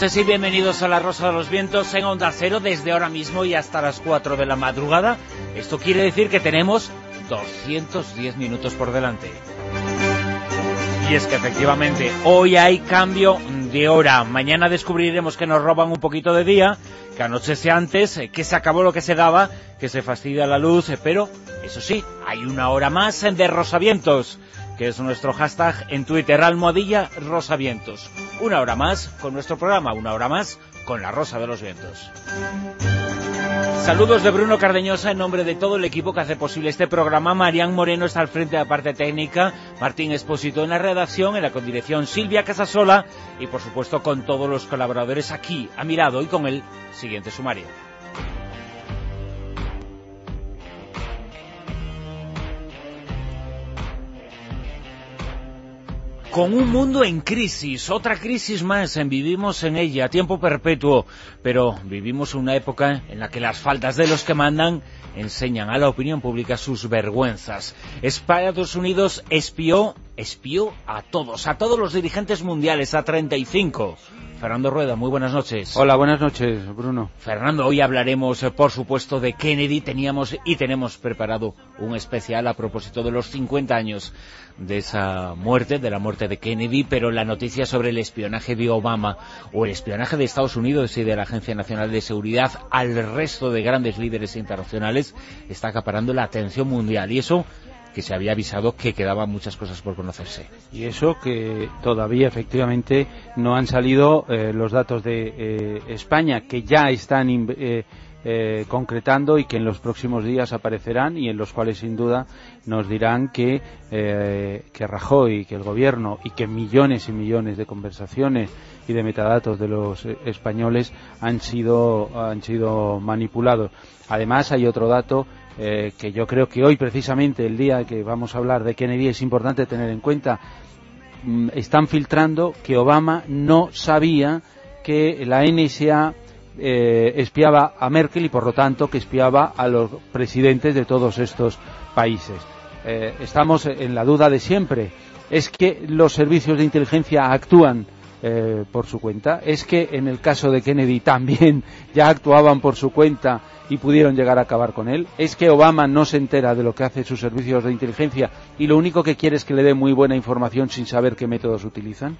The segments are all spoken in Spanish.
Noches y bienvenidos a La Rosa de los Vientos en Onda Cero desde ahora mismo y hasta las 4 de la madrugada. Esto quiere decir que tenemos 210 minutos por delante. Y es que efectivamente hoy hay cambio de hora. Mañana descubriremos que nos roban un poquito de día, que anochece antes, que se acabó lo que se daba, que se fastidia la luz, pero eso sí, hay una hora más de Rosavientos que es nuestro hashtag en Twitter, almohadilla rosavientos. Una hora más con nuestro programa, una hora más con la Rosa de los Vientos. Saludos de Bruno Cardeñosa en nombre de todo el equipo que hace posible este programa. Marián Moreno está al frente de la parte técnica, Martín Espósito en la redacción, en la condirección Silvia Casasola y por supuesto con todos los colaboradores aquí a mi lado y con el siguiente sumario. Con un mundo en crisis, otra crisis más, vivimos en ella, tiempo perpetuo, pero vivimos una época en la que las faltas de los que mandan enseñan a la opinión pública sus vergüenzas. Estados Unidos espió, espió a todos, a todos los dirigentes mundiales, a 35. Fernando Rueda, muy buenas noches. Hola, buenas noches, Bruno. Fernando, hoy hablaremos, eh, por supuesto, de Kennedy. Teníamos y tenemos preparado un especial a propósito de los 50 años de esa muerte, de la muerte de Kennedy, pero la noticia sobre el espionaje de Obama o el espionaje de Estados Unidos y de la Agencia Nacional de Seguridad al resto de grandes líderes internacionales está acaparando la atención mundial. Y eso que se había avisado que quedaban muchas cosas por conocerse. Y eso que todavía efectivamente no han salido eh, los datos de eh, España, que ya están eh, concretando y que en los próximos días aparecerán y en los cuales sin duda nos dirán que, que Rajoy, que el gobierno y que millones y millones de conversaciones y de metadatos de los españoles han sido, han sido manipulados. Además hay otro dato eh, que yo creo que hoy precisamente el día que vamos a hablar de Kennedy es importante tener en cuenta mm, están filtrando que Obama no sabía que la NSA eh, espiaba a Merkel y por lo tanto que espiaba a los presidentes de todos estos países. Eh, estamos en la duda de siempre. ¿Es que los servicios de inteligencia actúan por su cuenta? ¿Es que en el caso de Kennedy también ya actuaban por su cuenta y pudieron llegar a acabar con él. Es que Obama no se entera de lo que hace sus servicios de inteligencia y lo único que quiere es que le dé muy buena información sin saber qué métodos utilizan.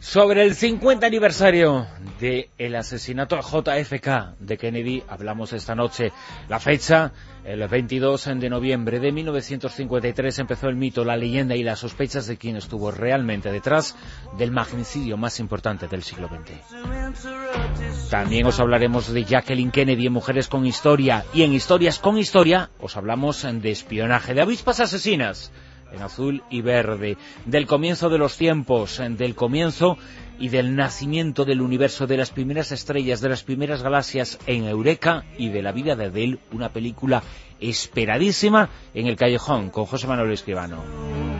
Sobre el 50 aniversario del asesinato a JFK de Kennedy hablamos esta noche. La fecha, el 22 de noviembre de 1953, empezó el mito, la leyenda y las sospechas de quién estuvo realmente detrás del magnicidio más importante del siglo XX. También os hablaremos de Jacqueline Kennedy en Mujeres con Historia y en Historias con Historia os hablamos de espionaje, de avispas asesinas en azul y verde, del comienzo de los tiempos, del comienzo y del nacimiento del universo, de las primeras estrellas, de las primeras galaxias en Eureka y de la vida de Adele, una película esperadísima en el callejón con José Manuel Escribano.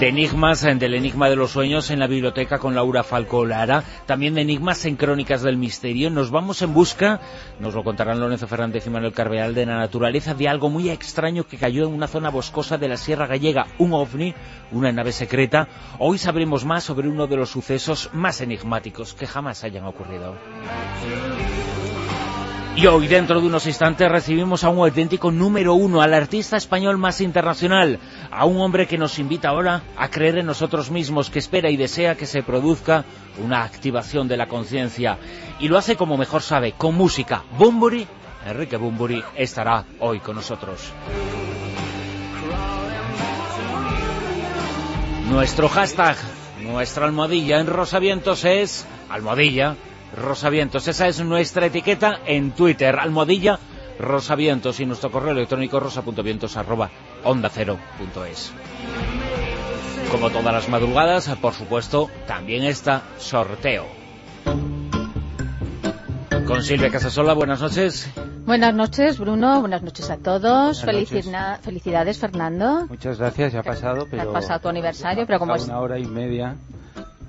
De enigmas del enigma de los sueños en la biblioteca con Laura Falco Lara, también de enigmas en Crónicas del Misterio. Nos vamos en busca, nos lo contarán Lorenzo Fernández y Manuel Carveal, de la naturaleza de algo muy extraño que cayó en una zona boscosa de la Sierra Gallega, un ovni, una nave secreta. Hoy sabremos más sobre uno de los sucesos más enigmáticos que jamás hayan ocurrido. Y hoy, dentro de unos instantes, recibimos a un auténtico número uno, al artista español más internacional, a un hombre que nos invita ahora a creer en nosotros mismos, que espera y desea que se produzca una activación de la conciencia. Y lo hace como mejor sabe, con música. Bumburi, Enrique Bumburi, estará hoy con nosotros. Nuestro hashtag, nuestra almohadilla en Rosavientos es almohadilla Rosavientos. Esa es nuestra etiqueta en Twitter, almohadilla Rosavientos y nuestro correo electrónico rosa.vientos arroba onda cero punto es. Como todas las madrugadas, por supuesto, también está sorteo. Con Silvia Casasola, buenas noches. Buenas noches, Bruno. Buenas noches a todos. Felicidades, Fernando. Muchas gracias. Ya ha pasado, pero... Ha pasado tu aniversario, pero como es... Una hora y media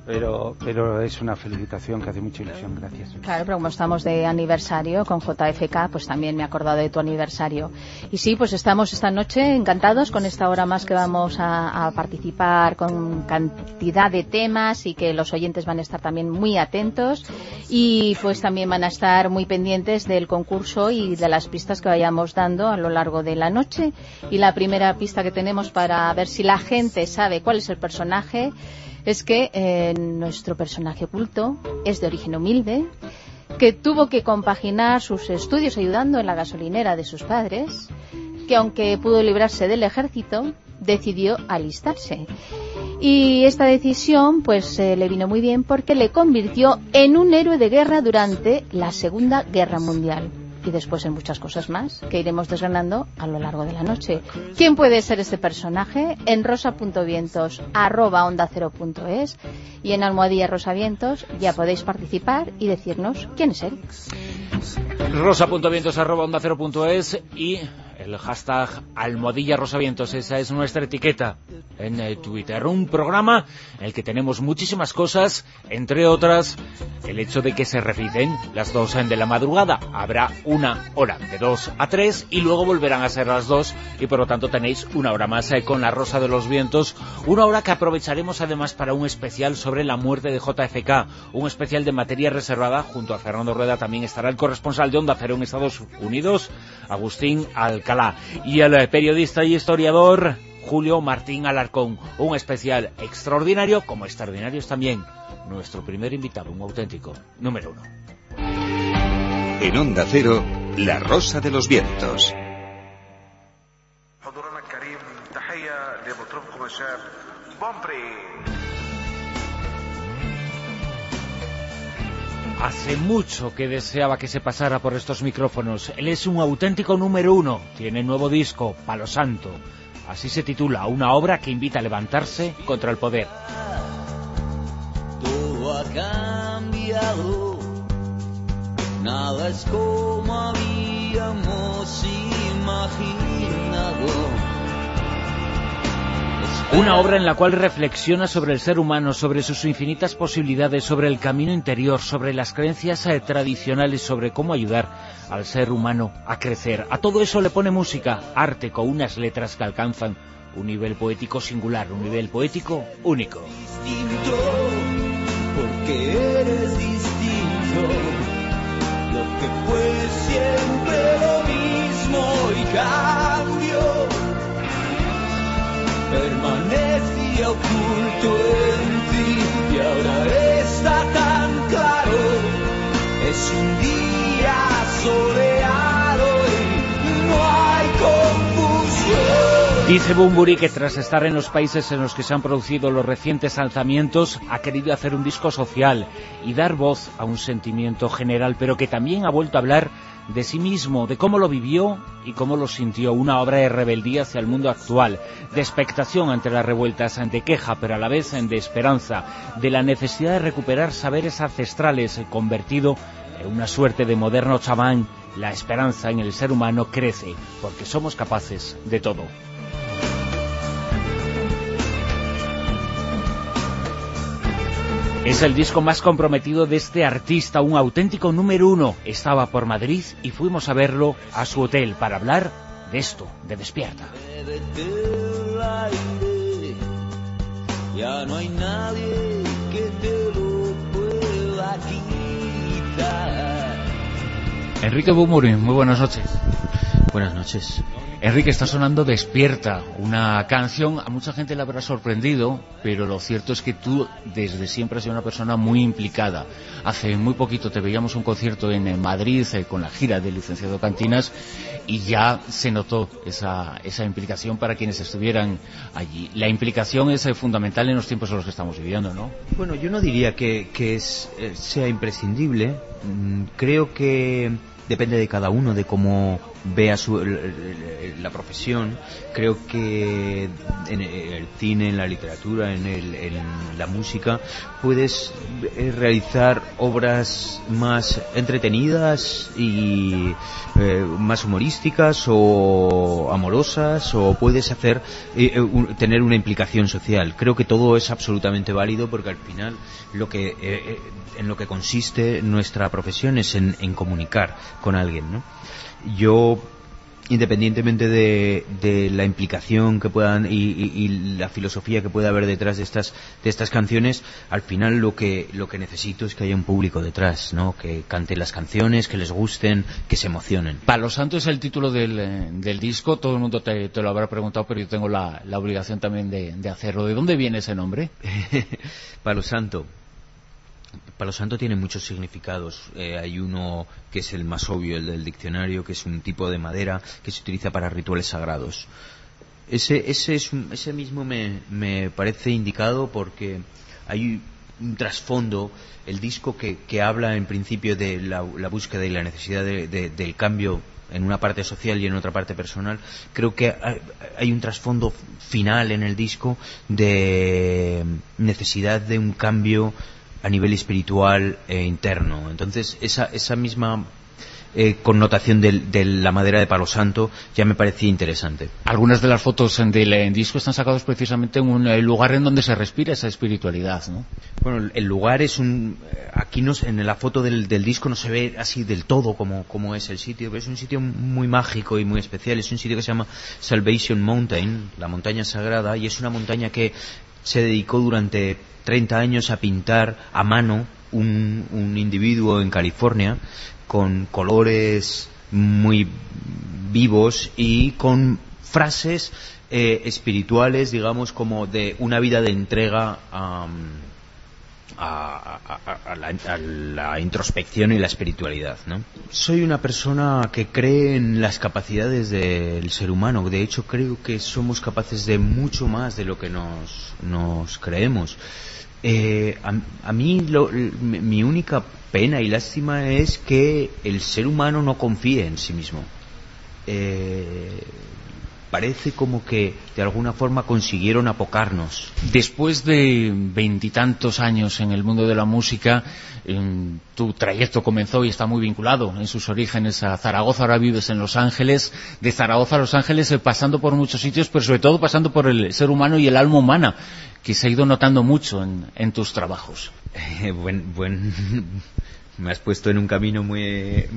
pero, pero es una felicitación que hace mucha ilusión, gracias. Claro, pero como estamos de aniversario con JFK, pues también me he acordado de tu aniversario. Y sí, pues estamos esta noche encantados con esta hora más que vamos a, participar con cantidad de temas y que los oyentes van a estar también muy atentos y pues también van a estar muy pendientes del concurso y de las pistas que vayamos dando a lo largo de la noche. Y la primera pista que tenemos para ver si la gente sabe cuál es el personaje es que eh, nuestro personaje oculto es de origen humilde, que tuvo que compaginar sus estudios ayudando en la gasolinera de sus padres, que aunque pudo librarse del ejército, decidió alistarse. Y esta decisión pues eh, le vino muy bien porque le convirtió en un héroe de guerra durante la Segunda Guerra Mundial y después en muchas cosas más que iremos desgranando a lo largo de la noche. ¿Quién puede ser este personaje? En rosa.vientos arroba onda cero es y en almohadilla rosavientos ya podéis participar y decirnos quién es él. rosa.vientos arroba cero es y el hashtag almohadilla rosavientos, esa es nuestra etiqueta en eh, Twitter. Un programa en el que tenemos muchísimas cosas, entre otras el hecho de que se repiten las dos de la madrugada. Habrá una hora de dos a tres y luego volverán a ser las dos y por lo tanto tenéis una hora más eh, con la Rosa de los Vientos. Una hora que aprovecharemos además para un especial sobre la muerte de JFK, un especial de materia reservada. Junto a Fernando Rueda también estará el corresponsal de Onda Cero en Estados Unidos, Agustín Alcalá, y el periodista y historiador Julio Martín Alarcón. Un especial extraordinario, como extraordinarios también nuestro primer invitado, un auténtico número uno. En Onda Cero, La Rosa de los Vientos. Hace mucho que deseaba que se pasara por estos micrófonos. Él es un auténtico número uno. Tiene nuevo disco, Palo Santo. Así se titula, una obra que invita a levantarse contra el poder. Todo ha cambiado, nada es como habíamos imaginado. Una obra en la cual reflexiona sobre el ser humano, sobre sus infinitas posibilidades, sobre el camino interior, sobre las creencias eh, tradicionales, sobre cómo ayudar al ser humano a crecer. A todo eso le pone música, arte, con unas letras que alcanzan un nivel poético singular, un nivel poético único. porque eres distinto, lo que fue siempre lo mismo y permanecía oculto en ti y ahora está tan claro. Es un día y no hay confusión. Dice Bumburi que tras estar en los países en los que se han producido los recientes alzamientos, ha querido hacer un disco social y dar voz a un sentimiento general, pero que también ha vuelto a hablar de sí mismo, de cómo lo vivió y cómo lo sintió, una obra de rebeldía hacia el mundo actual, de expectación ante las revueltas, de queja, pero a la vez de esperanza, de la necesidad de recuperar saberes ancestrales, convertido en una suerte de moderno chamán, la esperanza en el ser humano crece, porque somos capaces de todo. Es el disco más comprometido de este artista, un auténtico número uno. Estaba por Madrid y fuimos a verlo a su hotel para hablar de esto, de Despierta. Ya no hay nadie que te lo pueda quitar. Enrique Bumuri, muy buenas noches. Buenas noches. Enrique, está sonando Despierta, una canción, a mucha gente le habrá sorprendido, pero lo cierto es que tú desde siempre has sido una persona muy implicada. Hace muy poquito te veíamos un concierto en Madrid eh, con la gira del licenciado Cantinas y ya se notó esa, esa implicación para quienes estuvieran allí. La implicación es eh, fundamental en los tiempos en los que estamos viviendo, ¿no? Bueno, yo no diría que, que es, eh, sea imprescindible. Mm, creo que depende de cada uno, de cómo vea su, la profesión. Creo que en el cine, en la literatura, en, el, en la música, puedes eh, realizar obras más entretenidas y eh, más humorísticas o amorosas o puedes hacer eh, tener una implicación social. Creo que todo es absolutamente válido porque al final lo que en lo que consiste nuestra profesión es en comunicar con alguien, ¿no? Yo independientemente de, la implicación que puedan y, la filosofía que pueda haber detrás de estas de estas canciones al final lo que lo que necesito es que haya un público detrás no que cante las canciones que les gusten que se emocionen. Palo Santo es el título del, eh, disco. Todo el mundo te, lo habrá preguntado pero yo tengo la, obligación también de, de hacerlo. ¿de dónde viene ese nombre? Palo Santo Palo Santo tiene muchos significados. Eh, hay uno que es el más obvio, el del diccionario, que es un tipo de madera que se utiliza para rituales sagrados. Ese, ese, es ese mismo me, parece indicado porque hay un trasfondo, el disco que, que habla en principio de la, búsqueda y la necesidad del cambio en una parte social y en otra parte personal, creo que hay un trasfondo final en el disco de necesidad de un cambio a nivel espiritual e interno. Entonces, esa, esa misma eh, connotación de, la madera de palo santo ya me parecía interesante. Algunas de las fotos del disco están sacadas precisamente en un lugar en donde se respira esa espiritualidad, ¿no? Bueno, el lugar es un... Aquí no, en la foto del, disco no se ve así del todo como, como es el sitio, pero es un sitio muy mágico y muy especial. Es un sitio que se llama Salvation Mountain, la montaña sagrada, y es una montaña que se dedicó durante 30 años a pintar a mano un, un individuo en California con colores muy vivos y con frases eh, espirituales, digamos, como de una vida de entrega a, la, introspección y la espiritualidad. ¿no? Soy una persona que cree en las capacidades del ser humano. De hecho, creo que somos capaces de mucho más de lo que nos, nos creemos. Eh, a, mí mi única pena y lástima es que el ser humano no confíe en sí mismo. Eh, parece como que de alguna forma consiguieron apocarnos. Después de veintitantos años en el mundo de la música, tu trayecto comenzó y está muy vinculado en sus orígenes a Zaragoza, ahora vives en Los Ángeles, de Zaragoza a Los Ángeles eh, pasando por muchos sitios, pero sobre todo pasando por el ser humano y el alma humana, que se ha ido notando mucho en, tus trabajos. buen, buen, me has puesto en un camino muy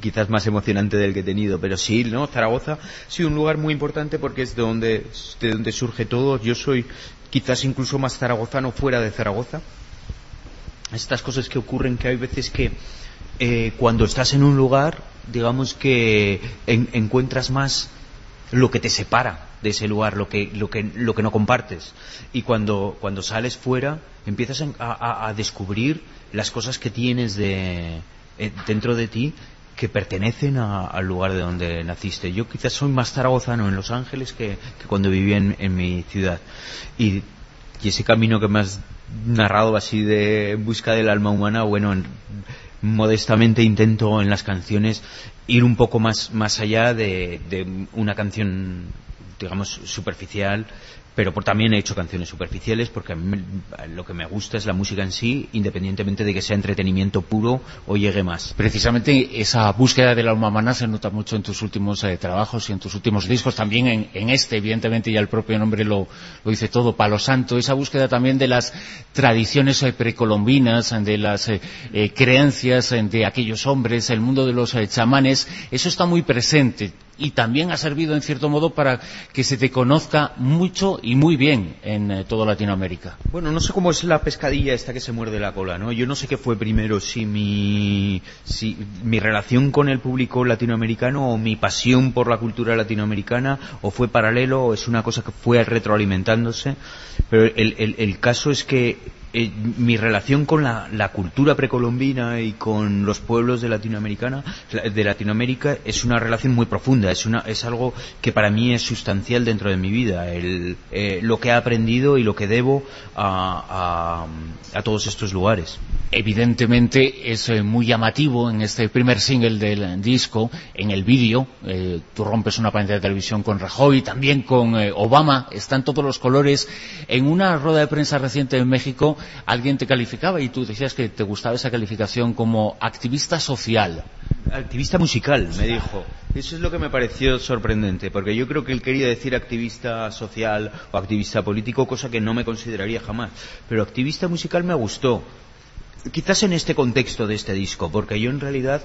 quizás más emocionante del que he tenido pero sí no Zaragoza sí un lugar muy importante porque es de donde de donde surge todo. Yo soy quizás incluso más zaragozano fuera de Zaragoza. Estas cosas que ocurren que hay veces que eh, cuando estás en un lugar digamos que encuentras más lo que te separa de ese lugar, lo que, lo que, lo que no compartes. Y cuando, cuando sales fuera, empiezas a, descubrir las cosas que tienes de, eh, dentro de ti que pertenecen al lugar de donde naciste. Yo quizás soy más zaragozano en Los Ángeles que, cuando vivía en, mi ciudad. Y, ese camino que me has narrado así de busca del alma humana, bueno, modestamente intento en las canciones ir un poco más, más allá de una canción digamos, superficial pero por, también he hecho canciones superficiales porque lo que me gusta es la música en sí, independientemente de que sea entretenimiento puro o llegue más. Precisamente esa búsqueda de la alma humana se nota mucho en tus últimos eh, trabajos y en tus últimos discos, también en, este, evidentemente, ya el propio nombre lo, dice todo, Palo Santo, esa búsqueda también de las tradiciones eh, precolombinas, de las eh, creencias de aquellos hombres, el mundo de los chamanes, eso está muy presente y también ha servido en cierto modo para que se te conozca mucho y muy bien en eh, toda Latinoamérica. Bueno, no sé cómo es la pescadilla esta que se muerde la cola, ¿no? Yo no sé qué fue primero, si mi, si mi relación con el público latinoamericano o mi pasión por la cultura latinoamericana o fue paralelo o es una cosa que fue retroalimentándose, pero el, el, el caso es que eh, mi relación con la, cultura precolombina y con los pueblos de Latinoamericana, de Latinoamérica es una relación muy profunda, es, una, es algo que para mí es sustancial dentro de mi vida, el, eh, lo que he aprendido y lo que debo a, a, a todos estos lugares. Evidentemente es eh, muy llamativo en este primer single del disco, en el vídeo, eh, tú rompes una pantalla de televisión con Rajoy, también con eh, Obama, están todos los colores. En una rueda de prensa reciente en México alguien te calificaba y tú decías que te gustaba esa calificación como activista social. Activista musical, me dijo. Eso es lo que me pareció sorprendente, porque yo creo que él quería decir activista social o activista político, cosa que no me consideraría jamás. Pero activista musical me gustó quizás en este contexto de este disco, porque yo en realidad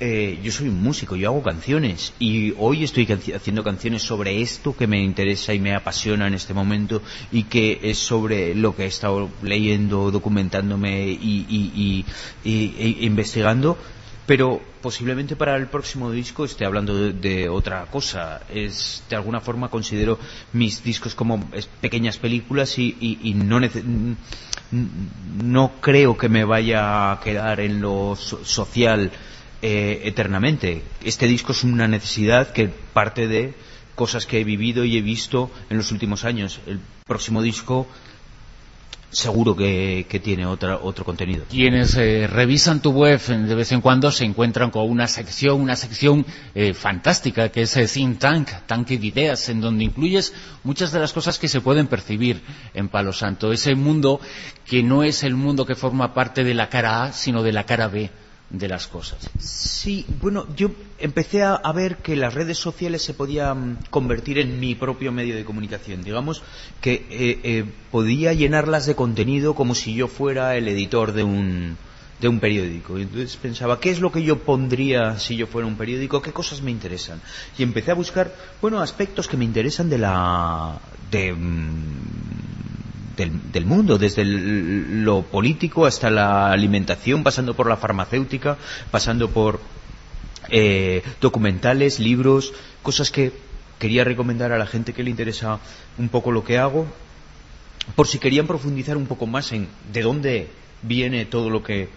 eh, yo soy un músico, yo hago canciones y hoy estoy haciendo canciones sobre esto que me interesa y me apasiona en este momento y que es sobre lo que he estado leyendo, documentándome y, y, y investigando pero posiblemente para el próximo disco esté hablando de, otra cosa. Es, de alguna forma considero mis discos como pequeñas películas y, y, y no, no creo que me vaya a quedar en lo so social eh, eternamente. Este disco es una necesidad que parte de cosas que he vivido y he visto en los últimos años. El próximo disco seguro que, tiene otra, otro contenido. Quienes eh, revisan tu web de vez en cuando se encuentran con una sección, una sección eh, fantástica que es eh, Think Tank, tanque de ideas, en donde incluyes muchas de las cosas que se pueden percibir en Palo Santo. Ese mundo que no es el mundo que forma parte de la cara A, sino de la cara B de las cosas. Sí, bueno, yo empecé a, a, ver que las redes sociales se podían convertir en mi propio medio de comunicación. Digamos que eh, eh, podía llenarlas de contenido como si yo fuera el editor de un, de un periódico. Entonces pensaba, ¿qué es lo que yo pondría si yo fuera un periódico? ¿Qué cosas me interesan? Y empecé a buscar, bueno, aspectos que me interesan de la... de del, mundo, desde lo político hasta la alimentación, pasando por la farmacéutica, pasando por eh, documentales, libros, cosas que quería recomendar a la gente que le interesa un poco lo que hago, por si querían profundizar un poco más en de dónde viene todo lo que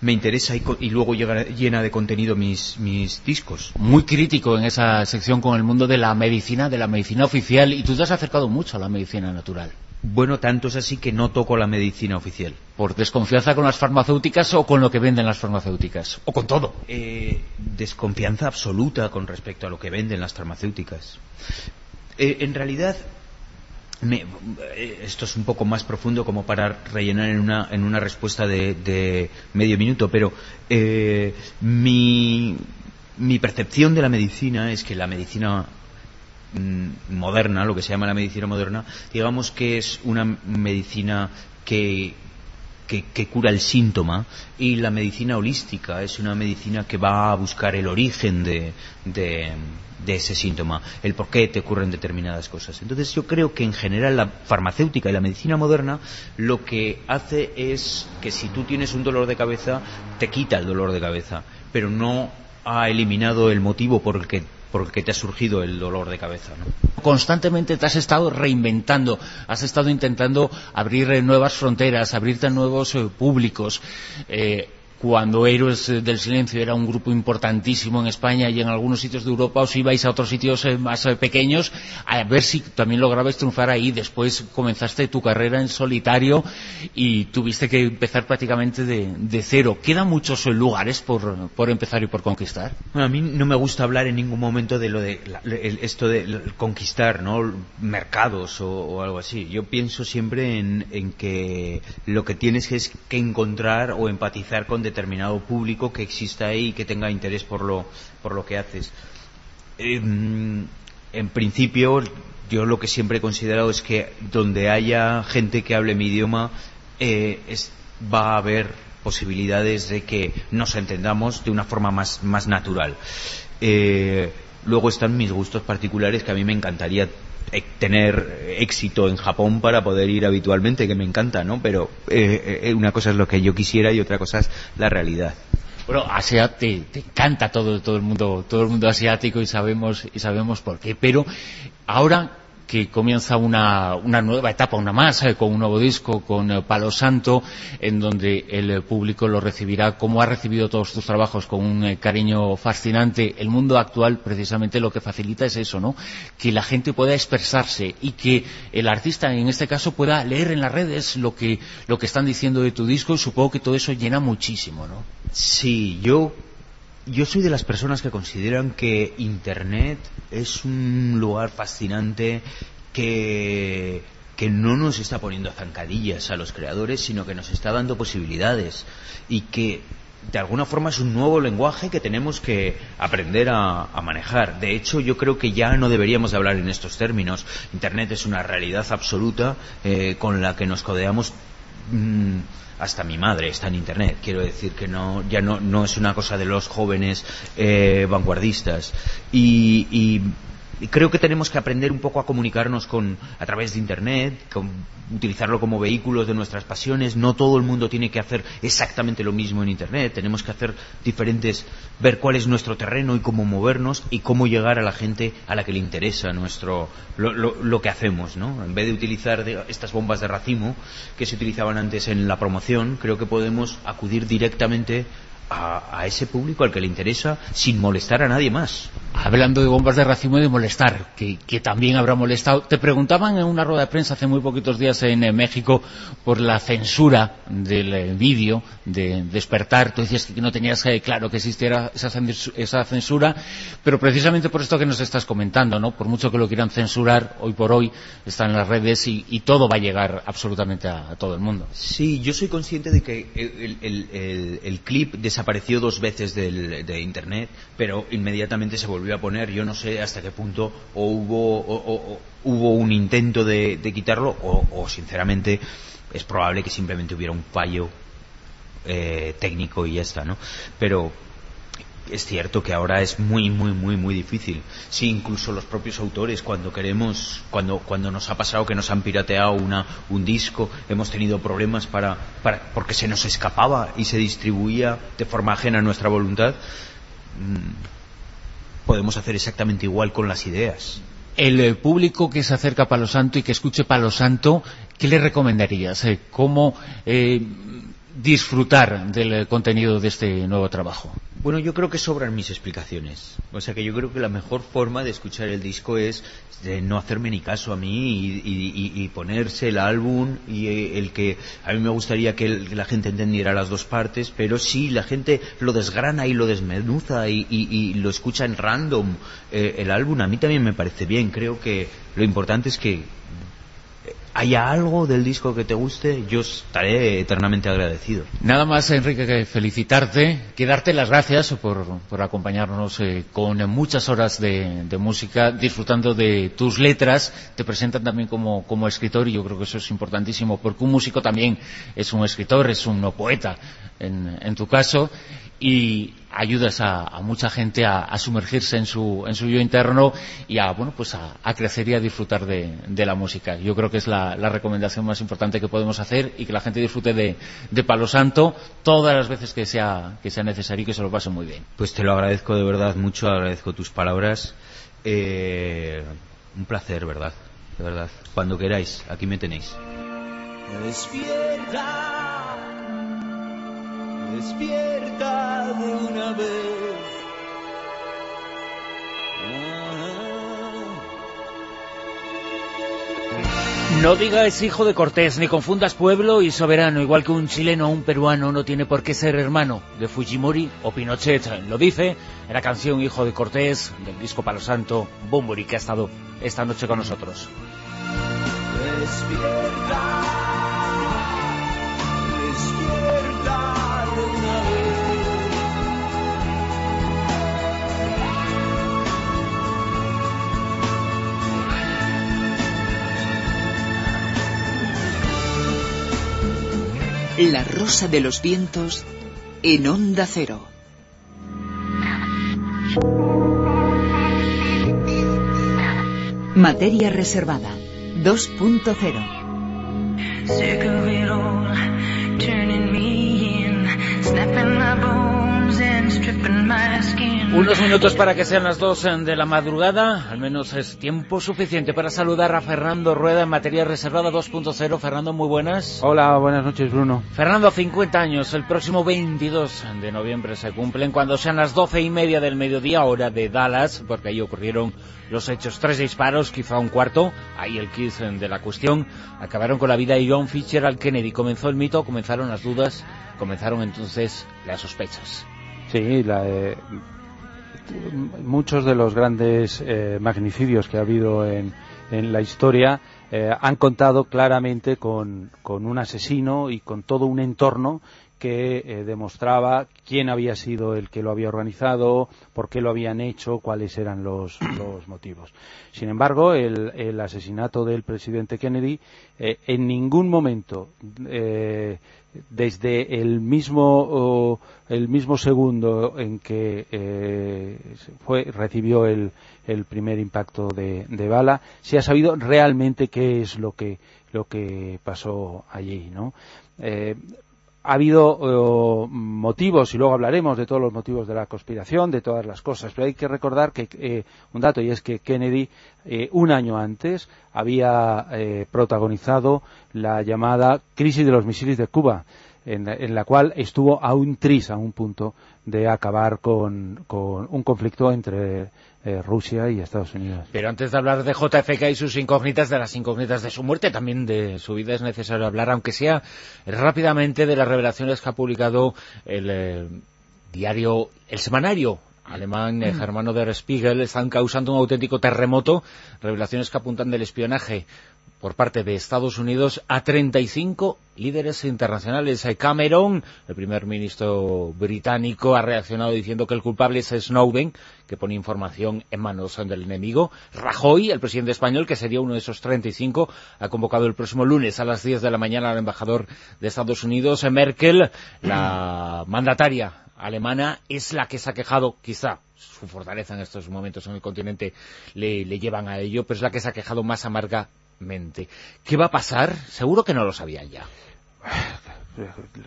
me interesa y, y luego llega, llena de contenido mis, mis, discos. Muy crítico en esa sección con el mundo de la medicina, de la medicina oficial, y tú te has acercado mucho a la medicina natural. Bueno, tanto es así que no toco la medicina oficial. ¿Por desconfianza con las farmacéuticas o con lo que venden las farmacéuticas? ¿O con todo? Eh, desconfianza absoluta con respecto a lo que venden las farmacéuticas. Eh, en realidad, me, eh, esto es un poco más profundo como para rellenar en una, en una respuesta de, de, medio minuto, pero eh, mi, mi percepción de la medicina es que la medicina moderna, lo que se llama la medicina moderna, digamos que es una medicina que, que, que, cura el síntoma y la medicina holística es una medicina que va a buscar el origen de, de, de, ese síntoma, el por qué te ocurren determinadas cosas. Entonces yo creo que en general la farmacéutica y la medicina moderna lo que hace es que si tú tienes un dolor de cabeza, te quita el dolor de cabeza, pero no ha eliminado el motivo por el que porque te ha surgido el dolor de cabeza. ¿no? Constantemente te has estado reinventando, has estado intentando abrir nuevas fronteras, abrirte a nuevos eh, públicos. Eh, cuando Héroes del Silencio era un grupo importantísimo en España y en algunos sitios de Europa, os ibais a otros sitios eh, más eh, pequeños a ver si también lograbais triunfar ahí. Después comenzaste tu carrera en solitario y tuviste que empezar prácticamente de, de cero. ¿Quedan muchos lugares por, por, empezar y por conquistar? Bueno, a mí no me gusta hablar en ningún momento de lo de la, el, esto de conquistar ¿no? mercados o, o, algo así. Yo pienso siempre en, en que lo que tienes es que encontrar o empatizar con determinado público que exista ahí y que tenga interés por lo, por lo que haces. Eh, en principio, yo lo que siempre he considerado es que donde haya gente que hable mi idioma, eh, es, va a haber posibilidades de que nos entendamos de una forma más, más natural. Eh, Luego están mis gustos particulares que a mí me encantaría tener éxito en Japón para poder ir habitualmente, que me encanta, ¿no? Pero eh, eh, una cosa es lo que yo quisiera y otra cosa es la realidad. Bueno, Asia te, te, encanta todo, todo el mundo, todo el mundo asiático y sabemos, y sabemos por qué. Pero ahora que comienza una, una nueva etapa, una más, eh, con un nuevo disco, con eh, Palo Santo, en donde el eh, público lo recibirá como ha recibido todos tus trabajos, con un cariño fascinante. El mundo actual, precisamente, lo que facilita es eso, ¿no? Que la gente pueda expresarse y que el artista, en este caso, pueda leer en las redes lo que, lo que están diciendo de tu disco y supongo que todo eso llena muchísimo, ¿no? Sí, yo yo soy de las personas que consideran que Internet es un lugar fascinante que, que no nos está poniendo zancadillas a los creadores, sino que nos está dando posibilidades y que de alguna forma es un nuevo lenguaje que tenemos que aprender a, a, manejar. De hecho, yo creo que ya no deberíamos de hablar en estos términos. Internet es una realidad absoluta eh, con la que nos codeamos. Mmm, hasta mi madre está en internet. Quiero decir que no ya no, no es una cosa de los jóvenes eh, vanguardistas. Y, y, creo que tenemos que aprender un poco a comunicarnos con a través de internet utilizarlo como vehículos de nuestras pasiones no todo el mundo tiene que hacer exactamente lo mismo en internet tenemos que hacer diferentes ver cuál es nuestro terreno y cómo movernos y cómo llegar a la gente a la que le interesa nuestro lo, lo, que hacemos ¿no? en vez de utilizar de, estas bombas de racimo que se utilizaban antes en la promoción creo que podemos acudir directamente a, ese público al que le interesa sin molestar a nadie más. Hablando de bombas de racimo y de molestar, que, también habrá molestado. Te preguntaban en una rueda de prensa hace muy poquitos días en eh, México por la censura del eh, vídeo de Despertar. Tú decías que no tenías eh, claro que existiera esa, censura, pero precisamente por esto que nos estás comentando, ¿no? Por mucho que lo quieran censurar, hoy por hoy está en las redes y, todo va a llegar absolutamente a, todo el mundo. Sí, yo soy consciente de que el, el, el, el clip de desapareció dos veces del, de Internet, pero inmediatamente se volvió a poner. Yo no sé hasta qué punto o hubo, o, hubo un intento de, quitarlo o, sinceramente, es probable que simplemente hubiera un fallo eh, técnico y ya está, ¿no? Pero es cierto que ahora es muy muy muy muy difícil sí incluso los propios autores cuando queremos cuando cuando nos ha pasado que nos han pirateado una un disco hemos tenido problemas para, para porque se nos escapaba y se distribuía de forma ajena a nuestra voluntad mmm, podemos hacer exactamente igual con las ideas el eh, público que se acerca a Palo Santo y que escuche Palo Santo, ¿qué le recomendarías? Eh, ¿Cómo eh, disfrutar del contenido de este nuevo trabajo? Bueno, yo creo que sobran mis explicaciones. O sea que yo creo que la mejor forma de escuchar el disco es de no hacerme ni caso a mí y, y, y ponerse el álbum y el que a mí me gustaría que la gente entendiera las dos partes, pero si la gente lo desgrana y lo desmenuza y, y lo escucha en random eh, el álbum, a mí también me parece bien. Creo que lo importante es que haya algo del disco que te guste, yo estaré eternamente agradecido. Nada más, Enrique, que felicitarte, que darte las gracias por, por acompañarnos eh, con muchas horas de, música, disfrutando de tus letras. Te presentan también como, como escritor y yo creo que eso es importantísimo, porque un músico también es un escritor, es un poeta, en, en tu caso y ayudas a, a mucha gente a, a, sumergirse en su, en su yo interno y a, bueno, pues a, a crecer y a disfrutar de, de, la música. Yo creo que es la, la, recomendación más importante que podemos hacer y que la gente disfrute de, de Palo Santo todas las veces que sea, que sea necesario y que se lo pase muy bien. Pues te lo agradezco de verdad mucho, agradezco tus palabras. Eh, un placer, ¿verdad? De verdad. Cuando queráis, aquí me tenéis. Despierta despierta de una vez. No digas hijo de Cortés, ni confundas pueblo y soberano, igual que un chileno o un peruano no tiene por qué ser hermano de Fujimori o Pinochet. Lo dice en la canción Hijo de Cortés del disco Palo Santo, Bumburi, que ha estado esta noche con nosotros. Despierta, despierta La Rosa de los Vientos en Onda Cero. Materia reservada 2.0. Unos minutos para que sean las dos de la madrugada, al menos es tiempo suficiente para saludar a Fernando Rueda en materia reservada 2.0. Fernando, muy buenas. Hola, buenas noches, Bruno. Fernando, 50 años, el próximo 22 de noviembre se cumplen cuando sean las doce y media del mediodía, hora de Dallas, porque ahí ocurrieron los hechos. Tres disparos, quizá un cuarto, ahí el quiz de la cuestión. Acabaron con la vida de John Fitzgerald Kennedy. Comenzó el mito, comenzaron las dudas, comenzaron entonces las sospechas. Sí, la, eh, muchos de los grandes eh, magnicidios que ha habido en, en la historia eh, han contado claramente con, con, un asesino y con todo un entorno que eh, demostraba quién había sido el que lo había organizado, por qué lo habían hecho, cuáles eran los, los motivos. Sin embargo, el, el, asesinato del presidente Kennedy eh, en ningún momento, eh, desde el mismo, el mismo segundo en que fue, recibió el, el primer impacto de, de, bala, se ha sabido realmente qué es lo que, lo que pasó allí, ¿no? Ha habido eh, motivos, y luego hablaremos de todos los motivos de la conspiración, de todas las cosas, pero hay que recordar que eh, un dato, y es que Kennedy, eh, un año antes, había protagonizado la llamada crisis de los misiles de Cuba, en, en, la cual estuvo a un tris, a un punto de acabar con, con un conflicto entre eh, Rusia y Estados Unidos. Pero antes de hablar de JFK y sus incógnitas, de las incógnitas de su muerte, también de su vida es necesario hablar, aunque sea rápidamente, de las revelaciones que ha publicado el eh, diario, el semanario alemán eh, germano der Spiegel, están causando un auténtico terremoto, revelaciones que apuntan del espionaje por parte de Estados Unidos a 35 líderes internacionales. Cameron, el primer ministro británico, ha reaccionado diciendo que el culpable es Snowden, que pone información en manos del enemigo. Rajoy, el presidente español, que sería uno de esos 35, ha convocado el próximo lunes a las 10 de la mañana al embajador de Estados Unidos. Merkel, la mandataria alemana, es la que se ha quejado, quizá, su fortaleza en estos momentos en el continente le, le llevan a ello, pero es la que se ha quejado más amarga mente. ¿Qué va a pasar? Seguro que no lo sabían ya.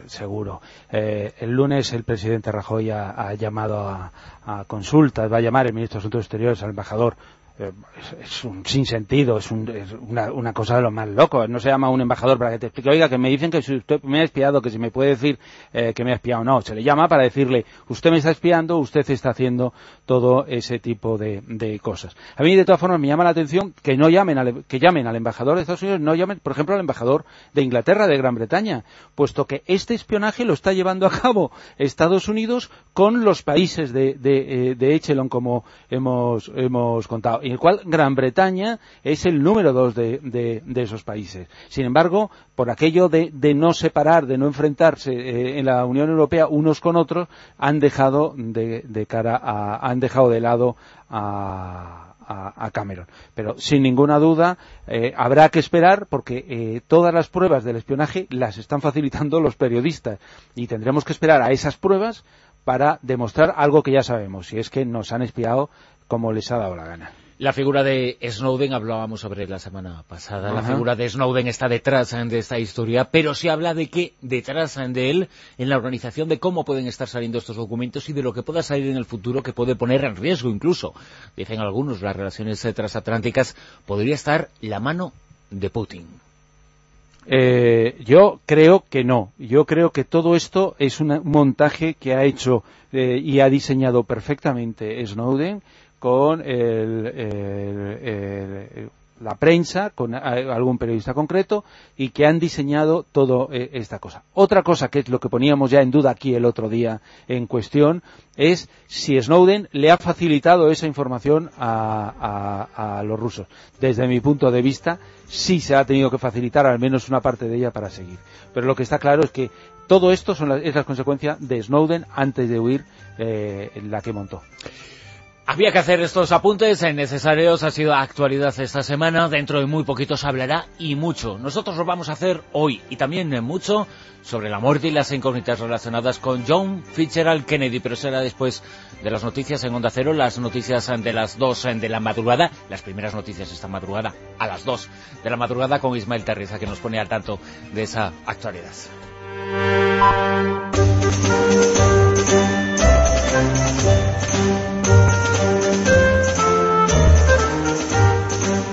Seguro. Eh, el lunes el presidente Rajoy ha, llamado a, a, consultas, va a llamar el ministro de Asuntos Exteriores al embajador es, es, un sinsentido, es, un, es una, una, cosa de lo más loco. No se llama a un embajador para que te explique, oiga, que me dicen que si usted me ha espiado, que si me puede decir eh, que me ha espiado o no. Se le llama para decirle, usted me está espiando, usted está haciendo todo ese tipo de, de cosas. A mí, de todas formas, me llama la atención que no llamen al, que llamen al embajador de Estados Unidos, no llamen, por ejemplo, al embajador de Inglaterra, de Gran Bretaña, puesto que este espionaje lo está llevando a cabo Estados Unidos con los países de, de, eh, de Echelon, como hemos, hemos contado en el cual Gran Bretaña es el número dos de, esos países. Sin embargo, por aquello de, de no separar, de no enfrentarse eh, en la Unión Europea unos con otros, han dejado de, de cara a, han dejado de lado a a, Cameron. Pero sin ninguna duda eh, habrá que esperar porque eh, todas las pruebas del espionaje las están facilitando los periodistas y tendremos que esperar a esas pruebas para demostrar algo que ya sabemos, y es que nos han espiado como les ha dado la gana. La figura de Snowden, hablábamos sobre la semana pasada, la figura de Snowden está detrás de esta historia, pero se habla de que detrás de él, en la organización de cómo pueden estar saliendo estos documentos y de lo que pueda salir en el futuro que puede poner en riesgo incluso, dicen algunos, las relaciones transatlánticas, podría estar la mano de Putin. Eh, yo creo que no. Yo creo que todo esto es un montaje que ha hecho eh, y ha diseñado perfectamente Snowden con el, la prensa, con algún periodista concreto, y que han diseñado toda esta cosa. Otra cosa que es lo que poníamos ya en duda aquí el otro día en cuestión, es si Snowden le ha facilitado esa información a, a, los rusos. Desde mi punto de vista, sí se ha tenido que facilitar al menos una parte de ella para seguir. Pero lo que está claro es que todo esto son la, es la consecuencia de Snowden antes de huir eh, la que montó. Había que hacer estos apuntes necesarios, ha sido actualidad esta semana, dentro de muy poquito se hablará y mucho. Nosotros lo vamos a hacer hoy y también mucho sobre la muerte y las incógnitas relacionadas con John Fitzgerald Kennedy, pero será después de las noticias en Onda Cero, las noticias de las 2 de la madrugada, las primeras noticias esta madrugada, a las 2 de la madrugada con Ismael Terriza, que nos pone al tanto de esa actualidad.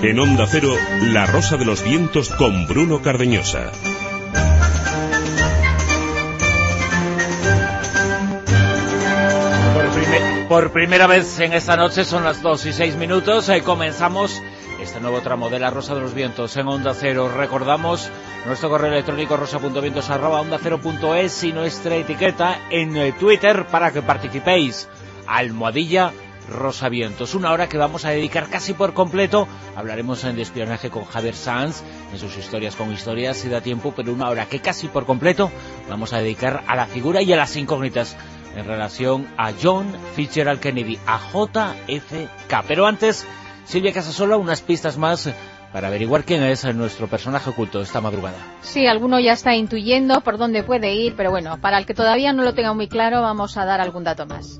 En Onda Cero, La Rosa de los Vientos con Bruno Cardeñosa. Por, prime- por primera vez en esta noche, son las 2 y 6 minutos, eh, comenzamos este nuevo tramo de La Rosa de los Vientos en Onda Cero. Recordamos nuestro correo electrónico rosa.vientos y nuestra etiqueta en eh, Twitter para que participéis. Almohadilla Rosavientos, una hora que vamos a dedicar casi por completo. Hablaremos de espionaje con Javier Sanz, en sus historias con historias, si da tiempo, pero una hora que casi por completo vamos a dedicar a la figura y a las incógnitas en relación a John Fitzgerald Kennedy, a JFK. Pero antes, Silvia Casasola, unas pistas más para averiguar quién es nuestro personaje oculto esta madrugada. Sí, alguno ya está intuyendo por dónde puede ir, pero bueno, para el que todavía no lo tenga muy claro, vamos a dar algún dato más.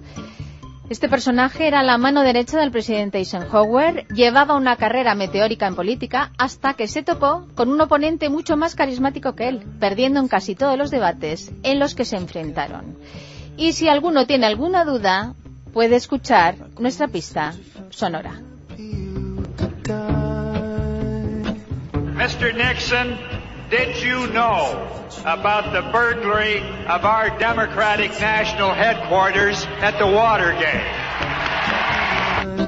Este personaje era la mano derecha del presidente Eisenhower, llevaba una carrera meteórica en política hasta que se topó con un oponente mucho más carismático que él, perdiendo en casi todos los debates en los que se enfrentaron. Y si alguno tiene alguna duda, puede escuchar nuestra pista sonora. Mr. Nixon, did you know about the burglary of our Democratic National Headquarters at the Watergate?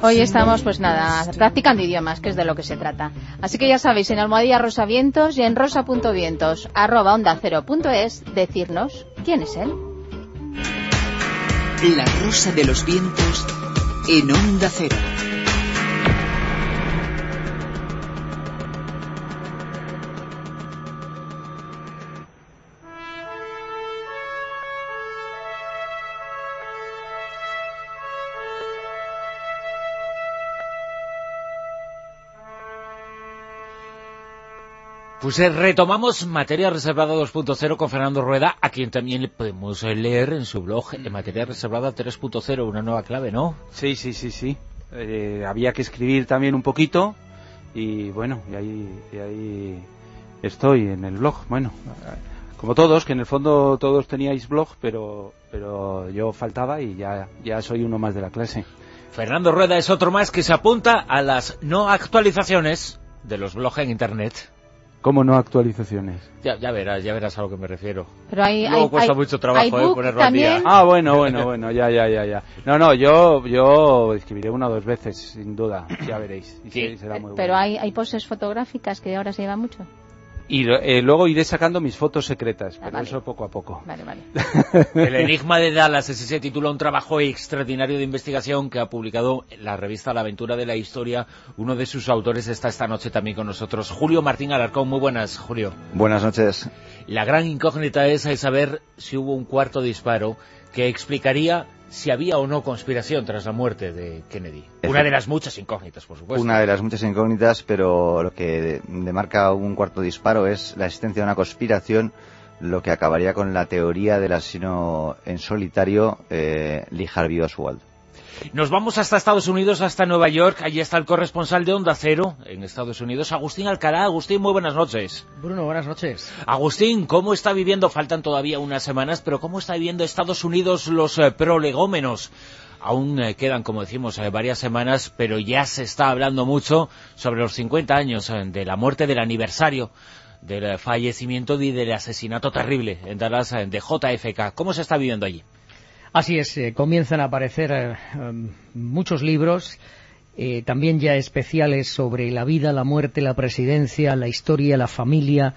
Hoy estamos, pues nada, practicando idiomas, que es de lo que se trata. Así que ya sabéis, en Almohadilla Rosavientos y en rosa.vientos, arroba onda cero punto es, decirnos quién es él. La Rosa de los Vientos en Onda Cero. Pues eh, retomamos Materia Reservada 2.0 con Fernando Rueda, a quien también le podemos eh, leer en su blog en Materia Reservada 3.0, una nueva clave, ¿no? Sí, sí, sí, sí. Eh, había que escribir también un poquito y bueno, y ahí, y ahí estoy en el blog. Bueno, como todos, que en el fondo todos teníais blog, pero, pero yo faltaba y ya, ya soy uno más de la clase. Fernando Rueda es otro más que se apunta a las no actualizaciones de los blogs en Internet. ¿Cómo no actualizaciones? Ya, ya verás, ya verás a lo que me refiero. Pero hay, Luego hay- cuesta hay- mucho trabajo, eh, ponerlo al también. día. Ah, bueno, bueno, bueno, ya, ya, ya, ya. No, no, yo, yo escribiré una o dos veces, sin duda, ya veréis. Y Sí. sí, será muy Pero bueno. hay, hay poses fotográficas que ahora se llevan mucho. Y eh, luego iré sacando mis fotos secretas, Ah, pero vale. eso poco a poco. Vale, vale. El enigma de Dallas, ese se titula un trabajo extraordinario de investigación que ha publicado la revista La Aventura de la Historia. Uno de sus autores está esta noche también con nosotros, Julio Martín Alarcón. Muy buenas, Julio. Buenas noches. La gran incógnita es saber si hubo un cuarto disparo que explicaría si había o no conspiración tras la muerte de Kennedy. Una de las muchas incógnitas, por supuesto. Una de las muchas incógnitas, pero lo que demarca un cuarto disparo es la existencia de una conspiración, lo que acabaría con la teoría del asesino en solitario eh, Lee Harvey Oswald. Nos vamos hasta Estados Unidos, hasta Nueva York. Allí está el corresponsal de Onda Cero en Estados Unidos, Agustín Alcalá. Agustín, muy buenas noches. Bruno, buenas noches. Agustín, ¿cómo está viviendo? Faltan todavía unas semanas, pero ¿cómo está viviendo Estados Unidos los eh, prolegómenos? Aún eh, quedan, como decimos, eh, varias semanas, pero ya se está hablando mucho sobre los 50 años eh, de la muerte del aniversario del fallecimiento y del asesinato terrible en Dallas de JFK. ¿Cómo se está viviendo allí? Así es, eh, comienzan a aparecer eh, em, muchos libros, eh, también ya especiales sobre la vida, la muerte, la presidencia, la historia, la familia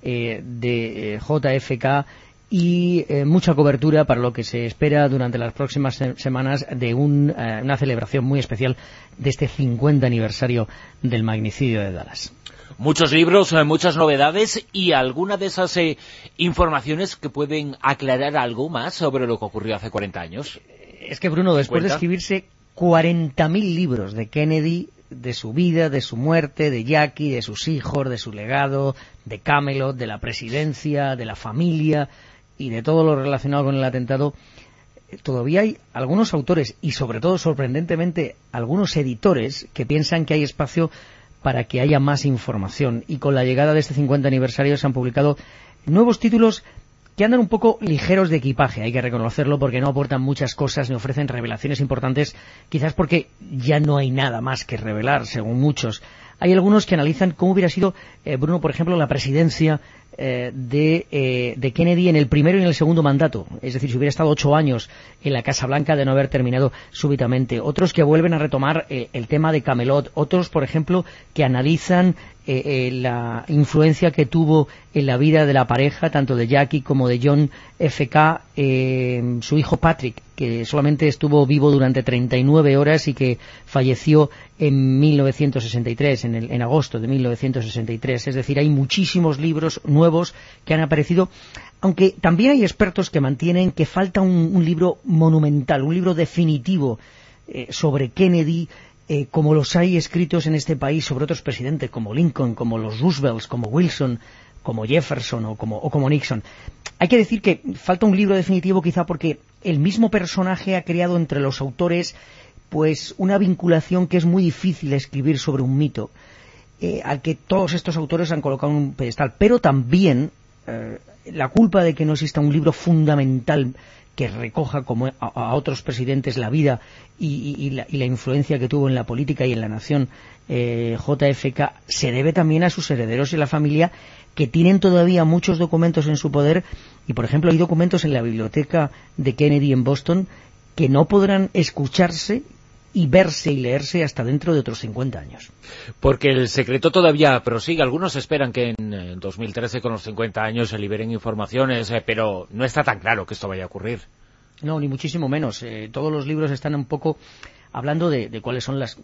de JFK y mucha cobertura para lo que se espera durante las próximas se- semanas de un, una celebración muy especial de este 50 aniversario del magnicidio de Dallas. Muchos libros, eh, muchas novedades y alguna de esas eh, informaciones que pueden aclarar algo más sobre lo que ocurrió hace 40 años. Es que Bruno, después de escribirse 40.000 libros de Kennedy, de su vida, de su muerte, de Jackie, de sus hijos, de su legado, de Camelot, de la presidencia, de la familia y de todo lo relacionado con el atentado. Todavía hay algunos autores y sobre todo sorprendentemente algunos editores que piensan que hay espacio para que haya más información y con la llegada de este 50 aniversario se han publicado nuevos títulos que andan un poco ligeros de equipaje, hay que reconocerlo, porque no aportan muchas cosas ni ofrecen revelaciones importantes, quizás porque ya no hay nada más que revelar, según muchos. Hay algunos que analizan cómo hubiera sido, eh, Bruno, por ejemplo, la presidencia eh, de, eh, de, Kennedy en el primero y en el segundo mandato. Es decir, si hubiera estado ocho años en la Casa Blanca de no haber terminado súbitamente. Otros que vuelven a retomar eh, el tema de Camelot. Otros, por ejemplo, que analizan la influencia que tuvo en la vida de la pareja, tanto de Jackie como de John F.K., su hijo Patrick, que solamente estuvo vivo durante 39 horas y que falleció en 1963, en, el, en agosto de 1963. Es decir, hay muchísimos libros nuevos que han aparecido, aunque también hay expertos que mantienen que falta un, un libro monumental, un libro definitivo eh, sobre Kennedy, eh, como los hay escritos en este país sobre otros presidentes como Lincoln, como los Roosevelts, como Wilson, como Jefferson o como, Nixon. Hay que decir que falta un libro definitivo quizá porque el mismo personaje ha creado entre los autores pues una vinculación que es muy difícil escribir sobre un mito eh, al que todos estos autores han colocado un pedestal, pero también eh, la culpa de que no exista un libro fundamental que recoja como a, otros presidentes la vida y, la, influencia que tuvo en la política y en la nación eh, JFK se debe también a sus herederos y la familia que tienen todavía muchos documentos en su poder. Y por ejemplo hay documentos en la biblioteca de Kennedy en Boston que no podrán escucharse y verse y leerse hasta dentro de otros 50 años. Porque el secreto todavía prosigue. Algunos esperan que en 2013, con los 50 años, se liberen informaciones, eh, pero no está tan claro que esto vaya a ocurrir. No, ni muchísimo menos. Eh, todos los libros están un poco hablando de, cuáles son las,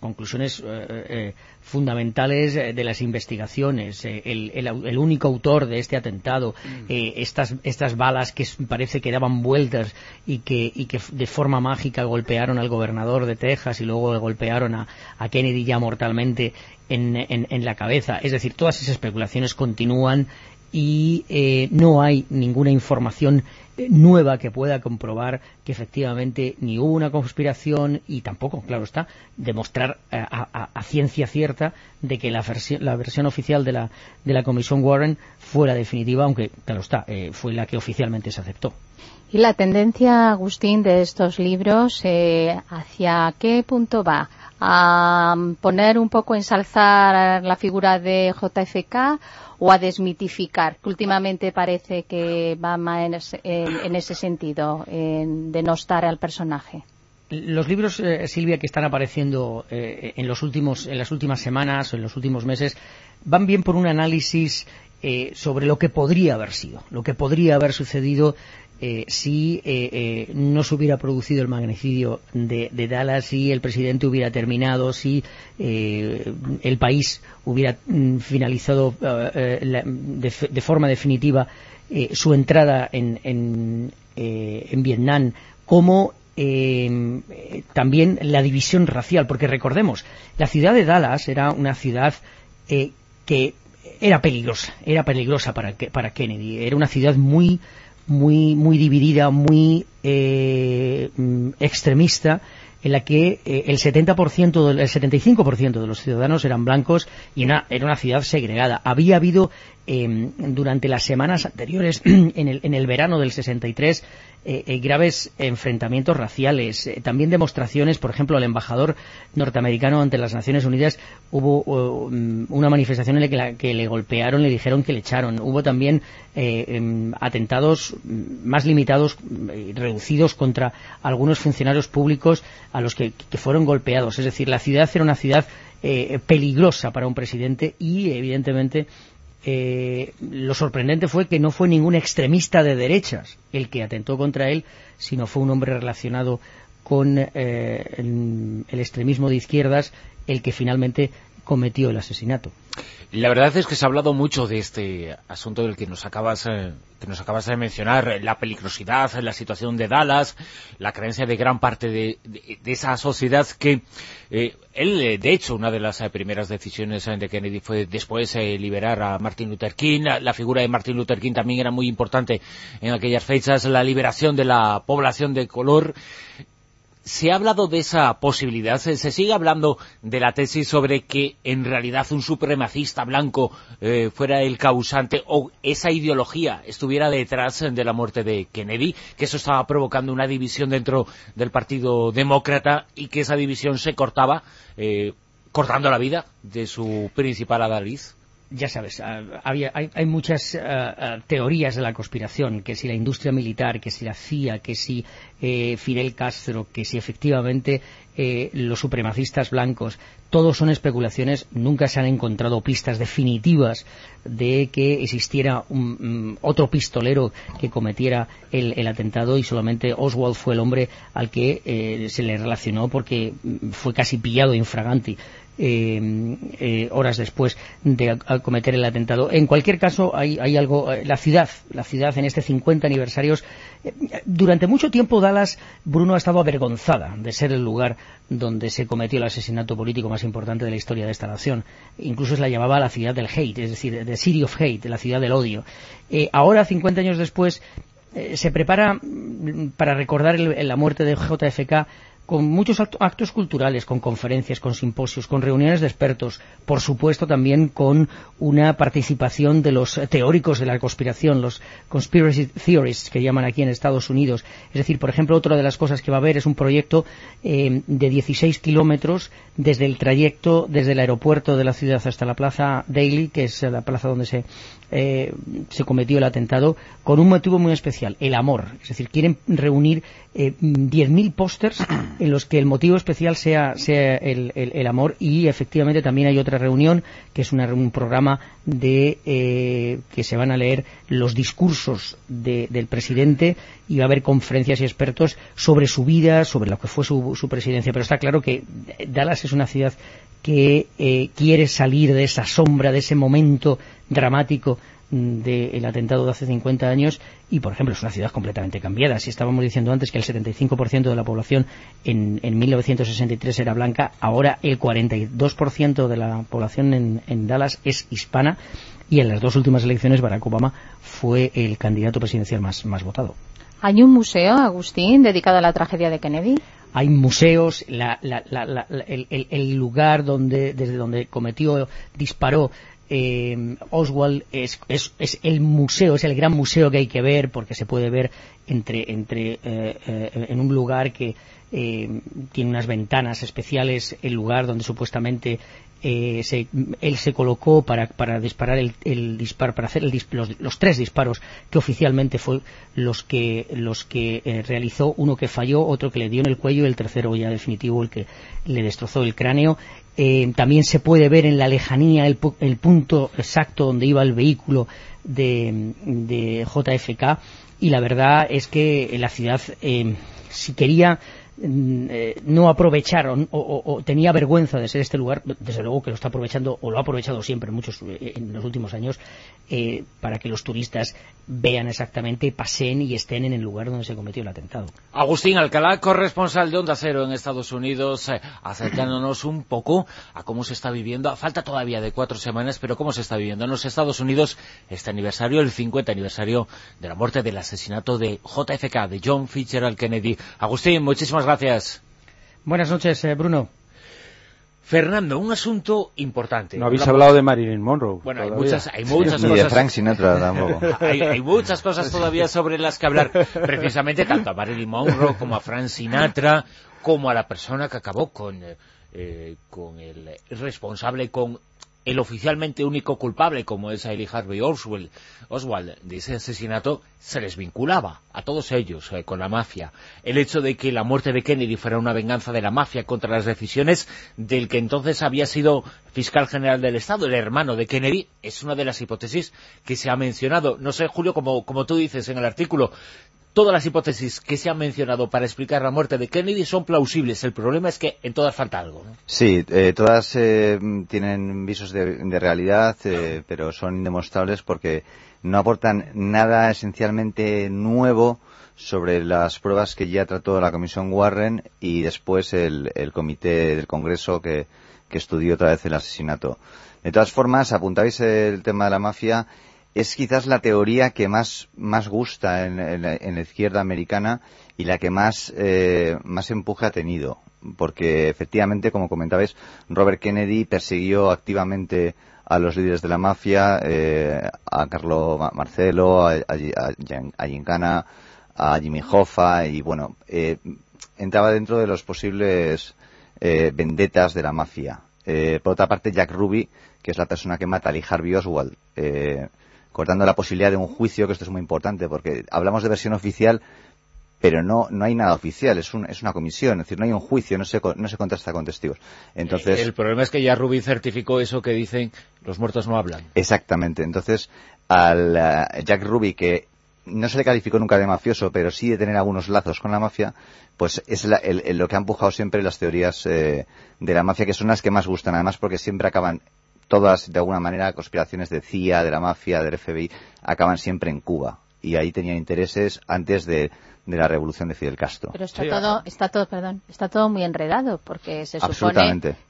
conclusiones eh, eh, fundamentales de las investigaciones, eh, el, único autor de este atentado, mm. estas, estas balas que parece que daban vueltas y que, y que de forma mágica golpearon al gobernador de Texas y luego golpearon a, Kennedy ya mortalmente en, en, la cabeza. Es decir, todas esas especulaciones continúan y eh, no hay ninguna información eh, nueva que pueda comprobar que efectivamente ni hubo una conspiración y tampoco, claro está, demostrar eh, a, ciencia cierta de que la, versión, oficial de la, de la Comisión Warren fue la definitiva, aunque, claro está, fue la que oficialmente se aceptó. ¿Y la tendencia, Agustín, de estos libros, hacia qué punto va? ¿A poner un poco, ensalzar la figura de JFK o a desmitificar, que últimamente parece que va más en, ese sentido, en denostar al personaje. Los libros, eh, Silvia, que están apareciendo eh, en, los últimos, en las últimas semanas o en los últimos meses, van bien por un análisis eh, sobre lo que podría haber sido, lo que podría haber sucedido eh, si eh, eh, no se hubiera producido el magnicidio de, Dallas, si el presidente hubiera terminado, si el país hubiera mm, finalizado de, forma definitiva su entrada en, en, Vietnam, como también la división racial, porque recordemos, la ciudad de Dallas era una ciudad que era peligrosa, era peligrosa para, para Kennedy, era una ciudad muy muy, muy dividida, muy eh, mm, extremista, en la que eh, el 70%, el 75% de los ciudadanos eran blancos y era una ciudad segregada. Había habido em, durante las semanas anteriores, en el, en el verano del 63, eh, eh, graves enfrentamientos raciales, eh, también demostraciones, por ejemplo, el embajador norteamericano ante las Naciones Unidas hubo mm, una manifestación en la que, le golpearon, le dijeron que le echaron. Hubo también em, atentados más limitados, reducidos contra algunos funcionarios públicos a los que, fueron golpeados. Es decir, la ciudad era una ciudad peligrosa para un presidente y, evidentemente, eh, lo sorprendente fue que no fue ningún extremista de derechas el que atentó contra él, sino fue un hombre relacionado con eh, el, extremismo de izquierdas el que finalmente cometió el asesinato. La verdad es que se ha hablado mucho de este asunto del que nos acabas eh, que nos acabas de mencionar, la peligrosidad, la situación de Dallas, la creencia de gran parte de, esa sociedad que eh, él, eh, de hecho, una de las primeras decisiones de Kennedy fue después liberar a Martin Luther King. La figura de Martin Luther King también era muy importante en aquellas fechas, la liberación de la población de color. Se ha hablado de esa posibilidad, se, sigue hablando de la tesis sobre que en realidad un supremacista blanco eh, fuera el causante o esa ideología estuviera detrás de la muerte de Kennedy, que eso estaba provocando una división dentro del Partido Demócrata y que esa división se cortaba eh, cortando la vida de su principal adalid. Ya sabes, ah, había, hay, hay muchas ah, teorías de la conspiración, que si la industria militar, que si la CIA, que si eh, Fidel Castro, que si efectivamente eh, los supremacistas blancos, todos son especulaciones, nunca se han encontrado pistas definitivas de que existiera un, mm, otro pistolero que cometiera el, el atentado y solamente Oswald fue el hombre al que eh, se le relacionó porque mm, fue casi pillado infraganti eh, eh, horas después de cometer el atentado. En cualquier caso, hay, algo, eh, la ciudad, la ciudad en este 50 aniversarios, durante mucho tiempo Dallas, Bruno ha estado avergonzada de ser el lugar donde se cometió el asesinato político más importante de la historia de esta nación. Incluso se la llamaba la ciudad del hate, es decir, the city of hate, la ciudad del odio. Ahora, 50 años después, se prepara mm, para recordar el- la muerte de JFK con muchos act- actos culturales, con conferencias, con simposios, con reuniones de expertos, por supuesto también con una participación de los teóricos de la conspiración, los conspiracy theorists que llaman aquí en Estados Unidos. Es decir, por ejemplo, otra de las cosas que va a haber es un proyecto eh, de 16 kilómetros desde el trayecto, desde el aeropuerto de la ciudad hasta la plaza Daly, que es la plaza donde se, eh, se cometió el atentado, con un motivo muy especial, el amor. Es decir, quieren reunir eh, 10.000 pósters en los que el motivo especial sea, sea el, el- el amor y efectivamente también hay otra reunión que es una- un programa de eh, que se van a leer los discursos de- del presidente y va a haber conferencias y expertos sobre su vida, sobre lo que fue su, su presidencia. Pero está claro que Dallas es una ciudad que eh, quiere salir de esa sombra, de ese momento dramático mm, del atentado de hace 50 años y, por ejemplo, es una ciudad completamente cambiada. Si estábamos diciendo antes que el 75% de la población en, en 1963 era blanca, ahora el 42% de la población en, en Dallas es hispana y en las dos últimas elecciones Barack Obama fue el candidato presidencial más, más votado. ¿Hay un museo, Agustín, dedicado a la tragedia de Kennedy? hay museos, la- la- la- la- la- el, el- el lugar donde, desde donde cometió, disparó eh, Oswald es, es, es el museo, es el gran museo que hay que ver porque se puede ver entre, entre eh, eh, en un lugar que eh, tiene unas ventanas especiales, el lugar donde supuestamente se- él se colocó para, para disparar el, el disparo, para hacer el dis- los, los tres disparos que oficialmente fue los que los que realizó, uno que falló, otro que le dio en el cuello y el tercero ya definitivo el que le destrozó el cráneo. Eh, también se puede ver en la lejanía el, el punto exacto donde iba el vehículo de, de JFK y la verdad es que la ciudad eh, si quería eh, no aprovechar o, tenía vergüenza de ser este lugar, desde luego que lo está aprovechando o lo ha aprovechado siempre muchos eh, en los últimos años eh, para que los turistas vean exactamente, paseen y estén en el lugar donde se cometió el atentado. Agustín Alcalá, corresponsal de Onda Cero en Estados Unidos, acercándonos un poco a cómo se está viviendo, falta todavía de cuatro semanas, pero cómo se está viviendo en los Estados Unidos este aniversario, el 50 aniversario de la muerte del asesinato de JFK, de John Fitzgerald Kennedy. Agustín, muchísimas gracias. Buenas noches, eh, Bruno. Fernando, un asunto importante. No habéis Hablamos- hablado de Marilyn Monroe. Bueno, hay todavía. muchas, hay muchas Ni de cosas. Frank Sinatra tampoco. hay, hay muchas cosas todavía sobre las que hablar, precisamente tanto a Marilyn Monroe como a Frank Sinatra, como a la persona que acabó con, eh, eh, con el responsable, con el oficialmente único culpable, como es Lee Harvey Oswald, Oswald, de ese asesinato, se les vinculaba a todos ellos eh, con la mafia. El hecho de que la muerte de Kennedy fuera una venganza de la mafia contra las decisiones del que entonces había sido fiscal general del Estado, el hermano de Kennedy, es una de las hipótesis que se ha mencionado. No sé, Julio, como, como tú dices en el artículo, todas las hipótesis que se han mencionado para explicar la muerte de Kennedy son plausibles. El problema es que en todas falta algo. Sí, eh, todas eh, tienen visos de, realidad, eh, pero son indemostrables porque no aportan nada esencialmente nuevo sobre las pruebas que ya trató la Comisión Warren y después el, Comité del Congreso que, estudió otra vez el asesinato. De todas formas, apuntabais el tema de la mafia, es quizás la teoría que más, más gusta en, en en la izquierda americana y la que más, eh, más empuje ha tenido. Porque efectivamente, como comentabais, Robert Kennedy persiguió activamente a los líderes de la mafia, eh, a Carlo Ma- Marcelo, a, a Gincana, a Jimmy Hoffa y bueno, eh, entraba dentro de los posibles eh, vendetas de la mafia. Eh, por otra parte, Jack Ruby, que es la persona que mata a Lee Harvey Oswald, eh, cortando la posibilidad de un juicio, que esto es muy importante, porque hablamos de versión oficial, pero no, no hay nada oficial, es, un- es una comisión, es decir, no hay un juicio, no se, no se contrasta con testigos. Entonces, El problema es que ya Rubin certificó eso que dicen los muertos no hablan. Exactamente. Entonces, al eh, Jack Ruby, que no se le calificó nunca de mafioso, pero sí de tener algunos lazos con la mafia, pues es la- el- el- lo que ha empujado siempre las teorías eh, de la mafia, que son las que más gustan, además porque siempre acaban todas, de alguna manera, conspiraciones de CIA, de la mafia, del FBI, acaban siempre en Cuba. Y ahí tenían intereses antes de, de la revolución de Fidel Castro. Pero está todo, está todo, perdón, está todo muy enredado porque se supone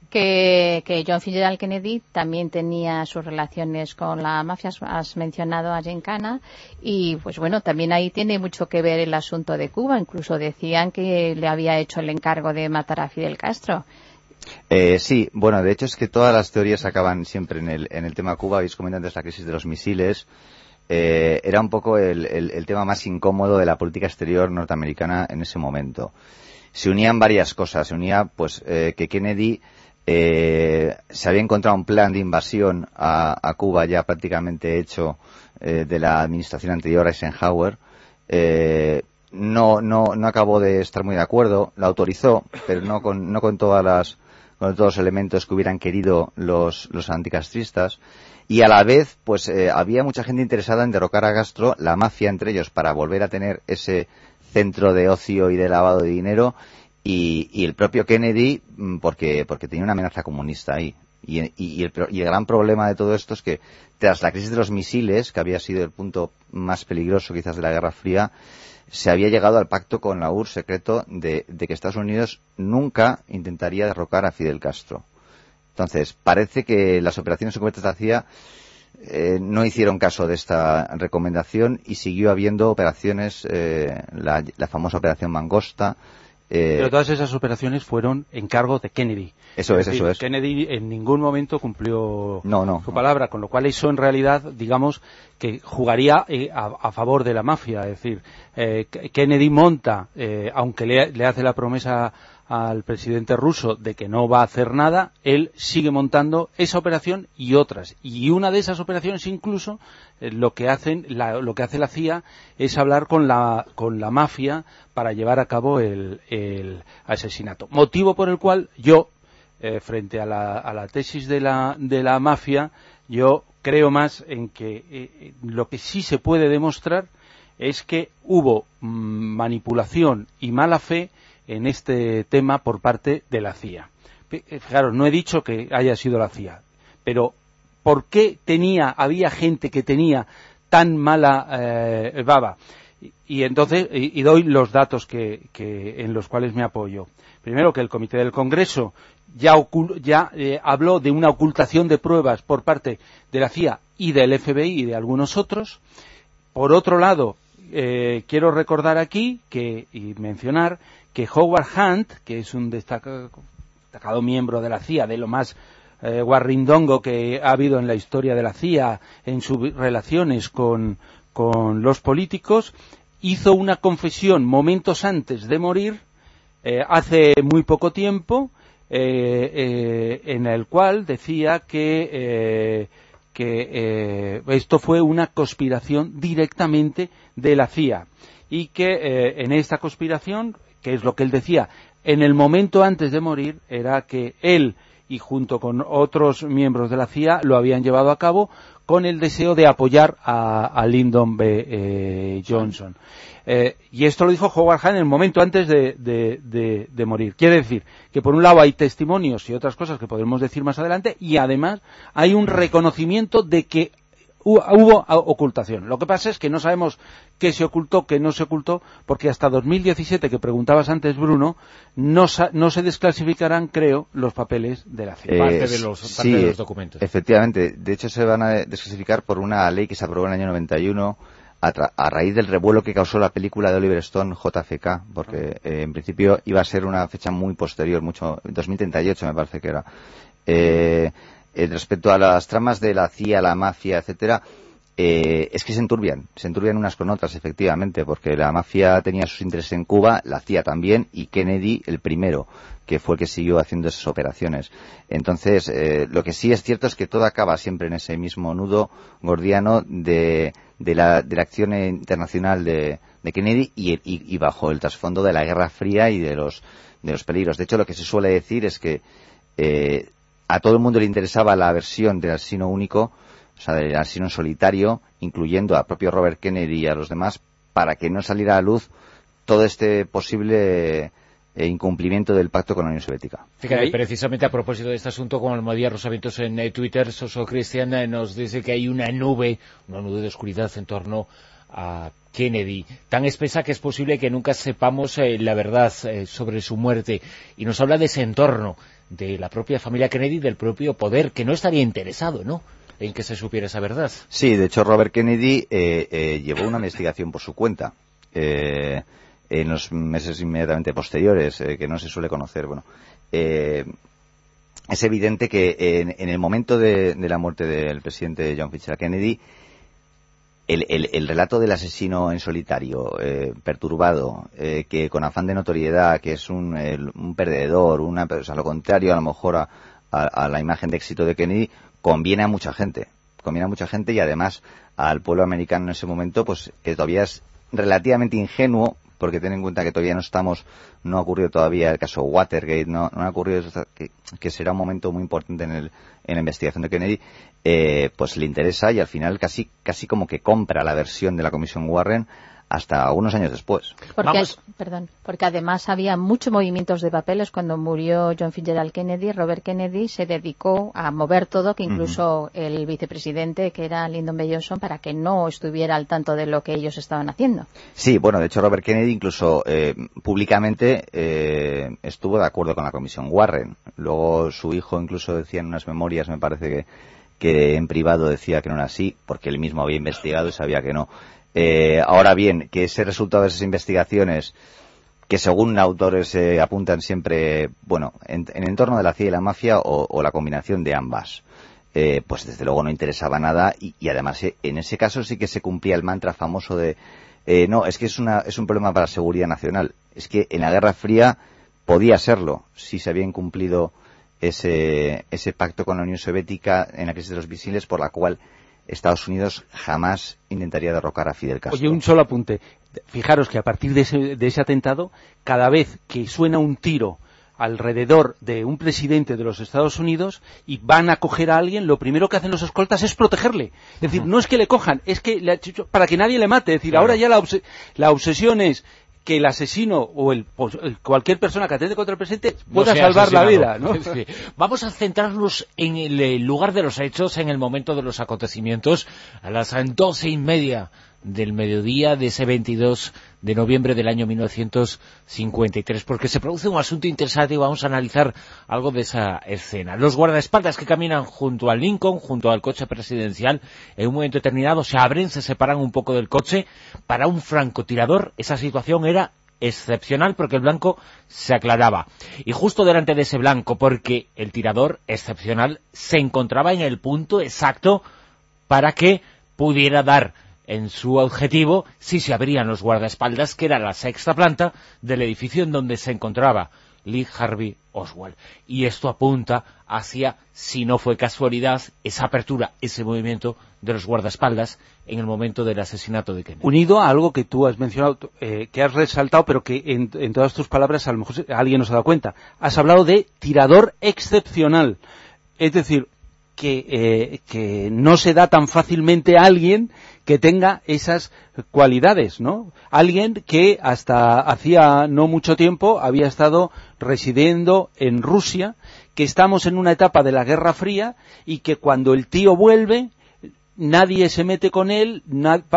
que, que John Fitzgerald Kennedy también tenía sus relaciones con la mafia, has- has mencionado a Gincana y pues bueno, también ahí tiene mucho que ver el asunto de Cuba, incluso decían que le había hecho el encargo de matar a Fidel Castro. Eh, sí, bueno, de hecho es que todas las teorías acaban siempre en el, en el tema Cuba. Habéis comentado antes la crisis de los misiles. Eh, era un poco el, tema más incómodo de la política exterior norteamericana en ese momento. Se unían varias cosas. Se unía, pues, eh, que Kennedy eh, se había encontrado un plan de invasión a, a Cuba ya prácticamente hecho de la administración anterior, Eisenhower. Eh, no, no, no acabó de estar muy de acuerdo, la autorizó, pero no con, no con todas las, con todos los elementos que hubieran querido los, los anticastristas. Y a la vez, pues eh, había mucha gente interesada en derrocar a Castro, la mafia entre ellos, para volver a tener ese centro de ocio y de lavado de dinero, y, y el propio Kennedy, mm, porque, porque tenía una amenaza comunista ahí. Y, y- el, y el gran problema de todo esto es que tras la crisis de los misiles, que había sido el punto más peligroso quizás de la Guerra Fría, se había llegado al pacto con la URSS secreto de, que Estados Unidos nunca intentaría derrocar a Fidel Castro. Entonces, parece que las operaciones secretas de la CIA eh, no hicieron caso de esta recomendación y siguió habiendo operaciones, eh, la, la famosa operación Mangosta. Eh, Pero todas esas operaciones fueron en cargo de Kennedy. Eso es, decir, eso es. Kennedy en ningún momento cumplió No, no, su no. palabra, con lo cual eso en realidad, digamos, que jugaría eh, a, a favor de la mafia. Es decir, eh, Kennedy monta, eh, aunque le, le hace la promesa al presidente ruso de que no va a hacer nada, él sigue montando esa operación y otras. Y una de esas operaciones incluso eh, lo que hacen, la- lo que hace la CIA es hablar con la, con la mafia para llevar a cabo el, el asesinato. Motivo por el cual yo, eh, frente a la, a la tesis de la, de la mafia, yo creo más en que eh, lo que sí se puede demostrar es que hubo mm, manipulación y mala fe en este tema por parte de la CIA. Eh, Fijaros, no he dicho que haya sido la CIA, pero ¿por qué tenía, había gente que tenía tan mala eh, baba? Y, entonces, y, doy los datos que, en los cuales me apoyo. Primero, que el Comité del Congreso ya eh, habló de una ocultación de pruebas por parte de la CIA y del FBI y de algunos otros. Por otro lado, eh, quiero recordar aquí que, y mencionar que Howard Hunt, que es un destaca- destacado miembro de la CIA, de lo más eh, guarrindongo que ha habido en la historia de la CIA en sus relaciones con, los políticos, hizo una confesión momentos antes de morir, eh, hace muy poco tiempo, eh, en el cual decía que, esto fue una conspiración directamente de la CIA y que eh, en esta conspiración, que es lo que él decía, en el momento antes de morir, era que él y junto con otros miembros de la CIA lo habían llevado a cabo con el deseo de apoyar a, a Lyndon B. eh, Johnson. Eh, y esto lo dijo Howard Hahn en el momento antes de, de- de- de morir. Quiere decir que por un lado hay testimonios y otras cosas que podremos decir más adelante y además hay un reconocimiento de que hubo ocultación. Lo que pasa es que no sabemos qué se ocultó, qué no se ocultó, porque hasta 2017, que preguntabas antes, Bruno, no, no se desclasificarán, creo, los papeles de la CIA. Parte Eh, de los- sí, parte de los documentos. Efectivamente. De hecho, se van a desclasificar por una ley que se aprobó en el año 91 a, tra- a raíz del revuelo que causó la película de Oliver Stone, JFK, porque eh, en principio iba a ser una fecha muy posterior, mucho 2038 me parece que era. Eh, eh, respecto a las tramas de la CIA, la mafia, etcétera, eh, es que se enturbian, se enturbian unas con otras, efectivamente, porque la mafia tenía sus intereses en Cuba, la CIA también, y Kennedy el primero, que fue el que siguió haciendo esas operaciones. Entonces, eh, lo que sí es cierto es que todo acaba siempre en ese mismo nudo gordiano de, la, acción internacional de, Kennedy y bajo el trasfondo de la Guerra Fría y de los, de los peligros. De hecho, lo que se suele decir es que eh, a todo el mundo le interesaba la versión del asesino único, o sea, del asesino solitario, incluyendo a propio Robert Kennedy y a los demás, para que no saliera a luz todo este posible eh, incumplimiento del pacto con la Unión Soviética. Fíjate, precisamente a propósito de este asunto, con Almadía Rosavientos en eh, Twitter, Soso Cristian eh, nos dice que hay una nube, una nube de oscuridad en torno a Kennedy, tan espesa que es posible que nunca sepamos eh, la verdad eh, sobre su muerte. Y nos habla de ese entorno, de la propia familia Kennedy, del propio poder, que no estaría interesado, ¿no?, en que se supiera esa verdad. Sí, de hecho Robert Kennedy eh, eh, llevó una investigación por su cuenta eh, en los meses inmediatamente posteriores, eh, que no se suele conocer. Bueno, eh, es evidente que en, en el momento de, de la muerte del presidente John Fitzgerald Kennedy, el, el- el relato del asesino en solitario, eh, perturbado, eh, que con afán de notoriedad, que es un, el- un perdedor, una, o sea, lo contrario a lo mejor a, la imagen de éxito de Kennedy, conviene a mucha gente. Conviene a mucha gente y además al pueblo americano en ese momento, pues que todavía es relativamente ingenuo, porque ten en cuenta que todavía no estamos, no ha ocurrido todavía el caso Watergate, no, no ha ocurrido que, que será un momento muy importante en, el, en la investigación de Kennedy, eh, pues le interesa y al final casi, casi como que compra la versión de la Comisión Warren hasta unos años después. Porque, perdón, porque además había muchos movimientos de papeles cuando murió John Fitzgerald Kennedy. Robert Kennedy se dedicó a mover todo, que incluso el vicepresidente, que era Lyndon B. Johnson, para que no estuviera al tanto de lo que ellos estaban haciendo. Sí, bueno, de hecho Robert Kennedy incluso eh, públicamente eh, estuvo de acuerdo con la Comisión Warren. Luego su hijo incluso decía en unas memorias, me parece que, que en privado decía que no era así, porque él mismo había investigado y sabía que no. Eh, ahora bien, que ese resultado de esas investigaciones, que según autores eh, apuntan siempre, bueno, en, en entorno de la CIA y la mafia o, la combinación de ambas, eh, pues desde luego no interesaba nada y, y además eh, en ese caso sí que se cumplía el mantra famoso de no, es que es, una, es un problema para la seguridad nacional. Es que en la Guerra Fría podía serlo si se había incumplido ese, ese pacto con la Unión Soviética en la crisis de los misiles por la cual Estados Unidos jamás intentaría derrocar a Fidel Castro. Oye, un solo apunte. Fijaros que a partir de ese, de ese atentado, cada vez que suena un tiro alrededor de un presidente de los Estados Unidos y van a coger a alguien, lo primero que hacen los escoltas es protegerle. Es decir, no es que le cojan, es que le- para que nadie le mate. Es decir, Claro. ahora ya la obsesión es que el asesino o el, cualquier persona que atente contra el presidente pueda salvar la vida. ¿no? Sí. Vamos a centrarnos en el eh, lugar de los hechos, en el momento de los acontecimientos, a las doce y media del mediodía de ese 22 de noviembre del año 1953, porque se produce un asunto interesante y vamos a analizar algo de esa escena. Los guardaespaldas que caminan junto al Lincoln, junto al coche presidencial, en un momento determinado se abren, se separan un poco del coche. Para un francotirador esa situación era excepcional porque el blanco se aclaraba. Y justo delante de ese blanco, porque el tirador excepcional se encontraba en el punto exacto para que pudiera dar en su objetivo si se abrían los guardaespaldas, que era la sexta planta del edificio en donde se encontraba Lee Harvey Oswald. Y esto apunta hacia, si no fue casualidad, esa apertura, ese movimiento de los guardaespaldas en el momento del asesinato de Kennedy. Unido a algo que tú has mencionado, eh, que has resaltado, pero que en, en todas tus palabras a lo mejor alguien nos ha dado cuenta. Has hablado de tirador excepcional. Es decir, que, eh, que no se da tan fácilmente a alguien que tenga esas cualidades, ¿no? Alguien que hasta hacía no mucho tiempo había estado residiendo en Rusia, que estamos en una etapa de la Guerra Fría y que cuando el tío vuelve nadie se mete con él,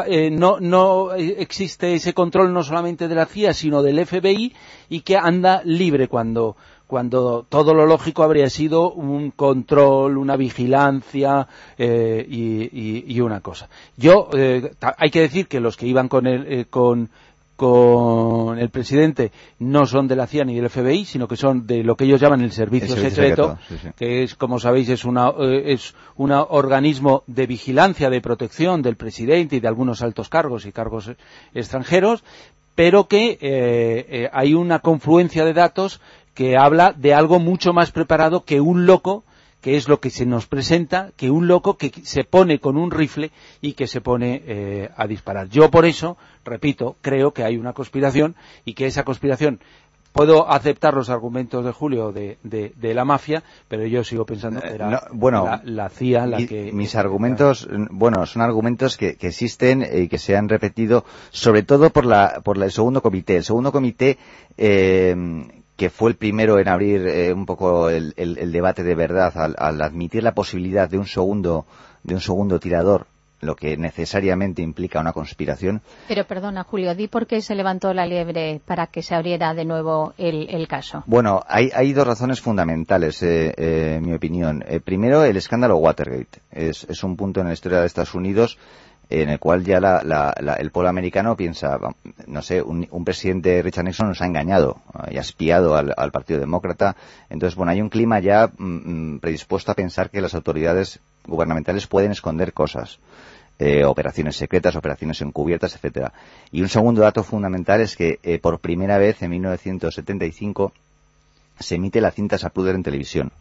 eh, no, no existe ese control no solamente de la CIA sino del FBI y que anda libre cuando cuando todo lo lógico habría sido un control, una vigilancia eh, y, y- y una cosa. Yo, eh, hay que decir que los que iban con el, eh, con, con el presidente no son de la CIA ni del FBI, sino que son de lo que ellos llaman el servicio, El servicio secreto, secreto, sí, sí. que es, como sabéis, es una, eh, es un organismo de vigilancia, de protección del presidente y de algunos altos cargos y cargos extranjeros, pero que eh, eh, hay una confluencia de datos que habla de algo mucho más preparado que un loco que es lo que se nos presenta, que un loco que se pone con un rifle y que se pone eh, a disparar. Yo por eso, repito, creo que hay una conspiración y que esa conspiración puedo aceptar los argumentos de Julio de, de- de la mafia, pero yo sigo pensando que era no, bueno, la, la CIA la que... mis argumentos, bueno, son argumentos que, que existen y que se han repetido, sobre todo por la, por la- el segundo comité. El segundo comité, eh, que fue el primero en abrir eh, un poco el, el- el debate de verdad al, al admitir la posibilidad de un segundo, de un segundo tirador, lo que necesariamente implica una conspiración. Pero perdona, Julio, di por qué se levantó la liebre para que se abriera de nuevo el, el caso. Bueno, hay, hay dos razones fundamentales, eh, eh, en mi opinión. Eh, primero, el escándalo Watergate. Es, es un punto en la historia de Estados Unidos en el cual ya la- la- la- el pueblo americano piensa, no sé, un, presidente Richard Nixon nos ha engañado eh, y ha espiado al, Partido Demócrata. Entonces, bueno, hay un clima ya mm, mm, predispuesto a pensar que las autoridades gubernamentales pueden esconder cosas. eh, operaciones secretas, operaciones encubiertas, etcétera. Y un segundo dato fundamental es que eh, por primera vez en 1975 se emite la cinta Zapruder en televisión.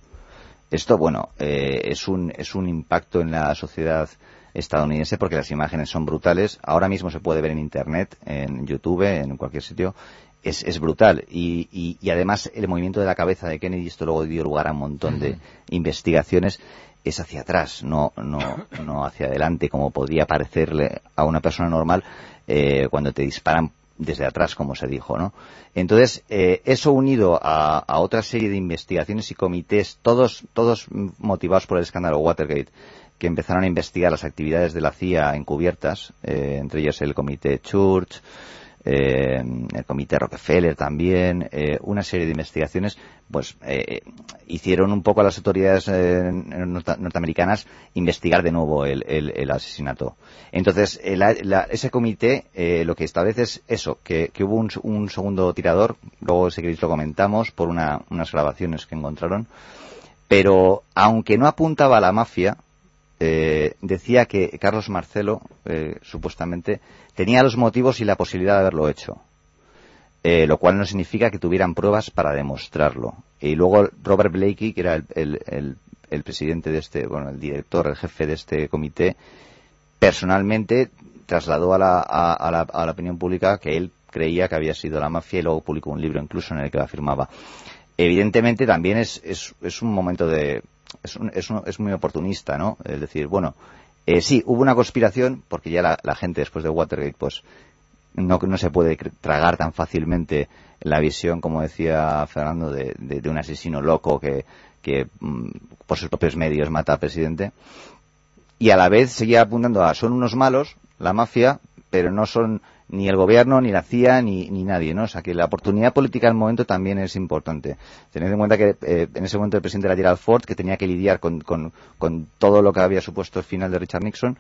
Esto, bueno, es, un, es un impacto en la sociedad estadounidense porque las imágenes son brutales. Ahora mismo se puede ver en Internet, en YouTube, en cualquier sitio. Es, es brutal. Y, y, y además el movimiento de la cabeza de Kennedy, esto luego dio lugar a un montón de investigaciones, es hacia atrás, no, no, no hacia adelante, como podría parecerle a una persona normal eh, cuando te disparan desde atrás, como se dijo, ¿no? Entonces, eh, eso unido a, a otra serie de investigaciones y comités, todos, todos motivados por el escándalo Watergate, que empezaron a investigar las actividades de la CIA encubiertas, eh, entre ellos el comité Church, eh, el comité Rockefeller también, eh, una serie de investigaciones, pues hicieron un poco a las autoridades norte- norteamericanas investigar de nuevo el, asesinato. Entonces, la- ese comité lo que establece es eso, que, que hubo un, un segundo tirador, luego si queréis lo comentamos, por una- unas grabaciones que encontraron, pero aunque no apuntaba a la mafia, eh, decía que Carlos Marcelo, eh, supuestamente, tenía los motivos y la posibilidad de haberlo hecho. Eh, lo cual no significa que tuvieran pruebas para demostrarlo. Y luego Robert Blakey, que era el, presidente de este, bueno, el director, el jefe de este comité, personalmente trasladó a la, a, la, opinión pública que él creía que había sido la mafia y luego publicó un libro incluso en el que lo afirmaba. Evidentemente también es, es un momento de... Es, un- es, un- es muy oportunista, ¿no? Es decir, bueno, eh, sí, hubo una conspiración, porque ya la, la gente después de Watergate, pues, no, no se puede tragar tan fácilmente la visión, como decía Fernando, de un asesino loco que, que mm, por sus propios medios mata al presidente. Y a la vez seguía apuntando a son unos malos, la mafia, pero no son ni el gobierno, ni la CIA, ni, ni nadie, ¿no? O sea que la oportunidad política del momento también es importante. Tened en cuenta que eh, en ese momento el presidente era Gerald Ford, que tenía que lidiar con, con, con todo lo que había supuesto el final de Richard Nixon,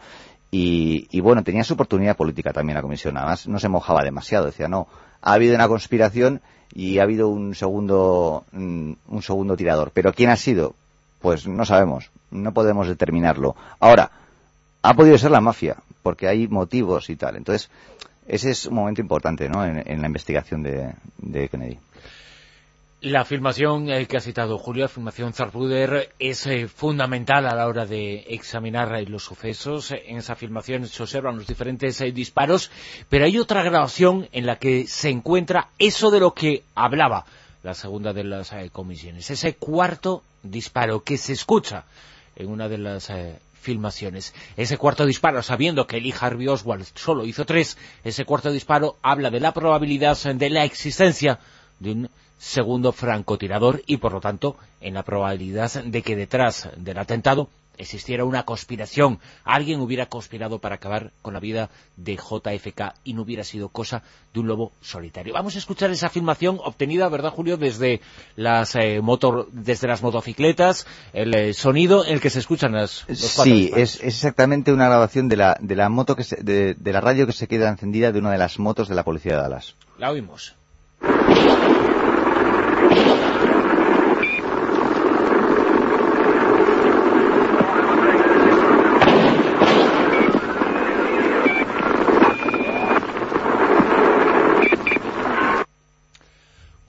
y, y bueno, tenía su oportunidad política también la comisión. Además, no se mojaba demasiado. Decía, no, ha habido una conspiración y ha habido un segundo, mm, un segundo tirador. Pero ¿quién ha sido? Pues no sabemos. No podemos determinarlo. Ahora, ha podido ser la mafia, porque hay motivos y tal. Entonces, ese es un momento importante, ¿no? En, en la investigación de, de Kennedy. La filmación eh, que ha citado Julio, la filmación Zarruder, es eh, fundamental a la hora de examinar eh, los sucesos. En esa filmación se observan los diferentes eh, disparos, pero hay otra grabación en la que se encuentra eso de lo que hablaba la segunda de las eh, comisiones. Ese cuarto disparo que se escucha en una de las eh, filmaciones. Ese cuarto disparo, sabiendo que Lee Harvey Oswald solo hizo tres, ese cuarto disparo habla de la probabilidad de la existencia de un segundo francotirador y por lo tanto en la probabilidad de que detrás del atentado existiera una conspiración, alguien hubiera conspirado para acabar con la vida de JFK y no hubiera sido cosa de un lobo solitario. Vamos a escuchar esa filmación obtenida, ¿verdad Julio?, desde las eh, motor, desde las motocicletas, el eh, sonido en el que se escuchan las, los cuatro Sí, es exactamente una grabación de la, de la moto que se- de, de la radio que se queda encendida de una de las motos de la policía de Dallas. La oímos.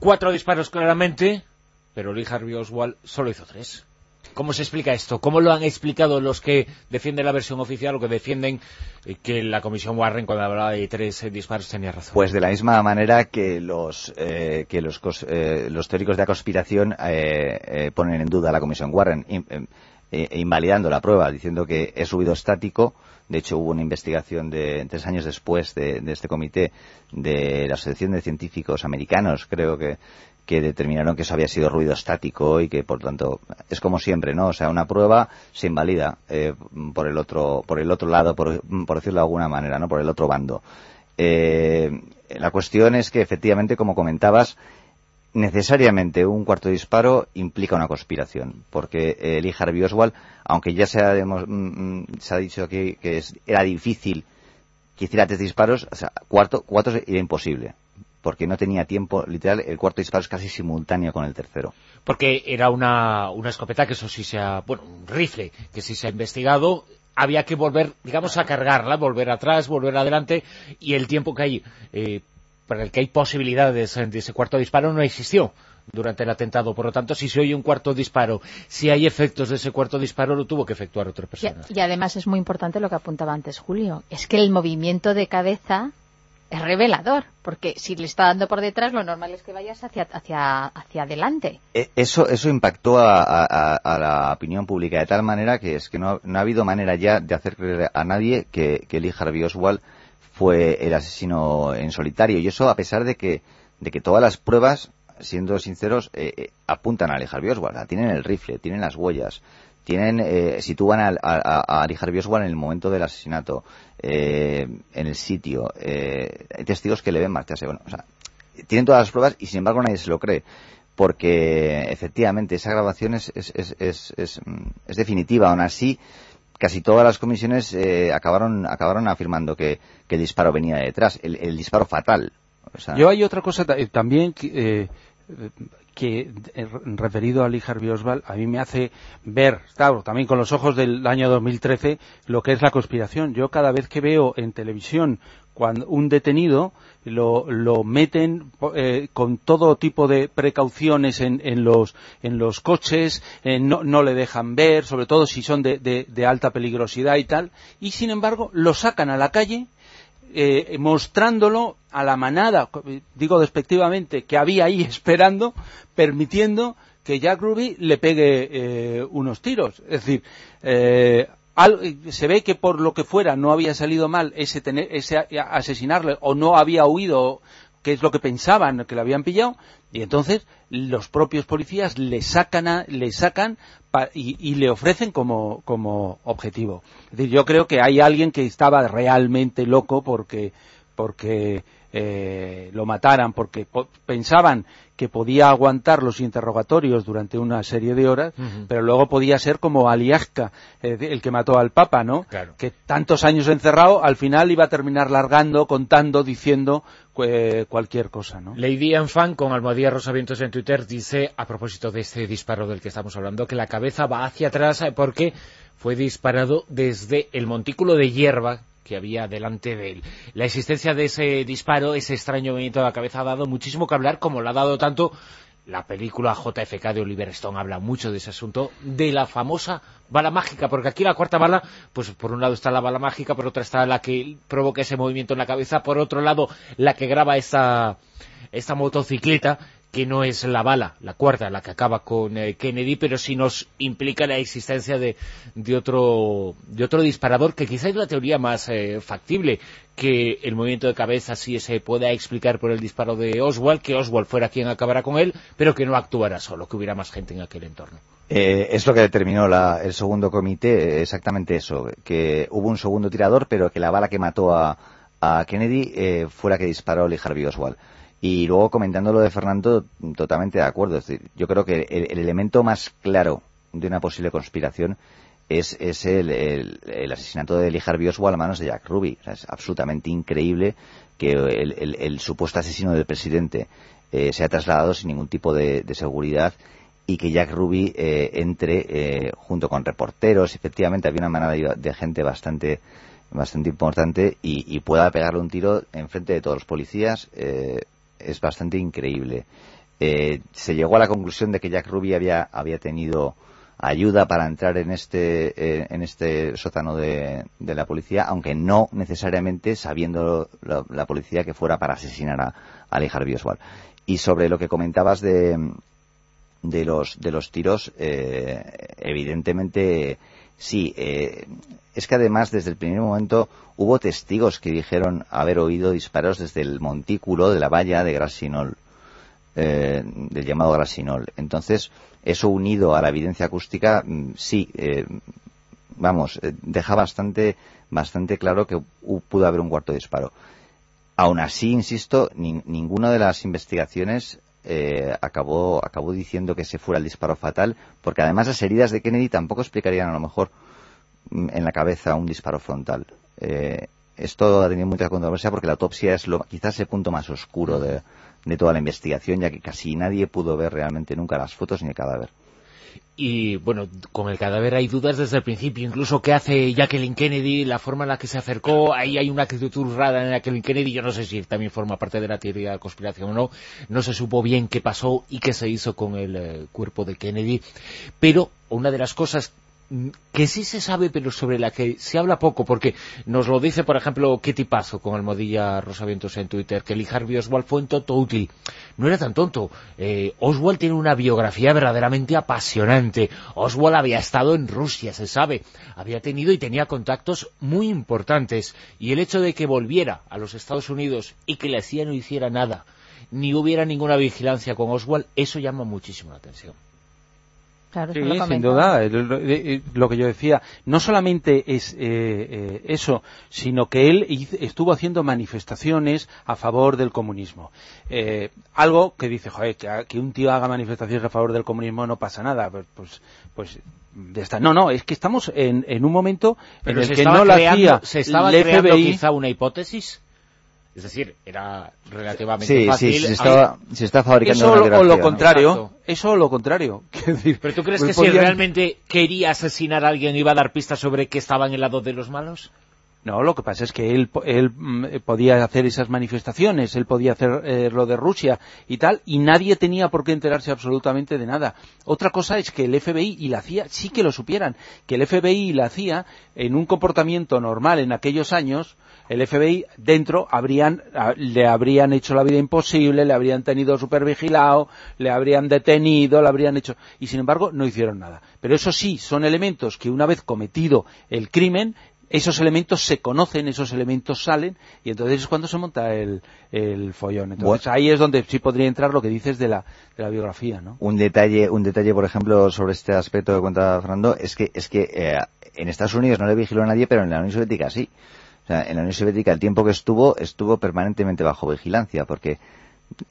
Cuatro disparos claramente, pero Lee Harvey Oswald solo hizo tres. ¿Cómo se explica esto? ¿Cómo lo han explicado los que defienden la versión oficial o que defienden eh, que la comisión Warren cuando hablaba de tres eh, disparos tenía razón? Pues de la misma manera que los eh, que los, eh, los teóricos de la conspiración eh, eh, ponen en duda a la comisión Warren, in- invalidando la prueba, diciendo que es ruido estático. De hecho, hubo una investigación de tres años después de, este comité de la Asociación de Científicos Americanos, creo que que determinaron que eso había sido ruido estático y que por tanto es como siempre no o sea una prueba se invalida eh, por el otro por el otro lado por, por decirlo de alguna manera no por el otro bando. Eh, la cuestión es que efectivamente como comentabas necesariamente un cuarto disparo implica una conspiración, porque eh, Lee Harvey Oswald, aunque ya se ha, demo- mm, mm, se ha dicho que es- era difícil que hiciera tres disparos, o sea, cuarto, cuatro era imposible, porque no tenía tiempo, literal, el cuarto disparo es casi simultáneo con el tercero. porque era una, una escopeta que eso sí se ha, bueno, un rifle que sí se ha investigado, había que volver, digamos, a cargarla, volver atrás, volver adelante, y el tiempo que hay, eh, para el que hay posibilidades de ese cuarto disparo no existió durante el atentado, por lo tanto, si se oye un cuarto disparo, si hay efectos de ese cuarto disparo, lo tuvo que efectuar otra Y, persona. y además es muy importante lo que apuntaba antes Julio, es que el movimiento de cabeza es revelador, porque si le está dando por detrás, lo normal es que vayas hacia, hacia, hacia adelante. E- Eso, eso impactó a, a- a- a la opinión pública de tal manera que es que no, no ha habido manera ya de hacer creer a nadie que, que Lee Harvey Oswald fue el asesino en solitario. Y eso a pesar de que, de que todas las pruebas, siendo sinceros, eh, eh, apuntan a Lee Harvey Oswald. O sea, tienen el rifle, tienen las huellas, tienen, eh, sitúan a, a, a Lee Harvey Oswald en el momento del asesinato, eh, en el sitio. eh, hay testigos que le ven marcharse. Bueno, o sea, tienen todas las pruebas y sin embargo nadie se lo cree porque efectivamente esa grabación es, es, es, es, es, mm, es definitiva. Aún así, casi todas las comisiones eh, acabaron, acabaron afirmando que, el disparo venía de detrás, el, disparo fatal. Yo hay otra cosa eh, también que, eh, que eh, referido a Lee Harvey Oswald a mí me hace ver, claro, también con los ojos del año 2013 lo que es la conspiración. Yo cada vez que veo en televisión cuando un detenido lo, lo meten eh, con todo tipo de precauciones en, en los en los coches, eh, no, no le dejan ver, sobre todo si son de, de- alta peligrosidad y tal, y sin embargo lo sacan a la calle eh, mostrándolo a la manada, digo despectivamente, que había ahí esperando, permitiendo que Jack Ruby le pegue unos tiros. Es decir, se ve que por lo que fuera no había salido mal ese, tener, ese asesinarle o no había huido, que es lo que pensaban que le habían pillado, y entonces los propios policías le sacan, a- le sacan pa- y, le ofrecen como, como objetivo. Es decir, yo creo que hay alguien que estaba realmente loco porque, porque eh, lo mataran, porque po- pensaban que podía aguantar los interrogatorios durante una serie de horas, pero luego podía ser como Aliasca, eh, el que mató al Papa, ¿no? Claro. Que tantos años encerrado, al final iba a terminar largando, contando, diciendo eh, cualquier cosa, ¿no? Lady Fan con Almohadilla Rosavientos en Twitter dice, a propósito de este disparo del que estamos hablando, que la cabeza va hacia atrás eh, porque fue disparado desde el montículo de hierba que había delante de él. La existencia de ese disparo, ese extraño movimiento de la cabeza ha dado muchísimo que hablar, como lo ha dado tanto la película JFK de Oliver Stone habla mucho de ese asunto, de la famosa bala mágica, porque aquí la cuarta bala, pues por un lado está la bala mágica, por otra está la que provoca ese movimiento en la cabeza, por otro lado la que graba esta, esta motocicleta, que no es la bala, la cuarta, la que acaba con eh, Kennedy, pero sí nos implica la existencia de, de, otro, disparador, que quizá es la teoría más eh, factible, que el movimiento de cabeza sí se pueda explicar por el disparo de Oswald, que Oswald fuera quien acabara con él, pero que no actuara solo, que hubiera más gente en aquel entorno. Eh, es lo que determinó la, el segundo comité, exactamente eso, que hubo un segundo tirador, pero que la bala que mató a, a Kennedy eh, fue la que disparó Lee Harvey Oswald. Y luego comentando lo de Fernando, totalmente de acuerdo. Yo creo que el, el, elemento más claro de una posible conspiración es, es el, el, asesinato de Lee Harvey Oswald a manos de Jack Ruby. Es absolutamente increíble que el, supuesto asesino del presidente eh, sea trasladado sin ningún tipo de, seguridad y que Jack Ruby eh, entre eh, junto con reporteros. Efectivamente, había una manada de gente bastante bastante importante y, y pueda pegarle un tiro en frente de todos los policías. Eh, es bastante increíble. Eh, se llegó a la conclusión de que Jack Ruby había, había tenido ayuda para entrar en este, eh, en este sótano de, de, la policía, aunque no necesariamente sabiendo la, policía que fuera para asesinar a, a Lee Harvey Oswald. Y sobre lo que comentabas de, de los, de los tiros, eh, evidentemente sí. Eh, es que además desde el primer momento hubo testigos que dijeron haber oído disparos desde el montículo de la valla de Grasinol, eh, del llamado Grasinol. Entonces, eso unido a la evidencia acústica, sí, eh, vamos, eh, deja bastante, bastante claro que pudo haber un cuarto disparo. Aún así, insisto, ni, ninguna de las investigaciones eh, acabó, acabó diciendo que ese fuera el disparo fatal, porque además las heridas de Kennedy tampoco explicarían a lo mejor en la cabeza un disparo frontal. Eh, esto ha tenido mucha controversia porque la autopsia es lo, quizás el punto más oscuro de, toda la investigación, ya que casi nadie pudo ver realmente nunca las fotos ni el cadáver. Y bueno, con el cadáver hay dudas desde el principio, incluso qué hace Jacqueline Kennedy, la forma en la que se acercó, ahí hay una actitud rara en Jacqueline Kennedy, yo no sé si también forma parte de la teoría de la conspiración o no, no se supo bien qué pasó y qué se hizo con el eh, cuerpo de Kennedy, pero una de las cosas que sí se sabe, pero sobre la que se habla poco, porque nos lo dice, por ejemplo, Kitty con Almodilla Rosavientos en Twitter, que Lee Harvey Oswald fue un tonto útil. No era tan tonto. Eh, Oswald tiene una biografía verdaderamente apasionante. Oswald había estado en Rusia, se sabe. Había tenido y tenía contactos muy importantes. Y el hecho de que volviera a los Estados Unidos y que la CIA no hiciera nada, ni hubiera ninguna vigilancia con Oswald, eso llama muchísimo la atención. Claro, sí, sin duda, lo que yo decía, no solamente es eh, eh, eso, sino que él estuvo haciendo manifestaciones a favor del comunismo. Eh, algo que dice, joder, que, que, un tío haga manifestaciones a favor del comunismo no pasa nada, pues, pues, pues ya está. No, no, es que estamos en, en un momento Pero en el que no la hacía ¿Se estaba el creando FBI, quizá una hipótesis? Es decir, era relativamente Sí, fácil. sí, se estaba, se está fabricando eso una o lo contrario, eso o lo contrario. Decir, ¿Pero tú crees pues que si realmente quería asesinar a alguien iba a dar pistas sobre que estaba en el lado de los malos? No, lo que pasa es que él, él mm, eh, podía hacer esas manifestaciones, él podía hacer eh, lo de Rusia y tal, y nadie tenía por qué enterarse absolutamente de nada. Otra cosa es que el FBI y la CIA sí que lo supieran, que el FBI y la CIA, en un comportamiento normal en aquellos años, el FBI dentro habrían, le habrían hecho la vida imposible, le habrían tenido supervigilado, le habrían detenido, le habrían hecho... Y sin embargo no hicieron nada. Pero eso sí, son elementos que una vez cometido el crimen, esos elementos se conocen, esos elementos salen, y entonces es cuando se monta el, el follón. Entonces ahí es donde sí podría entrar lo que dices de la, de la biografía, ¿no? Un detalle, un detalle, por ejemplo, sobre este aspecto que cuenta Fernando, es que, es que eh, en Estados Unidos no le vigiló a nadie, pero en la Unión Soviética sí. O sea, en la Unión Soviética el tiempo que estuvo, estuvo permanentemente bajo vigilancia, porque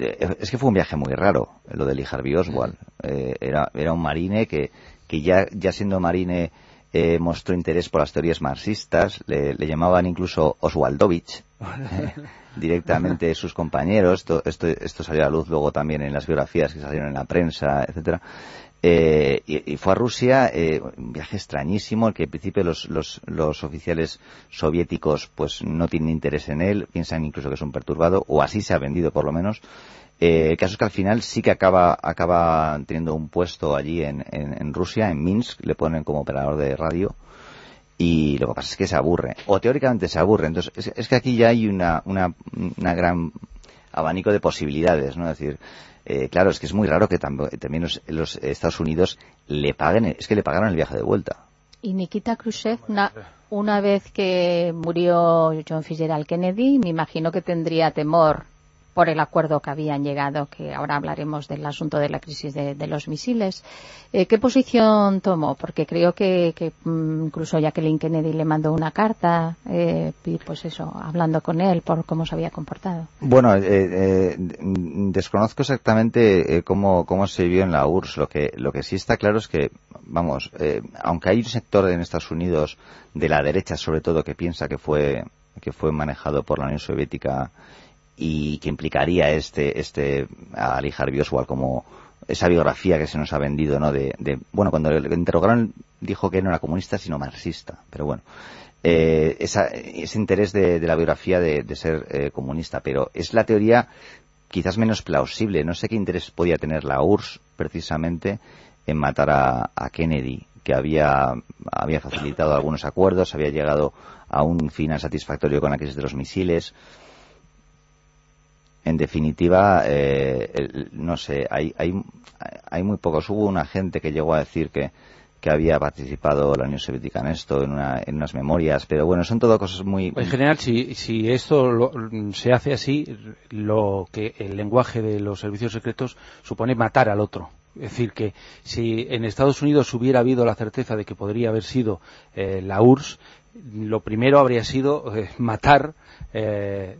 eh, es que fue un viaje muy raro, lo de Harvey Oswald. Eh, era, era un marine que, que ya, ya siendo marine eh, mostró interés por las teorías marxistas, le, le llamaban incluso Oswaldovich, eh, directamente sus compañeros, esto, esto, esto salió a la luz luego también en las biografías que salieron en la prensa, etcétera. Eh, y, fue a Rusia, eh, un viaje extrañísimo, el que al principio los, los, los oficiales soviéticos pues no tienen interés en él, piensan incluso que es un perturbado, o así se ha vendido por lo menos. Eh, el caso es que al final sí que acaba, acaba teniendo un puesto allí en, en, en Rusia, en Minsk, le ponen como operador de radio y lo que pasa es que se aburre, o teóricamente se aburre. Entonces, es, que aquí ya hay una, una, una gran abanico de posibilidades, ¿no? Decir, eh, claro, es que es muy raro que tam- también los, los Estados Unidos le paguen, es que le pagaron el viaje de vuelta. Y Nikita Khrushchev, una, una vez que murió John Fitzgerald Kennedy, me imagino que tendría temor por el acuerdo que habían llegado, que ahora hablaremos del asunto de la crisis de, los misiles. Eh, ¿Qué posición tomó? Porque creo que, que, mm, incluso Jacqueline Kennedy le mandó una carta, eh, pues eso, hablando con él por cómo se había comportado. Bueno, eh, eh, desconozco exactamente eh, cómo, se vivió en la URSS. Lo que, lo que sí está claro es que, vamos, aunque hay un sector en Estados Unidos de la derecha, sobre todo, que piensa que fue, que fue manejado por la Unión Soviética y que implicaría este, este, a Lee Harvey Oswald como esa biografía que se nos ha vendido, ¿no? De, de- bueno, cuando le interrogaron dijo que no era comunista sino marxista, pero bueno, eh, esa- ese interés de, la biografía de, de ser eh, comunista, pero es la teoría quizás menos plausible. No sé qué interés podía tener la URSS precisamente en matar a, a Kennedy, que había, había facilitado algunos acuerdos, había llegado a un final satisfactorio con la crisis de los misiles. En definitiva, eh, el- no sé, hay, hay, hay muy pocos. Hubo una gente que llegó a decir que, había participado la Unión Soviética en esto, en, una- en unas memorias, pero bueno, son todo cosas muy... En general, si, si esto lo- se hace así, lo que el lenguaje de los servicios secretos supone matar al otro. Es decir, que si en Estados Unidos hubiera habido la certeza de que podría haber sido eh, la URSS, lo primero habría sido eh, matar eh,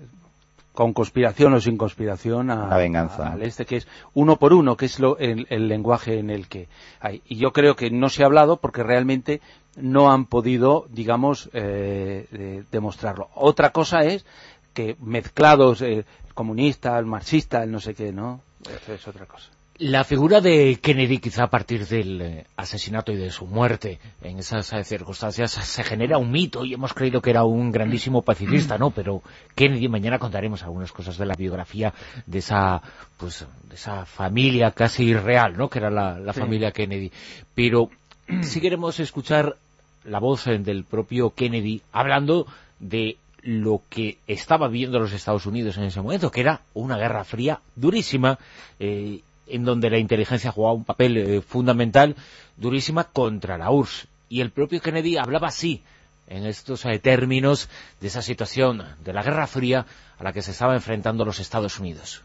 con conspiración o sin conspiración a, La venganza. a- al este, que es uno por uno, que es lo, el, el lenguaje en el que hay. Y yo creo que no se ha hablado porque realmente no han podido, digamos, eh, eh, demostrarlo. Otra cosa es que mezclados, eh, el comunista, el marxista, el no sé qué, ¿no? Eso es otra cosa. La figura de Kennedy, quizá a partir del eh, asesinato y de su muerte, en esas eh, circunstancias, se genera un mito y hemos creído que era un grandísimo pacifista, ¿no? Pero Kennedy, mañana contaremos algunas cosas de la biografía de esa, pues, de esa familia casi real, ¿no? Que era la, la Sí. familia Kennedy. Pero si queremos escuchar la voz eh, del propio Kennedy hablando de lo que estaba viviendo los Estados Unidos en ese momento, que era una guerra fría durísima, eh, en donde la inteligencia jugaba un papel eh, fundamental, durísima contra la URSS. Y el propio Kennedy hablaba así, en estos eh, términos, de esa situación de la guerra fría a la que se estaba enfrentando los Estados Unidos.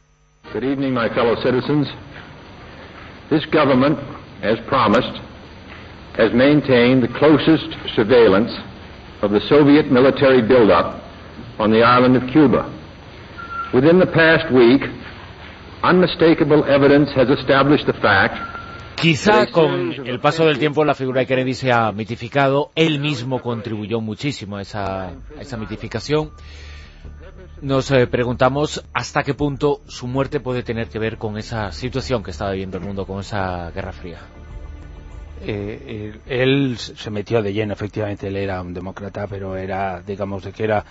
Good evening, my fellow citizens. This government, as promised, has maintained the closest surveillance of the Soviet military buildup on the island of Cuba. Within the past week, Quizá con el paso del tiempo la figura de Kennedy se ha mitificado, él mismo contribuyó muchísimo a esa, a esa mitificación. Nos eh, preguntamos hasta qué punto su muerte puede tener que ver con esa situación que estaba viviendo el mundo, con esa guerra fría. Eh, él se metió de lleno, efectivamente, él era un demócrata, pero era, digamos, de que era,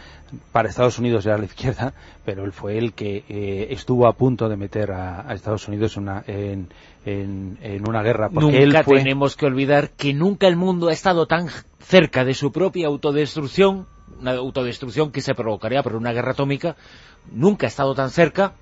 para Estados Unidos era la izquierda, pero él fue el que eh, estuvo a punto de meter a, a Estados Unidos una- en, en- en una guerra. Porque Nunca él fue, tenemos que olvidar que nunca el mundo ha estado tan cerca de su propia autodestrucción, una autodestrucción que se provocaría por una guerra atómica, nunca ha estado tan cerca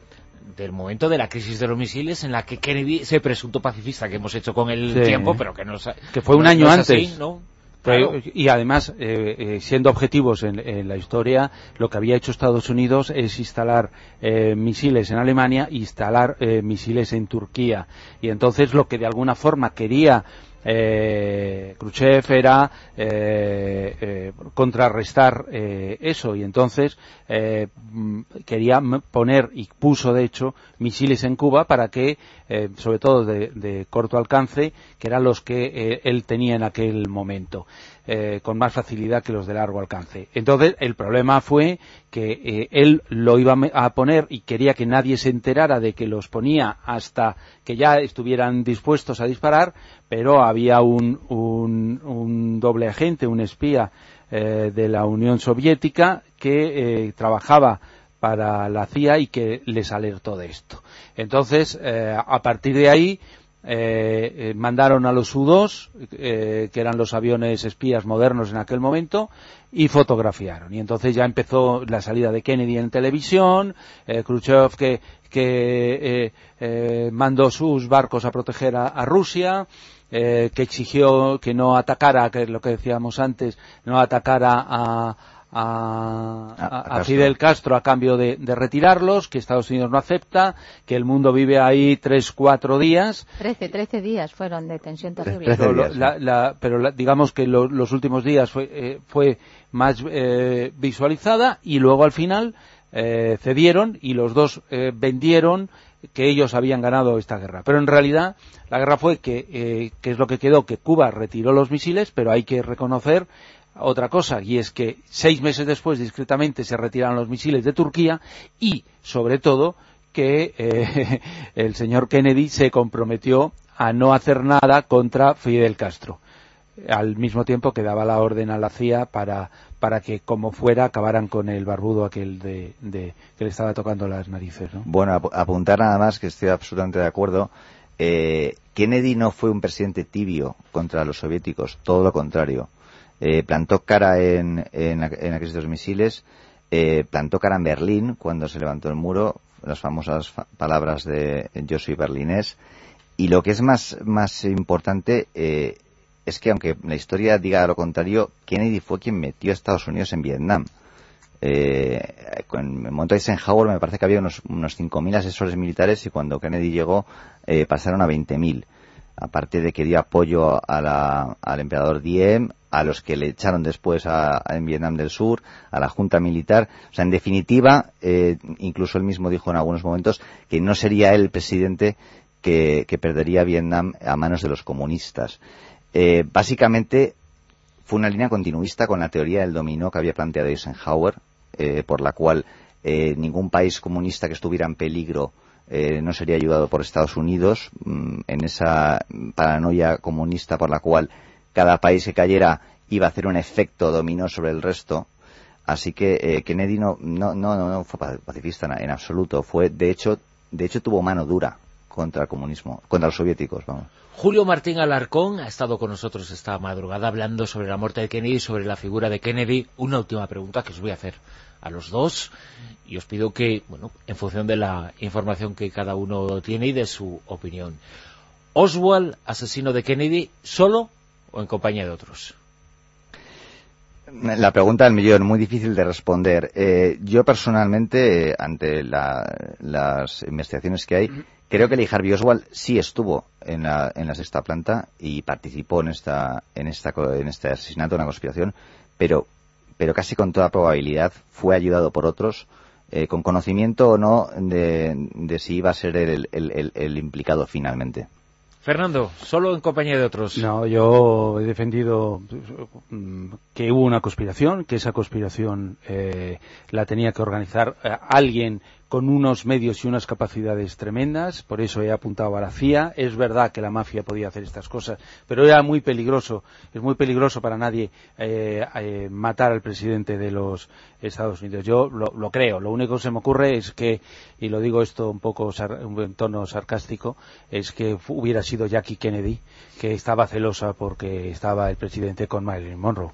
del momento de la crisis de los misiles en la que Kennedy, ese presunto pacifista que hemos hecho con el Sí. tiempo, pero que no que fue un no- año no antes. así, ¿no? Claro. Y además, eh, eh, siendo objetivos en, en la historia, lo que había hecho Estados Unidos es instalar eh, misiles en Alemania e instalar eh, misiles en Turquía. Y entonces lo que de alguna forma quería eh, Khrushchev era eh, eh, contrarrestar eh, eso. Y entonces eh, mm, quería poner y puso de hecho misiles en Cuba para que eh, sobre todo de, de corto alcance que eran los que él tenía en aquel momento eh, con más facilidad que los de largo alcance entonces el problema fue que eh, él lo iba a poner y quería que nadie se enterara de que los ponía hasta que ya estuvieran dispuestos a disparar pero había un, un, un doble agente, un espía eh, de la Unión Soviética que eh, trabajaba para la CIA y que les alertó de esto. Entonces, eh, a partir de ahí, eh, eh, mandaron a los U-2, eh, que eran los aviones espías modernos en aquel momento, y fotografiaron. Y entonces ya empezó la salida de Kennedy en televisión, eh, Khrushchev que, que eh, mandó sus barcos a proteger a, a Rusia, que exigió que no atacara, que es lo que decíamos antes, no atacara a, a, A- a. Fidel Castro a cambio de, de retirarlos, que Estados Unidos no acepta, que el mundo vive ahí tres, cuatro días, Trece, trece días fueron de tensión terrible. Trece pero, días, la- la- pero la- digamos que lo- los últimos días fue, eh, fue más eh, visualizada y luego al final eh, cedieron y los dos eh, vendieron que ellos habían ganado esta guerra. Pero en realidad la guerra fue que, eh, que es lo que quedó, que Cuba retiró los misiles, pero hay que reconocer otra cosa, y es que seis meses después discretamente se retiraron los misiles de Turquía y, sobre todo, que eh, el señor Kennedy se comprometió a no hacer nada contra Fidel Castro al mismo tiempo que daba la orden a la CIA para, para que como fuera acabaran con el barbudo aquel de, que le estaba tocando las narices ¿no? Bueno, ap- apuntar nada más, que estoy absolutamente de acuerdo. Eh, Kennedy no fue un presidente tibio contra los soviéticos, todo lo contrario. Eh, plantó cara en, en, en misiles, eh, plantó cara en Berlín cuando se levantó el muro, las famosas fa- palabras de yo soy berlinés. Y lo que es más, más importante eh, es que aunque la historia diga lo contrario, Kennedy fue quien metió a Estados Unidos en Vietnam. Eh, con el momento de Eisenhower me parece que había unos, unos 5.000 asesores militares y cuando Kennedy llegó eh, pasaron a 20.000. Aparte de que dio apoyo a la- al emperador Diem, a los que le echaron después a, en Vietnam del Sur, a la junta militar. O sea, en definitiva, eh, incluso él mismo dijo en algunos momentos que no sería él el presidente que, que perdería Vietnam a manos de los comunistas. Eh, básicamente, fue una línea continuista con la teoría del dominó que había planteado Eisenhower, eh, por la cual eh, ningún país comunista que estuviera en peligro eh, no sería ayudado por Estados Unidos, mm, en esa paranoia comunista por la cual cada país que cayera iba a hacer un efecto dominó sobre el resto. Así que eh, Kennedy no, no, no, no, fue pa- pacifista en, en absoluto. Fue, de hecho, de hecho tuvo mano dura contra el comunismo, contra los soviéticos, vamos. Julio Martín Alarcón ha estado con nosotros esta madrugada hablando sobre la muerte de Kennedy, sobre la figura de Kennedy. Una última pregunta que os voy a hacer a los dos y os pido que, bueno, en función de la información que cada uno tiene y de su opinión. Oswald, asesino de Kennedy, solo o en compañía de otros? La pregunta del millón, muy difícil de responder. Eh, yo personalmente, ante la- las investigaciones que hay, creo que Lee Harvey Oswald sí estuvo en la, en la sexta planta y participó en esta, en esta, en este asesinato, una conspiración, pero, pero casi con toda probabilidad fue ayudado por otros, eh, con conocimiento o no de, de si iba a ser el, el- el- el implicado finalmente. Fernando, solo en compañía de otros. No, yo he defendido mm, que hubo una conspiración, que esa conspiración eh, la tenía que organizar eh, alguien con unos medios y unas capacidades tremendas, por eso he apuntado a la CIA. Es verdad que la mafia podía hacer estas cosas, pero era muy peligroso, es muy peligroso para nadie eh, eh, matar al presidente de los Estados Unidos. Yo lo, lo creo, lo único que se me ocurre es que, y lo digo esto un poco sar- en tono sarcástico, es que hubiera sido Jackie Kennedy, que estaba celosa porque estaba el presidente con Marilyn Monroe.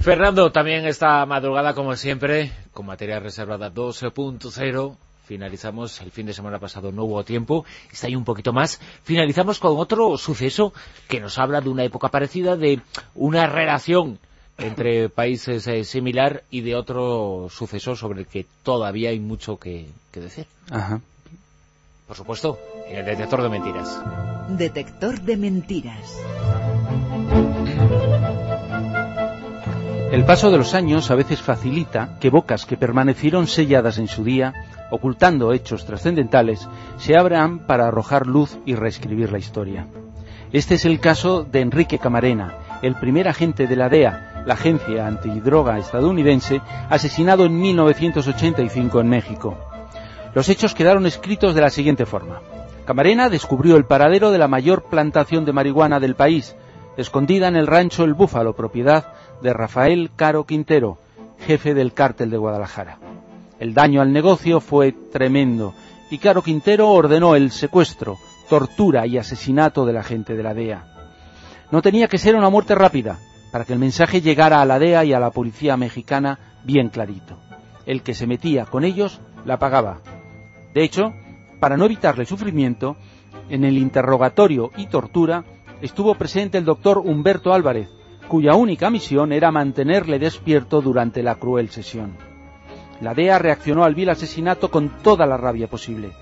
Fernando, también esta madrugada, como siempre, con materia reservada 12.0. Finalizamos, el fin de semana pasado no hubo tiempo, está ahí un poquito más. Finalizamos con otro suceso que nos habla de una época parecida, de una relación entre países eh, similar y de otro suceso sobre el que todavía hay mucho que, que decir. Ajá. Por supuesto, en el detector de mentiras. Detector de mentiras. El paso de los años a veces facilita que bocas que permanecieron selladas en su día, ocultando hechos trascendentales, se abran para arrojar luz y reescribir la historia. Este es el caso de Enrique Camarena, el primer agente de la DEA, la agencia antidroga estadounidense, asesinado en 1985 en México. Los hechos quedaron escritos de la siguiente forma. Camarena descubrió el paradero de la mayor plantación de marihuana del país, escondida en el rancho El Búfalo, propiedad de Rafael Caro Quintero, jefe del cártel de Guadalajara. El daño al negocio fue tremendo y Caro Quintero ordenó el secuestro, tortura y asesinato de la gente de la DEA. No tenía que ser una muerte rápida, para que el mensaje llegara a la DEA y a la policía mexicana bien clarito. El que se metía con ellos la pagaba. De hecho, para no evitarle sufrimiento, en el interrogatorio y tortura estuvo presente el doctor Humberto Álvarez, cuya única misión era mantenerle despierto durante la cruel sesión. La DEA reaccionó al vil asesinato con toda la rabia posible.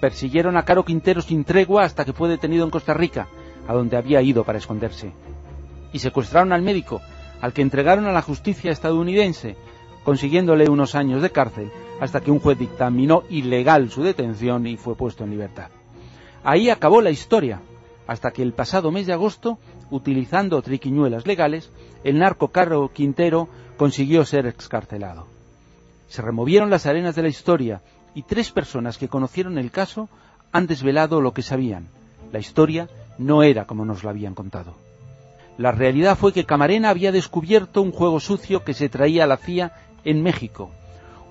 Persiguieron a Caro Quintero sin tregua hasta que fue detenido en Costa Rica, a donde había ido para esconderse. Y secuestraron al médico, al que entregaron a la justicia estadounidense, consiguiéndole unos años de cárcel hasta que un juez dictaminó ilegal su detención y fue puesto en libertad. Ahí acabó la historia, hasta que el pasado mes de agosto, utilizando triquiñuelas legales, el narco Caro Quintero consiguió ser excarcelado. Se removieron las arenas de la historia y tres personas que conocieron el caso han desvelado lo que sabían. La historia no era como nos la habían contado. La realidad fue que Camarena había descubierto un juego sucio que se traía a la CIA en México.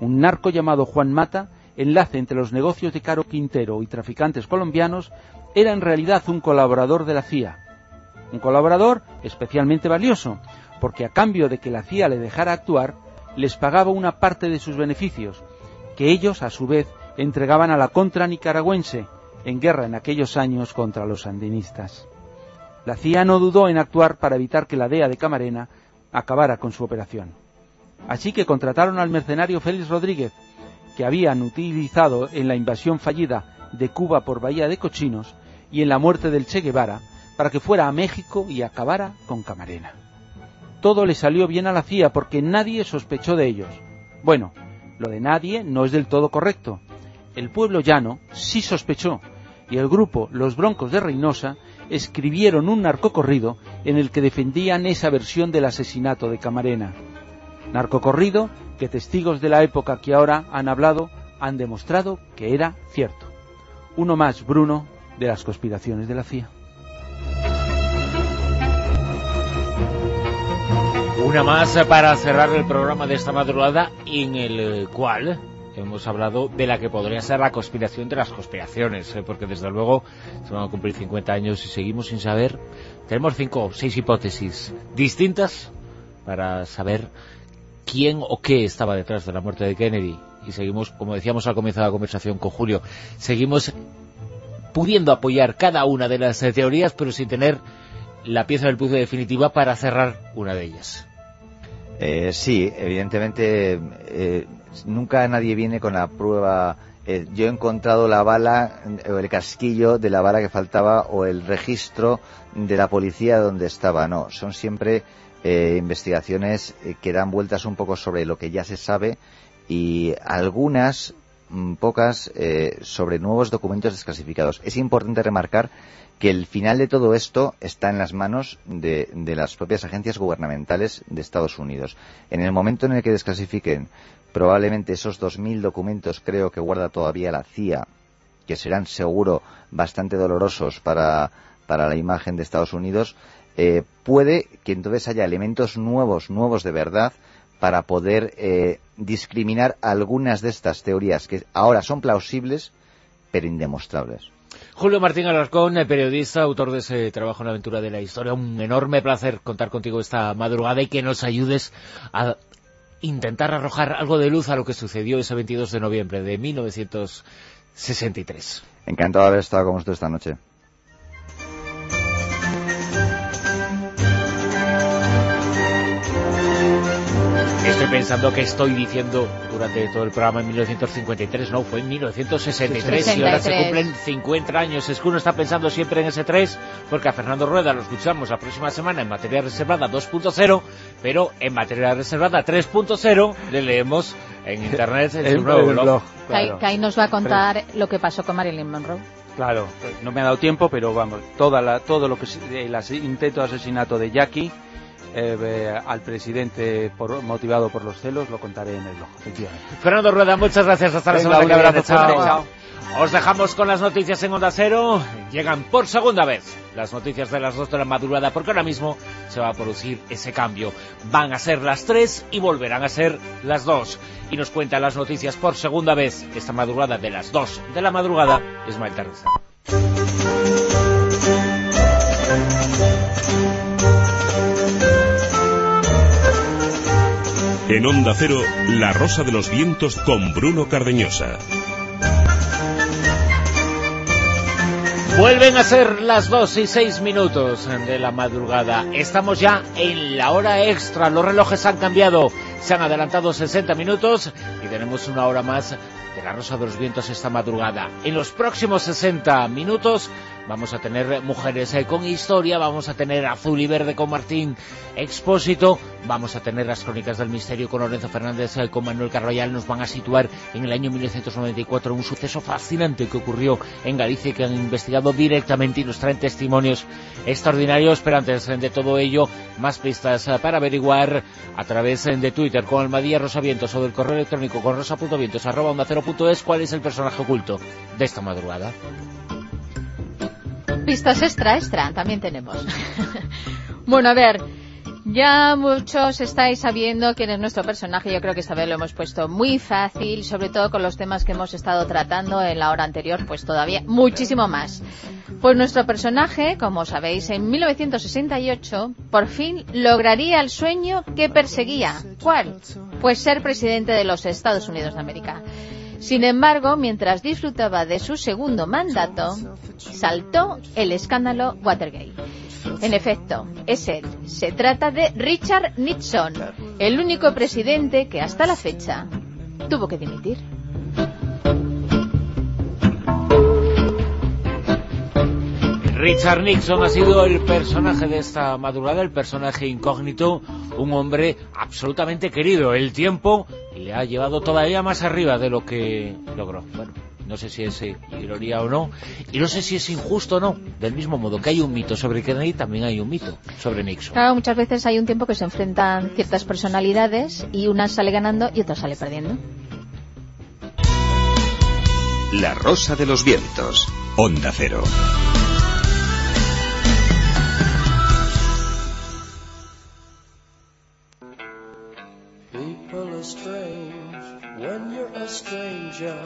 Un narco llamado Juan Mata, enlace entre los negocios de Caro Quintero y traficantes colombianos, era en realidad un colaborador de la CIA. Un colaborador especialmente valioso, porque a cambio de que la CIA le dejara actuar, les pagaba una parte de sus beneficios, que ellos, a su vez, entregaban a la contra nicaragüense, en guerra en aquellos años contra los sandinistas. La CIA no dudó en actuar para evitar que la DEA de Camarena acabara con su operación. Así que contrataron al mercenario Félix Rodríguez, que habían utilizado en la invasión fallida de Cuba por Bahía de Cochinos y en la muerte del Che Guevara, para que fuera a México y acabara con Camarena. Todo le salió bien a la CIA porque nadie sospechó de ellos. Bueno, lo de nadie no es del todo correcto. El pueblo llano sí sospechó, y el grupo Los Broncos de Reynosa escribieron un narcocorrido en el que defendían esa versión del asesinato de Camarena. Narcocorrido que testigos de la época que ahora han hablado han demostrado que era cierto. Uno más, Bruno, de las conspiraciones de la CIA. Una más para cerrar el programa de esta madrugada en el cual hemos hablado de la que podría ser la conspiración de las conspiraciones, ¿eh? porque desde luego se van a cumplir 50 años y seguimos sin saber. Tenemos cinco o seis hipótesis distintas para saber quién o qué estaba detrás de la muerte de Kennedy. Y seguimos, como decíamos al comienzo de la conversación con Julio, seguimos pudiendo apoyar cada una de las eh, teorías, pero sin tener la pieza del puzzle definitiva para cerrar una de ellas. Eh, sí, evidentemente eh, nunca nadie viene con la prueba. eh, yo he encontrado la bala o el casquillo de la bala que faltaba o el registro de la policía donde estaba. No, son siempre eh, investigaciones eh, que dan vueltas un poco sobre lo que ya se sabe y algunas, mm, pocas, eh, sobre nuevos documentos desclasificados. Es importante remarcar que el final de todo esto está en las manos de, las propias agencias gubernamentales de Estados Unidos. En el momento en el que desclasifiquen probablemente esos 2.000 documentos, creo que guarda todavía la CIA, que serán seguro bastante dolorosos para, para la imagen de Estados Unidos, eh, puede que entonces haya elementos nuevos, nuevos de verdad, para poder eh, discriminar algunas de estas teorías que ahora son plausibles, pero indemostrables. Julio Martín Alarcón, eh, periodista, autor de ese trabajo en la aventura de la historia. Un enorme placer contar contigo esta madrugada y que nos ayudes a intentar arrojar algo de luz a lo que sucedió ese 22 de noviembre de 1963. Encantado de haber estado con usted esta noche. Estoy pensando que estoy diciendo durante todo el programa en 1953, no, fue en 1963 y ahora se 63. cumplen 50 años. Es que uno está pensando siempre en ese 3, porque a Fernando Rueda lo escuchamos la próxima semana en materia reservada 2.0, pero en materia reservada 3.0 le leemos en internet en su El- nuevo blog. blog, Que ahí- claro. que ahí nos va a contar lo que pasó con Marilyn Monroe. Claro, no me ha dado tiempo, pero vamos, toda la, todo lo que se- el intento de asesinato de Jackie eh, al presidente por- motivado por los celos lo contaré en el blog, efectivamente. Fernando Rueda, muchas gracias. Hasta la semana que viene. chao. Os dejamos con las noticias en Onda Cero. Llegan por segunda vez las noticias de las 2 de la madrugada porque ahora mismo se va a producir ese cambio. Van a ser las 3 y volverán a ser las 2. Y nos cuentan las noticias por segunda vez esta madrugada de las 2 de la madrugada Ismael Terreza. En Onda Cero, La Rosa de los Vientos con Bruno Cardeñosa. Vuelven a ser las 2 y 6 minutos de la madrugada. Estamos ya en la hora extra. Los relojes han cambiado. Se han adelantado 60 minutos y tenemos una hora más de la Rosa de los Vientos esta madrugada. En los próximos 60 minutos vamos a tener mujeres eh, con historia, vamos a tener azul y verde con Martín Expósito, vamos a tener las crónicas del misterio con Lorenzo Fernández, eh, con Manuel Carroyal, nos van a situar en el año 1994 un suceso fascinante que ocurrió en Galicia y que han investigado directamente y nos traen testimonios extraordinarios, pero antes de todo ello, más pistas eh, para averiguar a través de Twitter con Almadía Rosavientos o del correo electrónico con rosa.vientos arroba onda cero punto es cuál es el personaje oculto de esta madrugada. Pistas extra, extra, también tenemos. bueno, a ver, ya muchos estáis sabiendo quién es nuestro personaje. Yo creo que esta vez lo hemos puesto muy fácil, sobre todo con los temas que hemos estado tratando en la hora anterior, pues todavía muchísimo más. Pues nuestro personaje, como sabéis, en 1968 por fin lograría el sueño que perseguía. ¿Cuál? Pues ser presidente de los Estados Unidos de América. Sin embargo, mientras disfrutaba de su segundo mandato, saltó el escándalo Watergate. En efecto, es él. Se trata de Richard Nixon, el único presidente que hasta la fecha tuvo que dimitir. Richard Nixon ha sido el personaje de esta madrugada, el personaje incógnito, un hombre absolutamente querido. El tiempo le ha llevado todavía más arriba de lo que logró. Bueno, no sé si es ironía o no, y no sé si es injusto o no. Del mismo modo que hay un mito sobre Kennedy, también hay un mito sobre Nixon. Claro, muchas veces hay un tiempo que se enfrentan ciertas personalidades y una sale ganando y otra sale perdiendo. La Rosa de los Vientos. Onda Cero. Stranger.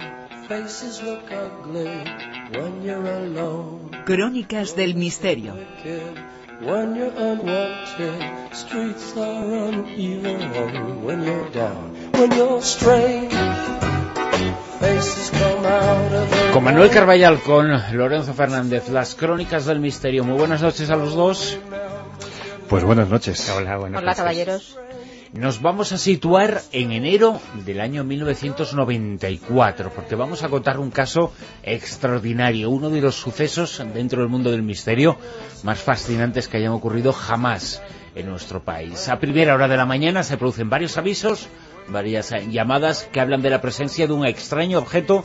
Faces look ugly when you're alone. Crónicas del Misterio. When you're unwanted, streets are uneven when you're down. When you're strange, faces come out of the Con Manuel Carballal, con Lorenzo Fernández, las crónicas del misterio. Muy buenas noches a los dos. Pues buenas noches. Hola, buenas Hola, caballeros. Nos vamos a situar en enero del año 1994, porque vamos a contar un caso extraordinario, uno de los sucesos dentro del mundo del misterio más fascinantes que hayan ocurrido jamás en nuestro país. A primera hora de la mañana se producen varios avisos, varias llamadas que hablan de la presencia de un extraño objeto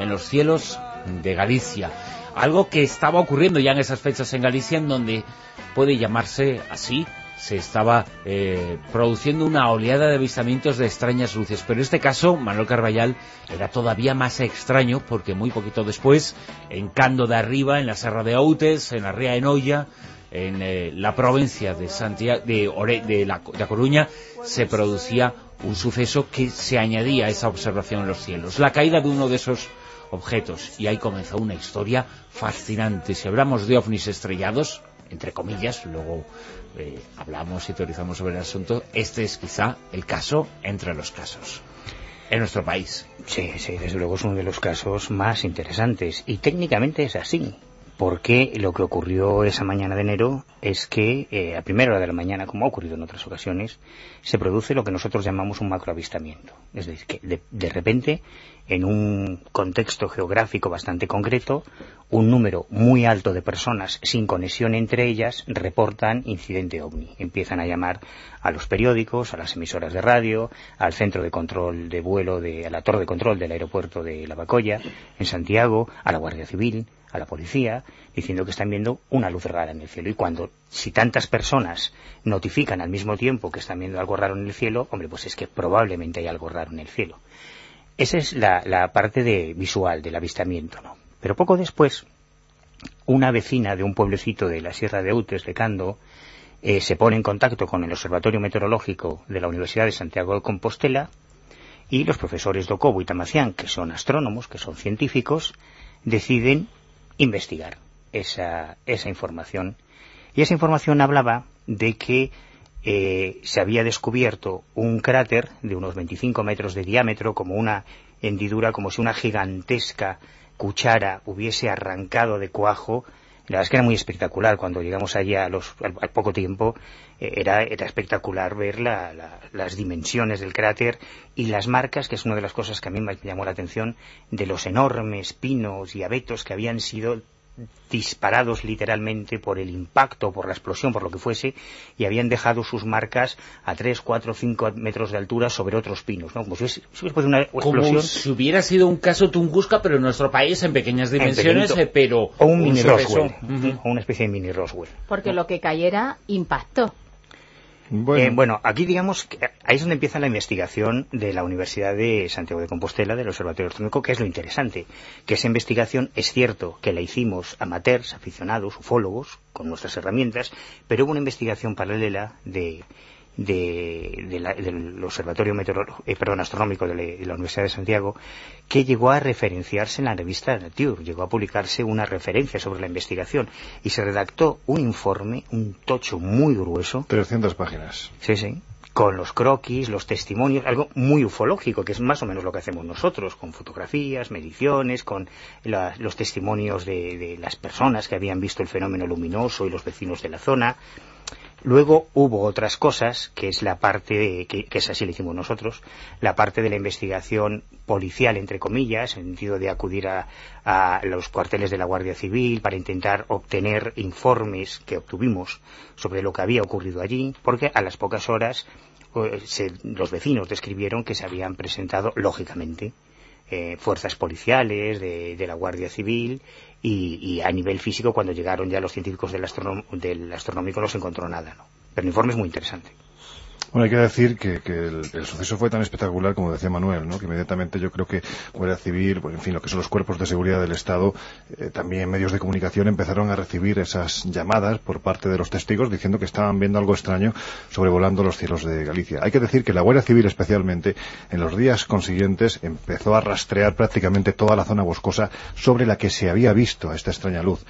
en los cielos de Galicia. Algo que estaba ocurriendo ya en esas fechas en Galicia, en donde puede llamarse así, se estaba eh, produciendo una oleada de avistamientos de extrañas luces. Pero en este caso, Manuel Carballal era todavía más extraño porque muy poquito después, en Cando de Arriba, en la Serra de Outes, en la Ría de en eh, la provincia de, Santiago, de, la, de La Coruña, se producía un suceso que se añadía a esa observación en los cielos. La caída de uno de esos objetos. Y ahí comenzó una historia fascinante. Si hablamos de ovnis estrellados, entre comillas, luego eh, hablamos y teorizamos sobre el asunto, este es quizá el caso entre los casos en nuestro país. Sí, sí, desde luego es uno de los casos más interesantes. Y técnicamente es así. Porque lo que ocurrió esa mañana de enero es que eh, a primera hora de la mañana, como ha ocurrido en otras ocasiones, se produce lo que nosotros llamamos un macroavistamiento. Es decir, que de, de repente, en un contexto geográfico bastante concreto, un número muy alto de personas sin conexión entre ellas reportan incidente ovni. Empiezan a llamar a los periódicos, a las emisoras de radio, al centro de control de vuelo, de, a la torre de control del aeropuerto de Lavacolla, en Santiago, a la Guardia Civil, a la policía, diciendo que están viendo una luz rara en el cielo. Y cuando, si tantas personas notifican al mismo tiempo que están viendo algo raro en el cielo, hombre, pues es que probablemente hay algo raro en el cielo. Esa es la, parte de visual del avistamiento, ¿no? Pero poco después, una vecina de un pueblecito de la Sierra de Utes, de Cando, eh, se pone en contacto con el Observatorio Meteorológico de la Universidad de Santiago de Compostela y los profesores Docobo y Tamacián, que son astrónomos, que son científicos, deciden investigar esa, esa información. Y esa información hablaba de que eh, se había descubierto un cráter de unos 25 metros de diámetro, como una hendidura, como si una gigantesca cuchara hubiese arrancado de cuajo. La verdad es que era muy espectacular. Cuando llegamos allá a los, al, poco tiempo, eh, era, era espectacular ver la, la, las dimensiones del cráter y las marcas, que es una de las cosas que a mí me llamó la atención, de los enormes pinos y abetos que habían sido disparados literalmente por el impacto, por la explosión, por lo que fuese, y habían dejado sus marcas a 3, 4, 5 metros de altura sobre otros pinos, ¿no? Como si, fuese una explosión... Como si hubiera sido un caso Tunguska, pero en nuestro país en pequeñas dimensiones, pequeñito. eh, pero... O un mini. Roswell, o una especie de mini Roswell. Porque lo que cayera impactó. Eh, Bueno. aquí digamos que ahí es donde empieza la investigación de la Universidad de Santiago de Compostela, del Observatorio Astronómico, que es lo interesante, que esa investigación es cierto que la hicimos amateurs, aficionados, ufólogos, con nuestras herramientas, pero hubo una investigación paralela de, de- de la- del Observatorio Meteorológico, eh, perdón, Astronómico de la, de la Universidad de Santiago, que llegó a referenciarse en la revista Nature, llegó a publicarse una referencia sobre la investigación y se redactó un informe, un tocho muy grueso, 300 páginas. Sí, sí. Con los croquis, los testimonios, algo muy ufológico, que es más o menos lo que hacemos nosotros, con fotografías, mediciones, con la- los testimonios de, de las personas que habían visto el fenómeno luminoso y los vecinos de la zona. Luego hubo otras cosas, que es la parte, de- que, que esa sí la hicimos nosotros, la parte de la investigación policial, entre comillas, en el sentido de acudir a, a los cuarteles de la Guardia Civil para intentar obtener informes que obtuvimos sobre lo que había ocurrido allí, porque a las pocas horas eh, se- los vecinos describieron que se habían presentado, lógicamente, eh, fuerzas policiales, de, la Guardia Civil, y, a nivel físico, cuando llegaron ya los científicos del, del astronómico, no se encontró nada. ¿no? Pero el informe es muy interesante. Bueno, hay que decir que, que el, suceso fue tan espectacular como decía Manuel, ¿no? que inmediatamente yo creo que Guardia Civil, pues, en fin, lo que son los cuerpos de seguridad del Estado, eh, también medios de comunicación empezaron a recibir esas llamadas por parte de los testigos diciendo que estaban viendo algo extraño sobrevolando los cielos de Galicia. Hay que decir que la Guardia Civil especialmente en los días consiguientes empezó a rastrear prácticamente toda la zona boscosa sobre la que se había visto esta extraña luz.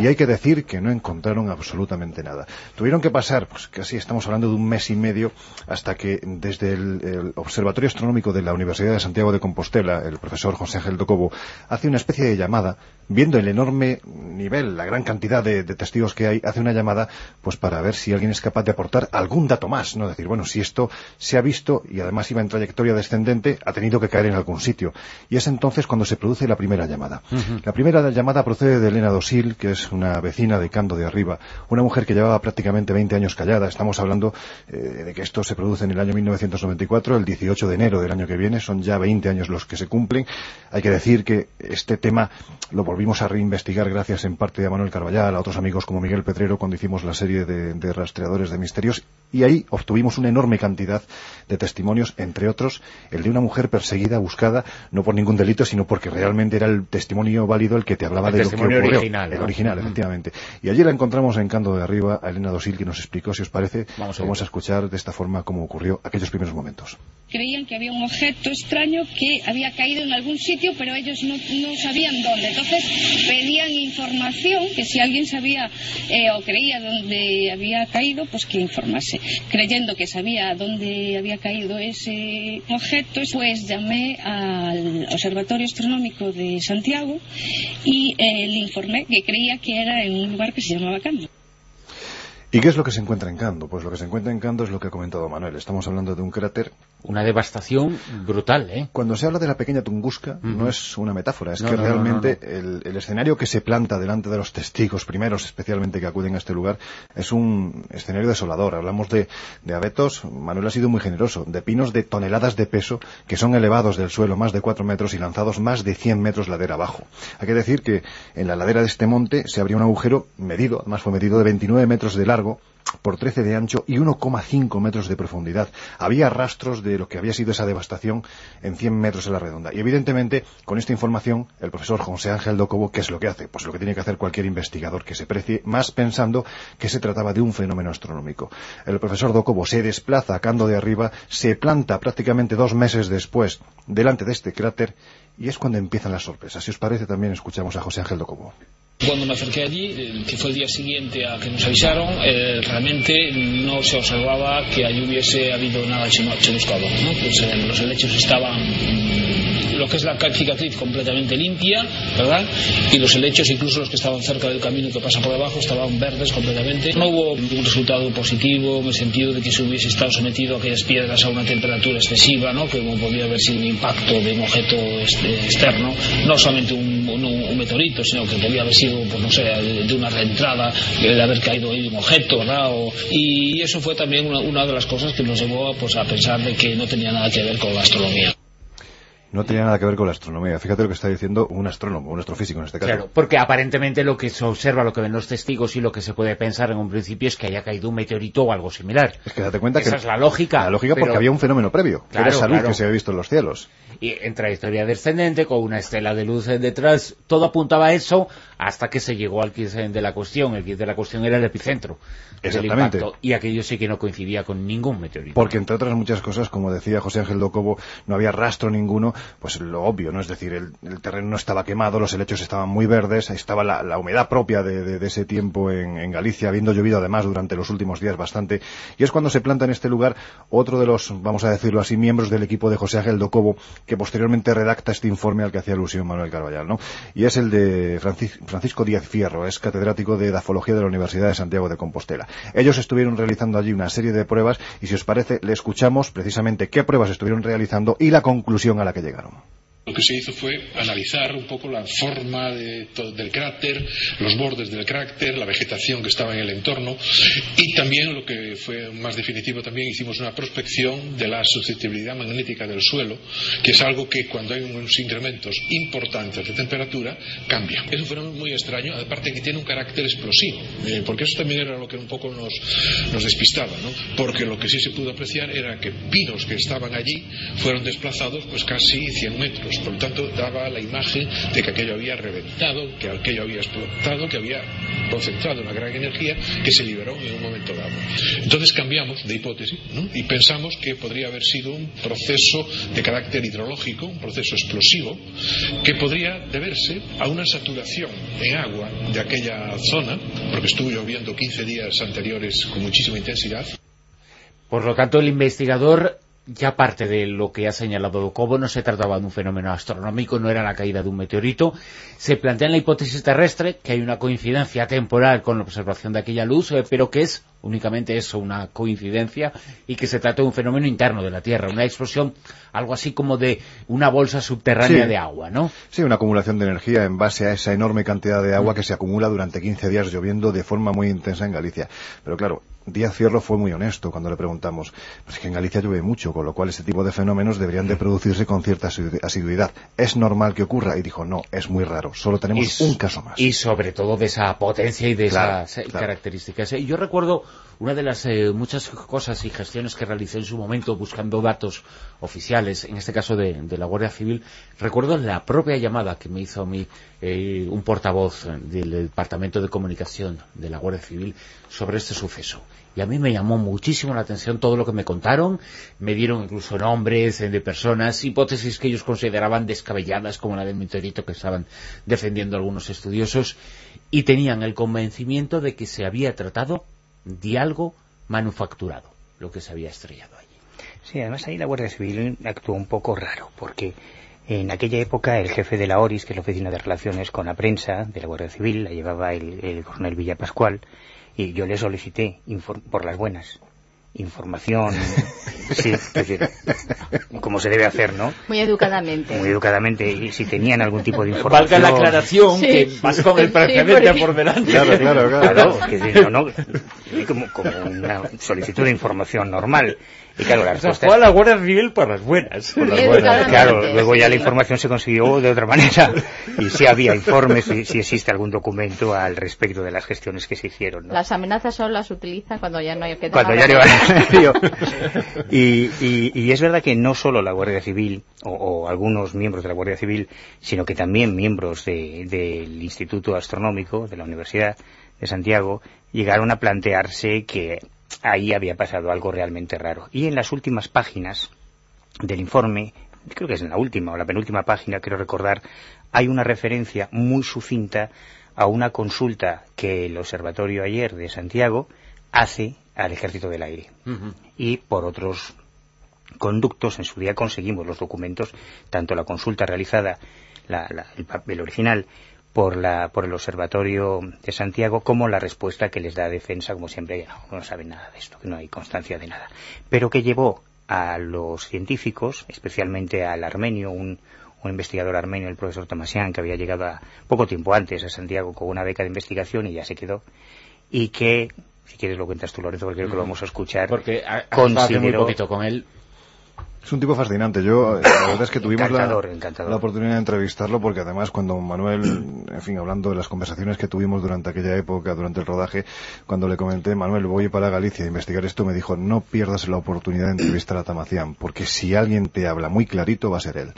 Y hay que decir que no encontraron absolutamente nada. Tuvieron que pasar, pues casi estamos hablando de un mes y medio, hasta que desde el, el Observatorio Astronómico de la Universidad de Santiago de Compostela, el profesor José Ángel Docobo, hace una especie de llamada, viendo el enorme nivel, la gran cantidad de, de testigos que hay, hace una llamada pues para ver si alguien es capaz de aportar algún dato más, no decir, bueno, si esto se ha visto y además iba en trayectoria descendente, ha tenido que caer en algún sitio. Y es entonces cuando se produce la primera llamada. La primera llamada procede de Elena Dosil, que es una vecina de Cando de Arriba, una mujer que llevaba prácticamente 20 años callada. Estamos hablando eh, de que esto se produce en el año 1994, el 18 de enero del año que viene, son ya 20 años los que se cumplen. Hay que decir que este tema lo volvimos a reinvestigar gracias en parte a Manuel Carballal, a otros amigos como Miguel Pedrero cuando hicimos la serie de, de rastreadores de misterios y ahí obtuvimos una enorme cantidad de testimonios, entre otros el de una mujer perseguida, buscada, no por ningún delito, sino porque realmente era el testimonio válido el que te hablaba El de lo que ocurrió. original, El ¿no? original, Mm. efectivamente. Y allí la encontramos en Cando de Arriba, a Elena Dosil, que nos explicó, si os parece, Vamos a vamos a escuchar de esta forma cómo ocurrió aquellos primeros momentos. creían que había un objeto extraño que había caído en algún sitio, pero ellos no, no sabían dónde. Entonces pedían información, que si alguien sabía eh, o creía dónde había caído, pues que informase. Creyendo que sabía dónde había caído ese objeto, pues llamé al Observatorio Astronómico de Santiago y eh, le informé que creía que era en un lugar que se llamaba Cando. ¿Y qué es lo que se encuentra en Cando? Pues lo que se encuentra en Cando es lo que ha comentado Manuel. Estamos hablando de un cráter. Una devastación brutal, ¿eh? Cuando se habla de la pequeña Tunguska, no es una metáfora, es No, que no, no, realmente El, el escenario que se planta delante de los testigos primeros, especialmente que acuden a este lugar, es un escenario desolador. Hablamos de, de abetos, Manuel ha sido muy generoso, de pinos de toneladas de peso que son elevados del suelo más de cuatro metros y lanzados más de 100 metros ladera abajo. Hay que decir que en la ladera de este monte se abría un agujero medido, además fue medido de 29 metros de largo por 13 de ancho y 1,5 metros de profundidad. Había rastros de lo que había sido esa devastación en 100 metros en la redonda. Y evidentemente, con esta información, el profesor José Ángel Docobo, ¿qué es lo que hace? Pues lo que tiene que hacer cualquier investigador que se precie, más pensando que se trataba de un fenómeno astronómico. El profesor Docobo se desplaza Cando de arriba, se planta prácticamente dos meses después delante de este cráter y es cuando empiezan las sorpresas. Si os parece, también escuchamos a José Ángel Docobo. Cuando me acerqué allí, que fue el día siguiente a que nos avisaron, eh, realmente no se observaba que allí hubiese habido nada chamuscado. ¿no? Pues, eh, los helechos estaban, mm, lo que es la ca- cicatriz completamente limpia, ¿verdad? Y los helechos, incluso los que estaban cerca del camino que pasa por debajo, estaban verdes completamente. No hubo ningún resultado positivo en el sentido de que se hubiese estado sometido a aquellas piedras a una temperatura excesiva, ¿no? Como podía haber sido un impacto de un objeto este, externo, no solamente un, un- un meteorito, sino que podía haber sido, pues no sé, de una reentrada, de haber caído ahí un objeto, ¿verdad? O- y eso fue también una, una de las cosas que nos llevó pues, a pensar de que no tenía nada que ver con la astronomía. No tenía nada que ver con la astronomía. Fíjate lo que está diciendo un astrónomo, un astrofísico en este caso. Claro, porque aparentemente lo que se observa, lo que ven los testigos y lo que se puede pensar en un principio es que haya caído un meteorito o algo similar. Es que date cuenta Esa que es la lógica. La lógica porque había un fenómeno previo, que Claro, era esa luz claro. que se había visto en los cielos. y en trayectoria descendente, con una estela de luz detrás, todo apuntaba a eso hasta que se llegó al kit de la cuestión. El kit de la cuestión era el epicentro del Exactamente. impacto, y aquello sí que no coincidía con ningún meteorito. Porque entre otras muchas cosas, como decía José Ángel Docobo, no había rastro ninguno, pues lo obvio, ¿no? Es decir, el, el terreno no estaba quemado, los helechos estaban muy verdes, estaba la, la humedad propia de, de- de ese tiempo en, en Galicia, habiendo llovido además durante los últimos días bastante. Y es cuando se planta en este lugar otro de los, vamos a decirlo así, miembros del equipo de José Ángel Docobo, que posteriormente redacta este informe al que hacía alusión Manuel Carballal, ¿no? Y es el de Francis- Francisco Díaz Fierro, es catedrático de Edafología de la Universidad de Santiago de Compostela. Ellos estuvieron realizando allí una serie de pruebas y si os parece, le escuchamos precisamente qué pruebas estuvieron realizando y la conclusión a la que llegaron. Lo que se hizo fue analizar un poco la forma del cráter, los bordes del cráter, la vegetación que estaba en el entorno y también lo que fue más definitivo también hicimos una prospección de la susceptibilidad magnética del suelo, que es algo que cuando hay unos incrementos importantes de temperatura cambia. Es un fenómeno muy extraño, aparte que tiene un carácter explosivo, eh, porque eso también era lo que un poco nos, nos despistaba, ¿no? Porque lo que sí se pudo apreciar era que pinos que estaban allí fueron desplazados pues casi 100 metros, por lo tanto daba la imagen de que aquello había reventado, que aquello había explotado, que había concentrado una gran energía que se liberó en un momento dado. Entonces cambiamos de hipótesis ¿no? y pensamos que podría haber sido un proceso de carácter hidrológico, un proceso explosivo, que podría deberse a una saturación en agua de aquella zona, porque estuvo lloviendo 15 días anteriores con muchísima intensidad, Por lo tanto, el investigador, ya parte de lo que ha señalado Docobo, no se trataba de un fenómeno astronómico, no era la caída de un meteorito. Se plantea en la hipótesis terrestre que hay una coincidencia temporal con la observación de aquella luz, eh, pero que es únicamente eso, una coincidencia, y que se trata de un fenómeno interno de la Tierra, una explosión, algo así como de una bolsa subterránea Sí. de agua, ¿no? Sí, una acumulación de energía en base a esa enorme cantidad de agua que se acumula durante 15 días lloviendo de forma muy intensa en Galicia. Pero claro, Díaz Fierro fue muy honesto cuando le preguntamos, pues que en Galicia llueve mucho, con lo cual este tipo de fenómenos deberían de producirse con cierta asidu- asiduidad. ¿Es normal que ocurra? Y dijo, no, es muy raro, solo tenemos Y- un caso más. Y sobre todo de esa potencia y de Claro, esas claro. características. Yo recuerdo una de las eh, muchas cosas y gestiones que realicé en su momento buscando datos oficiales, en este caso de, la Guardia Civil, recuerdo la propia llamada que me hizo a mí eh, un portavoz del Departamento de Comunicación de la Guardia Civil sobre este suceso. Y a mí me llamó muchísimo la atención todo lo que me contaron, me dieron incluso nombres eh, de personas, hipótesis que ellos consideraban descabelladas, como la del meteorito que estaban defendiendo algunos estudiosos, y tenían el convencimiento de que se había tratado de algo manufacturado, lo que se había estrellado allí. Sí, además ahí la Guardia Civil actuó un poco raro, porque en aquella época el jefe de la ORIS, que es la Oficina de Relaciones con la Prensa de la Guardia Civil, la llevaba el, el coronel Villa Pascual, y yo le solicité por las buenas información, sí, es decir, como se debe hacer, ¿no? Muy educadamente. Muy educadamente, y si tenían algún tipo de información... Valga la aclaración Sí. que vas con el Sí, precedente porque- por delante. Claro, claro, claro. Claro, que sí, no, no, como, como una solicitud de información normal. Y claro, la O sea, respuesta fue a la Guardia Civil por las buenas. Por las buenas. Claro, luego ya la información se consiguió de otra manera. Y sí había informes, y sí existe algún documento al respecto de las gestiones que se hicieron. ¿no? Las amenazas solo las utiliza cuando ya no hay que Cuando ya no iba y, y, y es verdad que no solo la Guardia Civil o, o algunos miembros de la Guardia Civil, sino que también miembros de- del Instituto Astronómico de la Universidad de Santiago llegaron a plantearse que ahí había pasado algo realmente raro. Y en las últimas páginas del informe, creo que es en la última o la penúltima página, quiero recordar, hay una referencia muy sucinta a una consulta que el Observatorio ayer de Santiago hace al Ejército del Aire. Y por otros conductos, en su día conseguimos los documentos, tanto la consulta realizada, la- la- el papel original, por, la, por el Observatorio de Santiago, como la respuesta que les da defensa, como siempre, no, no saben nada de esto, que no hay constancia de nada. Pero que llevó a los científicos, especialmente al armenio, un, un investigador armenio, el profesor Tomasian, que había llegado a, poco tiempo antes a Santiago con una beca de investigación y ya se quedó, y que, si quieres lo cuentas tú, Lorenzo, porque creo que lo vamos a escuchar, Porque ha- ha estado hace muy consideró- poquito con él. Es un tipo fascinante. Yo, eh, la verdad es que tuvimos la, encantador. la oportunidad de entrevistarlo porque además cuando Manuel, en fin, hablando de las conversaciones que tuvimos durante aquella época, durante el rodaje, cuando le comenté, Manuel, voy para Galicia a investigar esto, me dijo, no pierdas la oportunidad de entrevistar a Tamacián, porque si alguien te habla muy clarito va a ser él.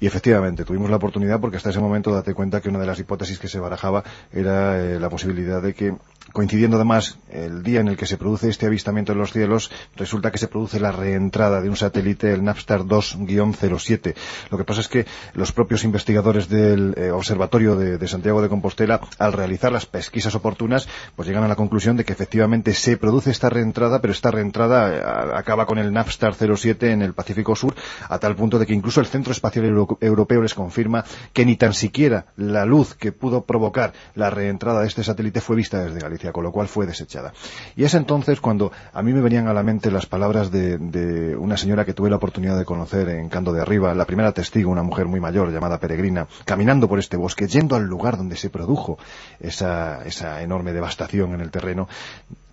Y efectivamente, tuvimos la oportunidad porque hasta ese momento date cuenta que una de las hipótesis que se barajaba era eh, la posibilidad de que, coincidiendo además el día en el que se produce este avistamiento en los cielos, resulta que se produce la reentrada de un satélite, el Napstar 2-07. Lo que pasa es que los propios investigadores del eh, Observatorio de, Santiago de Compostela, al realizar las pesquisas oportunas, pues llegan a la conclusión de que efectivamente se produce esta reentrada, pero esta reentrada eh, acaba con el Napstar 07 en el Pacífico Sur, a tal punto de que incluso el Centro Espacial Euro- Europeo les confirma que ni tan siquiera la luz que pudo provocar la reentrada de este satélite fue vista desde Galicia, con lo cual fue desechada. Y es entonces cuando a mí me venían a la mente las palabras de, de una señora que tuve la oportunidad de conocer en Cando de Arriba, la primera testigo, una mujer muy mayor llamada Peregrina, caminando por este bosque, yendo al lugar donde se produjo esa, esa enorme devastación en el terreno,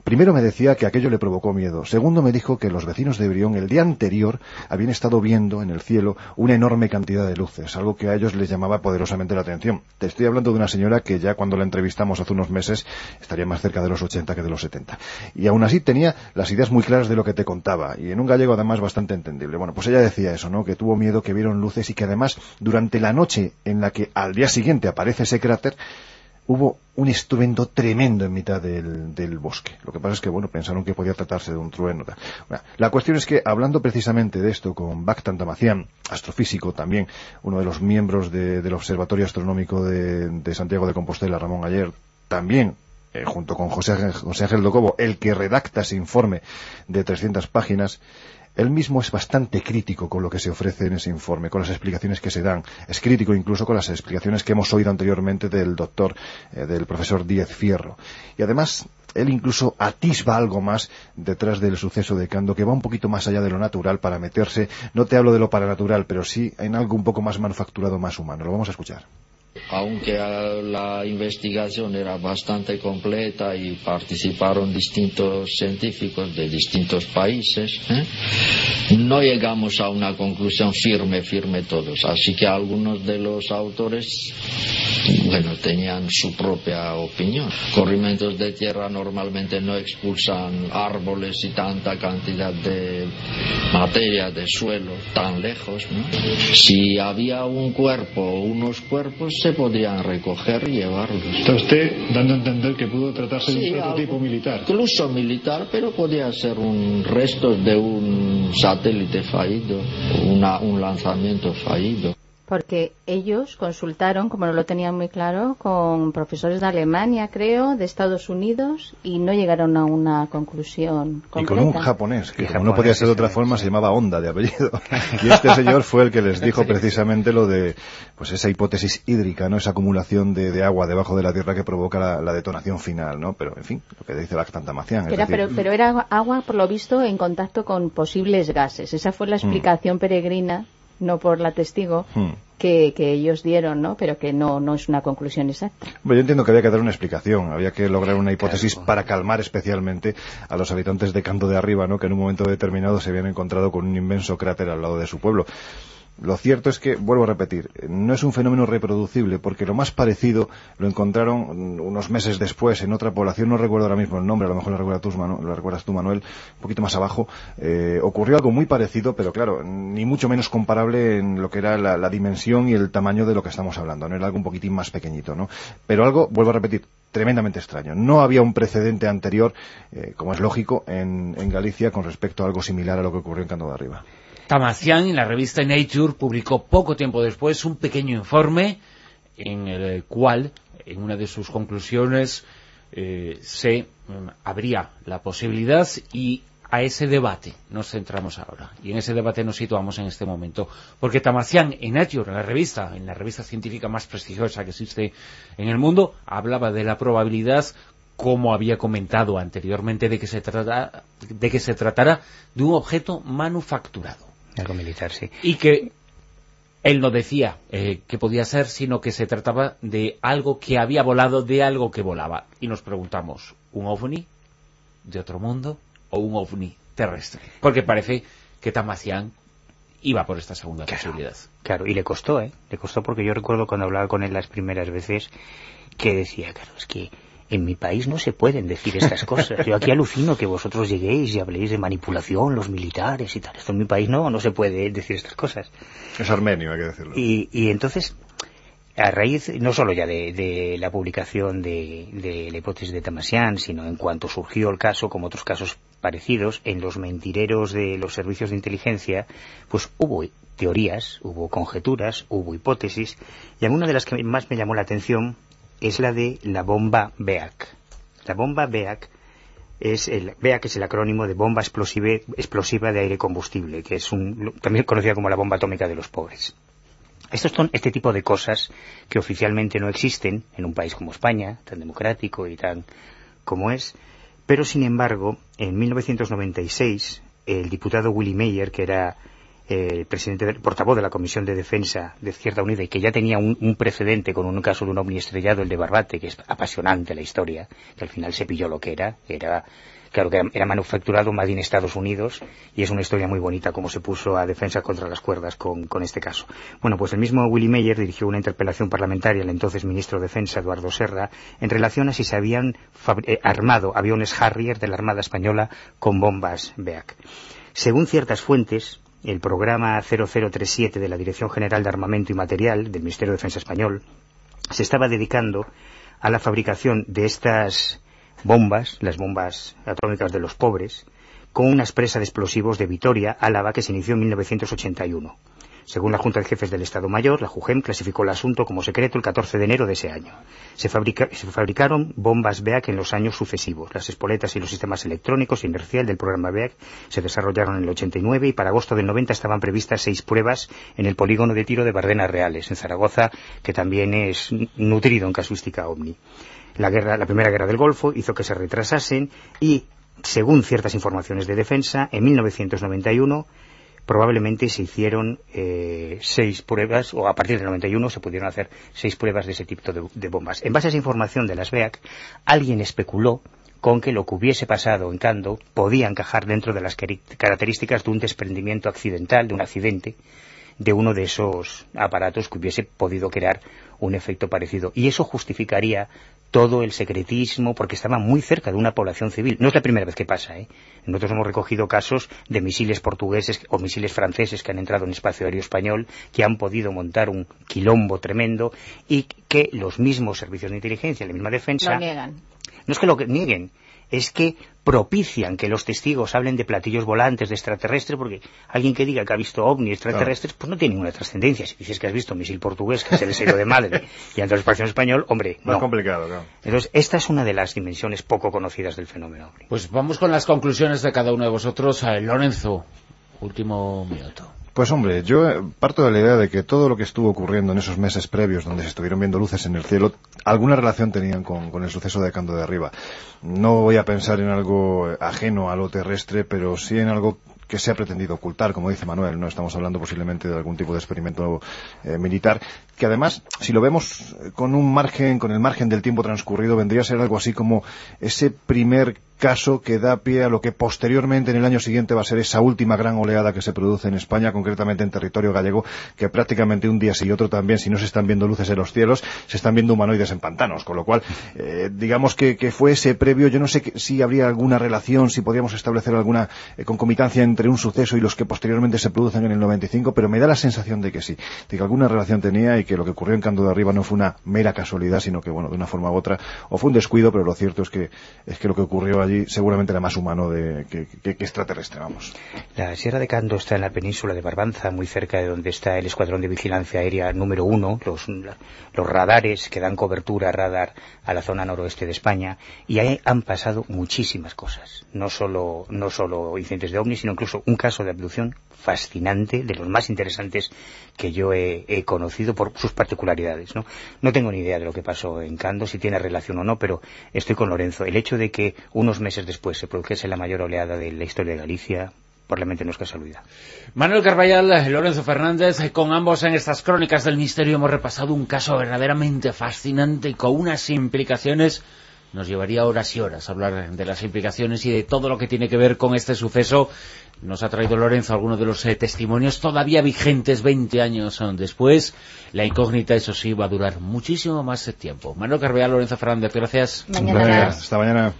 Primero me decía que aquello le provocó miedo. Segundo me dijo que los vecinos de Brión el día anterior habían estado viendo en el cielo una enorme cantidad de luces, algo que a ellos les llamaba poderosamente la atención. Te estoy hablando de una señora que ya cuando la entrevistamos hace unos meses estaría más cerca de los 80 que de los 70. Y aún así tenía las ideas muy claras de lo que te contaba y en un gallego además bastante entendible. Bueno, pues ella decía eso, ¿no? Que tuvo miedo, que vieron luces y que además durante la noche en la que al día siguiente aparece ese cráter, hubo un estruendo tremendo en mitad del, del bosque. Lo que pasa es que, bueno, pensaron que podía tratarse de un trueno. la cuestión es que, hablando precisamente de esto con Bactan Tamacián, astrofísico también, uno de los miembros de- del Observatorio Astronómico de, de Santiago de Compostela, Ramón Ayer, también eh, junto con José, José Ángel Docobo, el que redacta ese informe de 300 páginas, él mismo es bastante crítico con lo que se ofrece en ese informe, con las explicaciones que se dan. Es crítico incluso con las explicaciones que hemos oído anteriormente del doctor, eh, del profesor Díez Fierro. Y además, él incluso atisba algo más detrás del suceso de Cando, que va un poquito más allá de lo natural para meterse, no te hablo de lo paranatural, pero sí en algo un poco más manufacturado, más humano. Lo vamos a escuchar. Aunque la investigación era bastante completa y participaron distintos científicos de distintos países, ¿eh? no llegamos a una conclusión firme, firme todos. Así que algunos de los autores, bueno, tenían su propia opinión. Corrimientos de tierra normalmente no expulsan árboles y tanta cantidad de materia de suelo tan lejos. ¿no? Si había un cuerpo o unos cuerpos, se podrían recoger y llevarlos. Está usted dando a entender que pudo tratarse de Sí, un prototipo algo- militar. Incluso militar, pero podía ser un restos de un satélite fallido, una- un lanzamiento fallido. Porque ellos consultaron, como no lo tenían muy claro, con profesores de Alemania, creo, de Estados Unidos, y no llegaron a una conclusión Y con un japonés, que como no podía ser de otra forma, se llamaba Honda de apellido. Y este señor fue el que les dijo precisamente lo de pues esa hipótesis hídrica, ¿no? Esa acumulación de, de agua debajo de la tierra que provoca la, la detonación final, ¿no? Pero, en fin, lo que dice Lactan Tamacián. es Era, decir, pero, pero era agua- agua, por lo visto, en contacto con posibles gases. Esa fue la explicación peregrina, no por la testigo, hmm. que, que ellos dieron, ¿no? Pero que no, no es una conclusión exacta. Bueno, yo entiendo que había que dar una explicación, había que lograr una hipótesis para calmar especialmente a los habitantes de Canto de Arriba, ¿no? que en un momento determinado se habían encontrado con un inmenso cráter al lado de su pueblo. Lo cierto es que, vuelvo a repetir, no es un fenómeno reproducible, porque lo más parecido lo encontraron unos meses después en otra población, no recuerdo ahora mismo el nombre, a lo mejor lo recuerdas tú, Manu- lo recuerdas tú Manuel, un poquito más abajo, eh, ocurrió algo muy parecido, pero claro, ni mucho menos comparable en lo que era la, la dimensión y el tamaño de lo que estamos hablando, no era algo un poquitín más pequeñito, ¿no? Pero algo, vuelvo a repetir, tremendamente extraño. No había un precedente anterior, eh, como es lógico, en, en Galicia con respecto a algo similar a lo que ocurrió en Canto de Arriba. Tamacián, en la revista Nature, publicó poco tiempo después un pequeño informe en el cual, en una de sus conclusiones, eh, se mm, abría la posibilidad y a ese debate nos centramos ahora. Y en ese debate nos situamos en este momento. Porque Tamacián, en Nature, en la revista, en la revista científica más prestigiosa que existe en el mundo, hablaba de la probabilidad como había comentado anteriormente, de que se, trata, de que se tratara de un objeto manufacturado Algo militar, sí. y que él no decía eh, que podía ser, sino que se trataba de algo que había volado, de algo que volaba. Y nos preguntamos, ¿un ovni de otro mundo o un ovni terrestre? Porque parece que Tamacián iba por esta segunda posibilidad. Claro, y le costó, ¿eh? Le costó porque yo recuerdo cuando hablaba con él las primeras veces que decía, claro, es que en mi país no se pueden decir estas cosas. Yo aquí alucino que vosotros lleguéis y habléis de manipulación, los militares y tal. Esto en mi país no, no se puede decir estas cosas. Es armenio, hay que decirlo. Y, y entonces, a raíz no solo ya de, de la publicación de, de la hipótesis de Tamasian, sino en cuanto surgió el caso, como otros casos parecidos, en los mentireros de los servicios de inteligencia, pues hubo teorías, hubo conjeturas, hubo hipótesis, y a una de las que más me llamó la atención es la de la bomba BEAC. La bomba BEAC es el BEAC es el acrónimo de bomba explosiva, explosiva de aire combustible, que es un, también conocida como la bomba atómica de los pobres. Estos son este tipo de cosas que oficialmente no existen en un país como España, tan democrático y tan como es, pero sin embargo, en 1996, el diputado Willy Meyer, que era eh, presidente del- portavoz de la Comisión de Defensa de Izquierda Unida y que ya tenía un, un precedente con un caso de un ovni estrellado, el de Barbate, que es apasionante la historia, que al final se pilló lo que era, era claro que era, manufacturado más en Estados Unidos y es una historia muy bonita como se puso a defensa contra las cuerdas con, con este caso. Bueno, pues el mismo Willy Meyer dirigió una interpelación parlamentaria al entonces ministro de Defensa, Eduardo Serra, en relación a si se habían eh, armado aviones Harrier de la Armada Española con bombas BEAC. Según ciertas fuentes, el programa 0037 de la Dirección General de Armamento y Material del Ministerio de Defensa Español se estaba dedicando a la fabricación de estas bombas, las bombas atómicas de los pobres, con una empresa de explosivos de Vitoria, Álava, que se inició en 1981. Según la Junta de Jefes del Estado Mayor, la JUGEM clasificó el asunto como secreto el 14 de enero de ese año. Se, fabrica- se fabricaron bombas BEAC en los años sucesivos. Las espoletas y los sistemas electrónicos inercial del programa BEAC se desarrollaron en el 89 y para agosto del 90 estaban previstas seis pruebas en el polígono de tiro de Bardenas Reales, en Zaragoza, que también es nutrido en casuística OVNI. La, guerra, la primera guerra del Golfo hizo que se retrasasen y, según ciertas informaciones de defensa, en 1991 probablemente se hicieron eh, seis pruebas, o a partir del 91 se pudieron hacer seis pruebas de ese tipo de, bombas. En base a esa información de las BEAC, alguien especuló con que lo que hubiese pasado en Cando podía encajar dentro de las características de un desprendimiento accidental, de un accidente, de uno de esos aparatos que hubiese podido crear un efecto parecido. Y eso justificaría todo el secretismo, porque estaba muy cerca de una población civil. No es la primera vez que pasa, ¿eh? Nosotros hemos recogido casos de misiles portugueses o misiles franceses que han entrado en espacio aéreo español, que han podido montar un quilombo tremendo y que los mismos servicios de inteligencia, la misma defensa, Lo niegan. no es que lo que nieguen, es que propician que los testigos hablen de platillos volantes, de extraterrestres, porque alguien que diga que ha visto ovnis extraterrestres, pues no tiene ninguna trascendencia. Si dices que has visto un misil portugués, que es el deseo de madre, y ante la expresión español, hombre, Más no. complicado, claro. Entonces, esta es una de las dimensiones poco conocidas del fenómeno ovni. Pues vamos con las conclusiones de cada uno de vosotros. Eh, Lorenzo, último minuto. Pues hombre, yo eh, parto de la idea de que todo lo que estuvo ocurriendo en esos meses previos donde se estuvieron viendo luces en el cielo, alguna relación tenían con, el suceso de Cando de Arriba. No voy a pensar en algo eh, ajeno a lo terrestre, pero sí en algo que se ha pretendido ocultar, como dice Manuel, no estamos hablando posiblemente de algún tipo de experimento eh, militar, que además, si lo vemos con un margen, con el margen del tiempo transcurrido, vendría a ser algo así como ese primer caso que da pie a lo que posteriormente en el año siguiente va a ser esa última gran oleada que se produce en España, concretamente en territorio gallego, que prácticamente un día sí y otro también, si no se están viendo luces en los cielos, se están viendo humanoides en pantanos, con lo cual, eh, digamos que, que fue ese previo, yo no sé que- si habría alguna relación, si podríamos establecer alguna eh, concomitancia entre un suceso y los que posteriormente se producen en el 95, pero me da la sensación de que sí, de que alguna relación tenía y que lo que ocurrió en Cando de Arriba no fue una mera casualidad, sino que, bueno, de una forma u otra, o fue un descuido, pero lo cierto es que, es que lo que ocurrió allí seguramente era más humano de, que, extraterrestre, vamos. La Sierra de Cando está en la península de Barbanza, muy cerca de donde está el Escuadrón de Vigilancia Aérea número uno, los, los radares que dan cobertura radar a la zona noroeste de España, y ahí han pasado muchísimas cosas. No solo, no solo incidentes de ovnis, sino incluso un caso de abducción fascinante, de los más interesantes que yo he, conocido por sus particularidades. ¿no? tengo ni idea de lo que pasó en Cando, si tiene relación o no, pero estoy con Lorenzo. El hecho de que unos meses después se produjese la mayor oleada de la historia de Galicia, probablemente no es casualidad. Manuel Carballal, Lorenzo Fernández, con ambos en estas crónicas del misterio hemos repasado un caso verdaderamente fascinante y con unas implicaciones nos llevaría horas y horas hablar de las implicaciones y de todo lo que tiene que ver con este suceso. Nos ha traído Lorenzo algunos de los eh, testimonios todavía vigentes 20 años después. La incógnita, eso sí, va a durar muchísimo más tiempo. Manuel Carballal, Lorenzo Fernández, gracias. Mañana más. hasta mañana.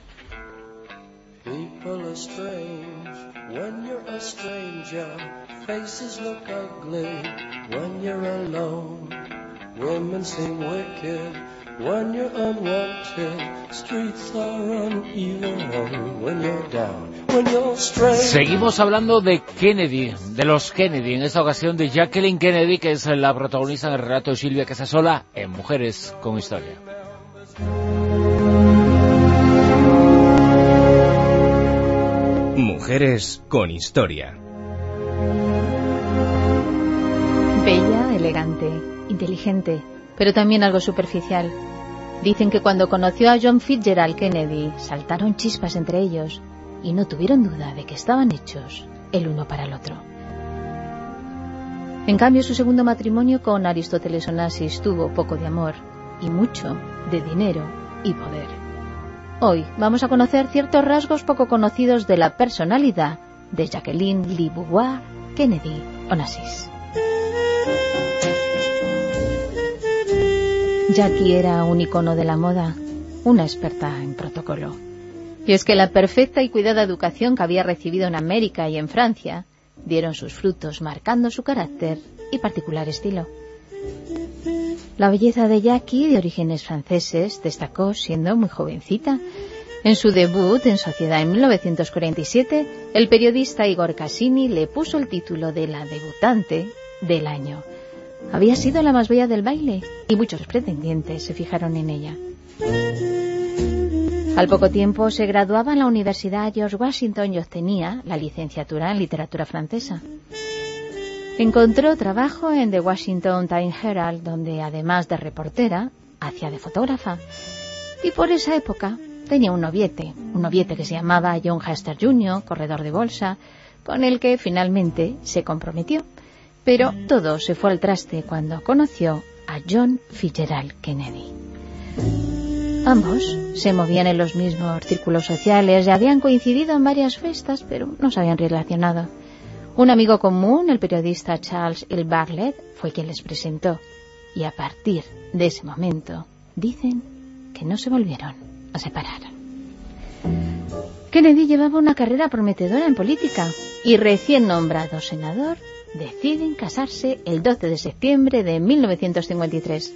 People are strange when you're a stranger. Faces look ugly when you're alone. Women seem wicked when you're unwanted. Streets are uneven when you're down. When you're strange. Seguimos hablando de Kennedy, de los Kennedy, en esta ocasión de Jacqueline Kennedy, que es la protagonista del relato de Silvia Casasola en Mujeres con Historia. Mujeres con historia. Bella, elegante, inteligente, pero también algo superficial. Dicen que cuando conoció a John Fitzgerald Kennedy saltaron chispas entre ellos y no tuvieron duda de que estaban hechos el uno para el otro. En cambio, su segundo matrimonio con Aristóteles Onassis tuvo poco de amor y mucho de dinero y poder. Hoy vamos a conocer ciertos rasgos poco conocidos de la personalidad de Jacqueline Lee Beauvoir Kennedy Onassis. Jackie era un icono de la moda, una experta en protocolo. Y es que la perfecta y cuidada educación que había recibido en América y en Francia dieron sus frutos, marcando su carácter y particular estilo. La belleza de Jackie, de orígenes franceses, destacó siendo muy jovencita. En su debut en Sociedad en 1947, el periodista Igor Cassini le puso el título de la debutante del año. Había sido la más bella del baile y muchos pretendientes se fijaron en ella. Al poco tiempo se graduaba en la Universidad George Washington y obtenía la licenciatura en literatura francesa. Encontró trabajo en The Washington Times Herald, donde además de reportera, hacía de fotógrafa. Y por esa época tenía un noviete, un noviete que se llamaba John Hester Jr., corredor de bolsa, con el que finalmente se comprometió. Pero todo se fue al traste cuando conoció a John Fitzgerald Kennedy. Ambos se movían en los mismos círculos sociales y habían coincidido en varias fiestas, pero no se habían relacionado. Un amigo común, el periodista Charles L. Bartlett, fue quien les presentó. Y a partir de ese momento, dicen que no se volvieron a separar. Kennedy llevaba una carrera prometedora en política y recién nombrado senador, deciden casarse el 12 de septiembre de 1953.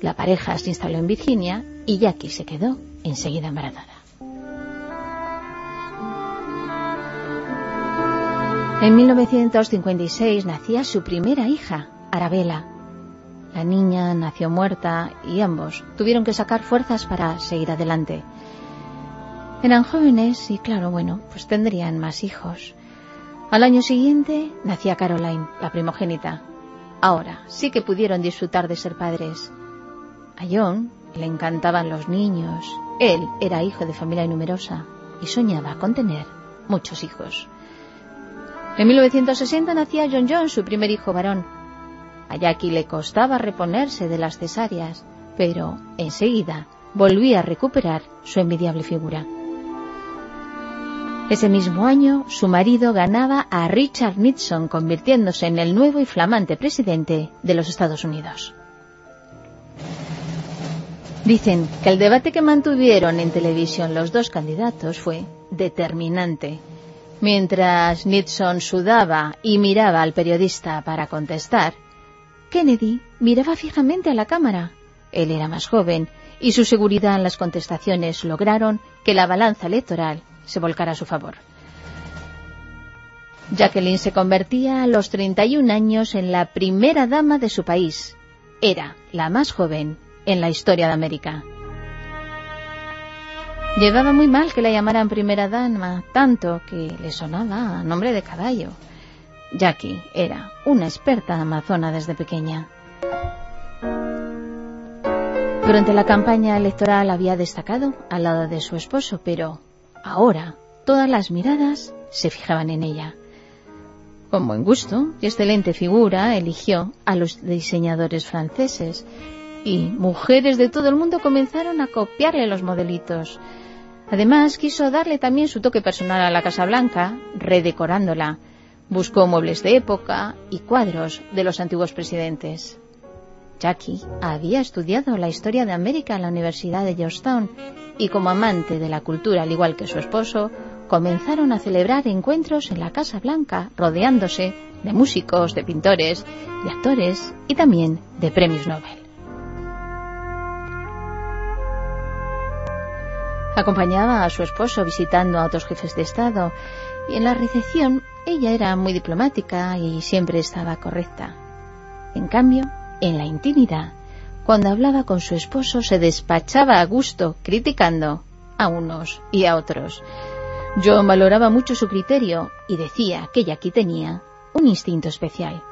La pareja se instaló en Virginia y Jackie se quedó enseguida embarazada. En 1956 nacía su primera hija, Arabella. La niña nació muerta y ambos tuvieron que sacar fuerzas para seguir adelante. Eran jóvenes y claro, bueno, pues tendrían más hijos. Al año siguiente nacía Caroline, la primogénita. Ahora sí que pudieron disfrutar de ser padres. A John le encantaban los niños. Él era hijo de familia numerosa y soñaba con tener muchos hijos. En 1960 nacía John John, su primer hijo varón. A Jackie le costaba reponerse de las cesáreas, pero enseguida volvía a recuperar su envidiable figura. Ese mismo año, su marido ganaba a Richard Nixon, convirtiéndose en el nuevo y flamante presidente de los Estados Unidos. Dicen que el debate que mantuvieron en televisión los dos candidatos fue determinante. Mientras Nixon sudaba y miraba al periodista para contestar, Kennedy miraba fijamente a la cámara. Él era más joven y su seguridad en las contestaciones lograron que la balanza electoral se volcara a su favor. Jacqueline se convertía a los 31 años en la primera dama de su país. Era la más joven en la historia de América. Llevaba muy mal que la llamaran primera dama, tanto que le sonaba a nombre de caballo. Jackie era una experta amazona desde pequeña. Durante la campaña electoral había destacado al lado de su esposo, pero ahora todas las miradas se fijaban en ella. Con buen gusto y excelente figura eligió a los diseñadores franceses y mujeres de todo el mundo comenzaron a copiarle los modelitos. Además, quiso darle también su toque personal a la Casa Blanca, redecorándola. Buscó muebles de época y cuadros de los antiguos presidentes. Jackie había estudiado la historia de América en la Universidad de Georgetown y como amante de la cultura, al igual que su esposo, comenzaron a celebrar encuentros en la Casa Blanca, rodeándose de músicos, de pintores, de actores y también de premios Nobel. Acompañaba a su esposo visitando a otros jefes de Estado y en la recepción ella era muy diplomática y siempre estaba correcta. En cambio, en la intimidad, cuando hablaba con su esposo se despachaba a gusto, criticando a unos y a otros. Yo valoraba mucho su criterio y decía que Jackie tenía un instinto especial.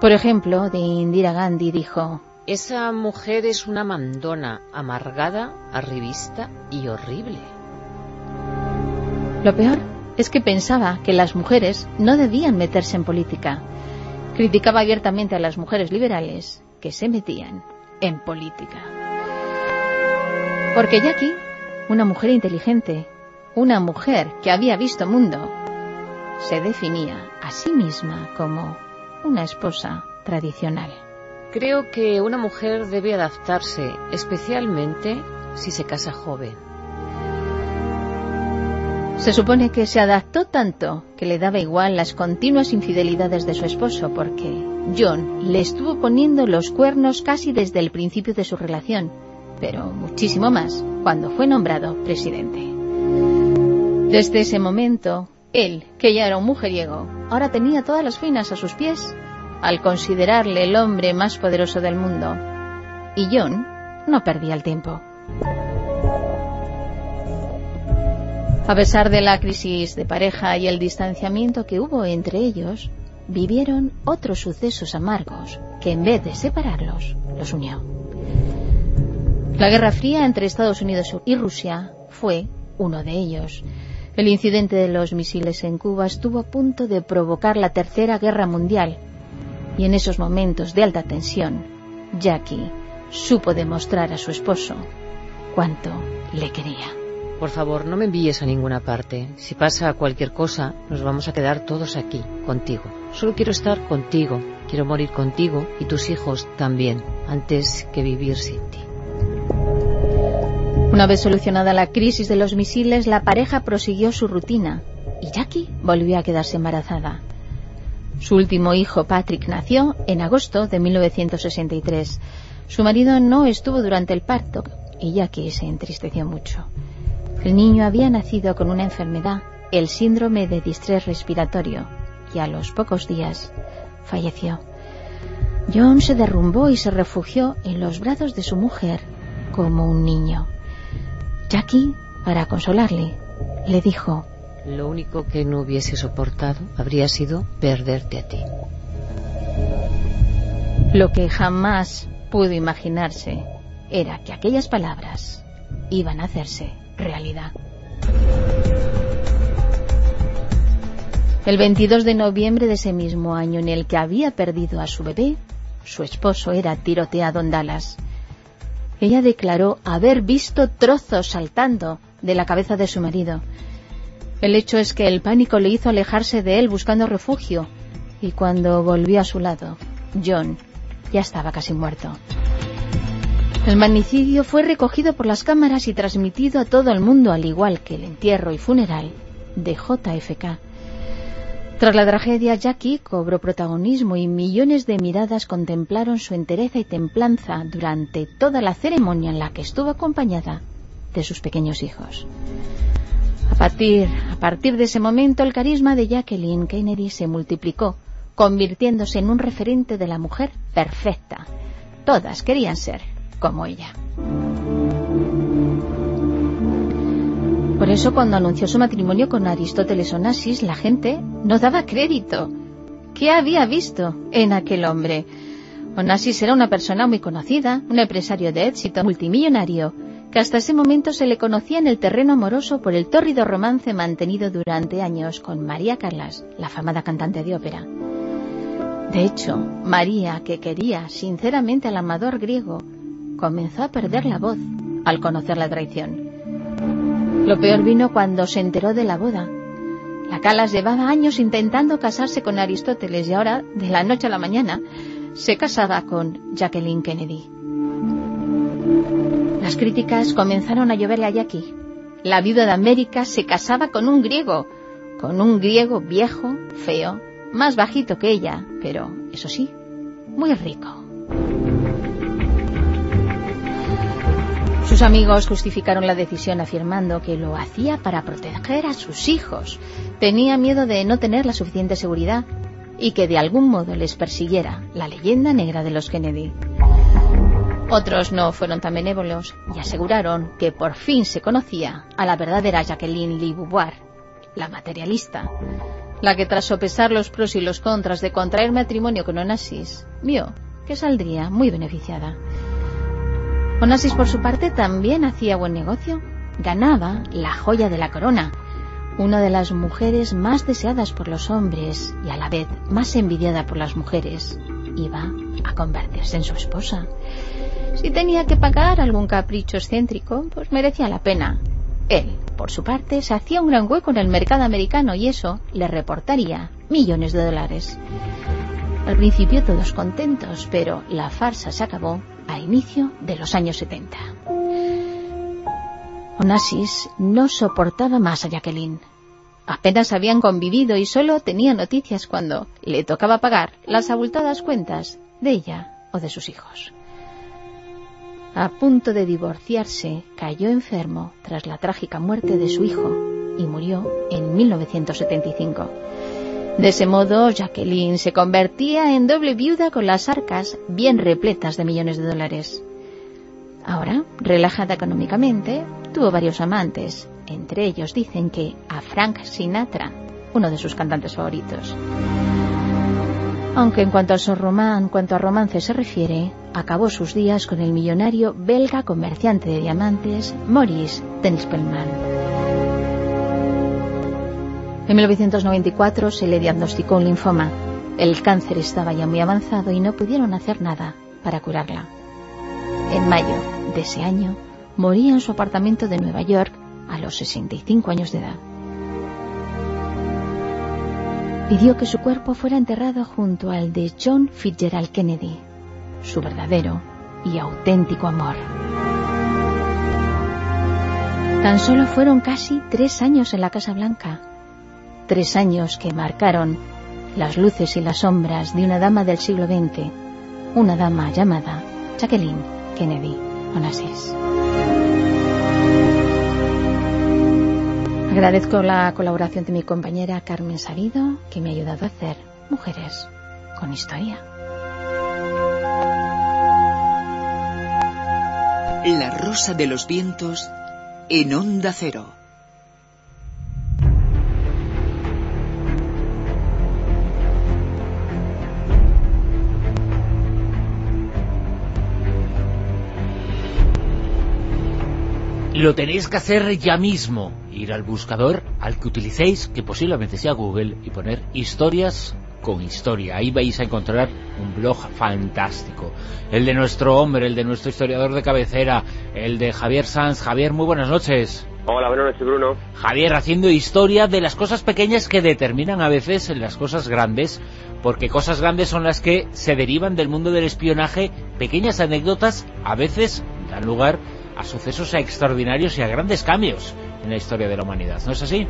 Por ejemplo, de Indira Gandhi dijo, esa mujer es una mandona, amargada, arribista y horrible. Lo peor es que pensaba que las mujeres no debían meterse en política. Criticaba abiertamente a las mujeres liberales que se metían en política. Porque Jackie, una mujer inteligente, una mujer que había visto mundo, se definía a sí misma como una esposa tradicional. Creo que una mujer debe adaptarse, especialmente si se casa joven. Se supone que se adaptó tanto que le daba igual las continuas infidelidades de su esposo porque John le estuvo poniendo los cuernos casi desde el principio de su relación, pero muchísimo más cuando fue nombrado presidente. Desde ese momento, él, que ya era un mujeriego, ahora tenía todas las finas a sus pies al considerarle el hombre más poderoso del mundo. Y John no perdía el tiempo. A pesar de la crisis de pareja y el distanciamiento que hubo entre ellos, vivieron otros sucesos amargos que en vez de separarlos, los unió. La Guerra Fría entre Estados Unidos y Rusia fue uno de ellos. El incidente de los misiles en Cuba estuvo a punto de provocar la Tercera Guerra Mundial y en esos momentos de alta tensión, Jackie supo demostrar a su esposo cuánto le quería. Por favor, no me envíes a ninguna parte. Si pasa cualquier cosa, nos vamos a quedar todos aquí, contigo. Solo quiero estar contigo, quiero morir contigo y tus hijos también, antes que vivir sin ti. Una vez solucionada la crisis de los misiles, la pareja prosiguió su rutina y Jackie volvió a quedarse embarazada. Su último hijo, Patrick, nació en agosto de 1963. Su marido no estuvo durante el parto y Jackie se entristeció mucho. El niño había nacido con una enfermedad el síndrome de distrés respiratorio y a los pocos días falleció. John se derrumbó y se refugió en los brazos de su mujer como un niño. Jackie, para consolarle, le dijo, Lo único que no hubiese soportado habría sido perderte a ti. Lo que jamás pudo imaginarse era que aquellas palabras iban a hacerse realidad. El 22 de noviembre de ese mismo año en el que había perdido a su bebé, su esposo era tiroteado en Dallas. Ella declaró haber visto trozos saltando de la cabeza de su marido. El hecho es que el pánico le hizo alejarse de él buscando refugio y cuando volvió a su lado, John ya estaba casi muerto. El magnicidio fue recogido por las cámaras y transmitido a todo el mundo, al igual que el entierro y funeral de JFK. Tras la tragedia, Jackie cobró protagonismo y millones de miradas contemplaron su entereza y templanza durante toda la ceremonia en la que estuvo acompañada de sus pequeños hijos. A partir, a partir de ese momento, el carisma de Jacqueline Kennedy se multiplicó, convirtiéndose en un referente de la mujer perfecta. Todas querían ser como ella. Por eso cuando anunció su matrimonio con Aristóteles Onassis, la gente no daba crédito. ¿Qué había visto en aquel hombre? Onassis era una persona muy conocida, un empresario de éxito multimillonario, que hasta ese momento se le conocía en el terreno amoroso por el tórrido romance mantenido durante años con María Carlas, la famada cantante de ópera. De hecho, María, que quería sinceramente al amador griego, comenzó a perder la voz al conocer la traición. Lo peor vino cuando se enteró de la boda. La Calas llevaba años intentando casarse con Aristóteles y ahora, de la noche a la mañana, se casaba con Jacqueline Kennedy. Las críticas comenzaron a lloverle a Jackie. La viuda de América se casaba con un griego, con un griego viejo, feo, más bajito que ella, pero, eso sí, muy rico. Sus amigos justificaron la decisión afirmando que lo hacía para proteger a sus hijos. Tenía miedo de no tener la suficiente seguridad y que de algún modo les persiguiera la leyenda negra de los Kennedy. Otros no fueron tan benévolos y aseguraron que por fin se conocía a la verdadera Jacqueline Lee la materialista, la que tras sopesar los pros y los contras de contraer matrimonio con Onassis, vio que saldría muy beneficiada. Onassis, por su parte, también hacía buen negocio. Ganaba la joya de la corona, una de las mujeres más deseadas por los hombres y a la vez más envidiada por las mujeres. Iba a convertirse en su esposa. Si tenía que pagar algún capricho excéntrico, pues merecía la pena. Él, por su parte, se hacía un gran hueco en el mercado americano y eso le reportaría millones de dólares. Al principio todos contentos, pero la farsa se acabó a inicio de los años 70. Onassis no soportaba más a Jacqueline. Apenas habían convivido y solo tenía noticias cuando le tocaba pagar las abultadas cuentas de ella o de sus hijos. A punto de divorciarse, cayó enfermo tras la trágica muerte de su hijo y murió en 1975. De ese modo, Jacqueline se convertía en doble viuda con las arcas bien repletas de millones de dólares. Ahora, relajada económicamente, tuvo varios amantes. Entre ellos dicen que a Frank Sinatra, uno de sus cantantes favoritos. Aunque en cuanto a, su román, cuanto a romance se refiere, acabó sus días con el millonario belga comerciante de diamantes Maurice Tennispelman. En 1994 se le diagnosticó un linfoma. El cáncer estaba ya muy avanzado y no pudieron hacer nada para curarla. En mayo de ese año moría en su apartamento de Nueva York a los 65 años de edad. Pidió que su cuerpo fuera enterrado junto al de John Fitzgerald Kennedy, su verdadero y auténtico amor. Tan solo fueron casi tres años en la Casa Blanca tres años que marcaron las luces y las sombras de una dama del siglo XX, una dama llamada Jacqueline Kennedy Onassis. Agradezco la colaboración de mi compañera Carmen Sabido, que me ha ayudado a hacer Mujeres con Historia. La Rosa de los Vientos en Onda Cero. Lo tenéis que hacer ya mismo. Ir al buscador al que utilicéis, que posiblemente sea Google, y poner historias con historia. Ahí vais a encontrar un blog fantástico. El de nuestro hombre, el de nuestro historiador de cabecera, el de Javier Sanz. Javier, muy buenas noches. Hola, buenas noches, Bruno. Javier, haciendo historia de las cosas pequeñas que determinan a veces las cosas grandes, porque cosas grandes son las que se derivan del mundo del espionaje. Pequeñas anécdotas a veces dan lugar a sucesos extraordinarios y a grandes cambios en la historia de la humanidad. ¿No es así?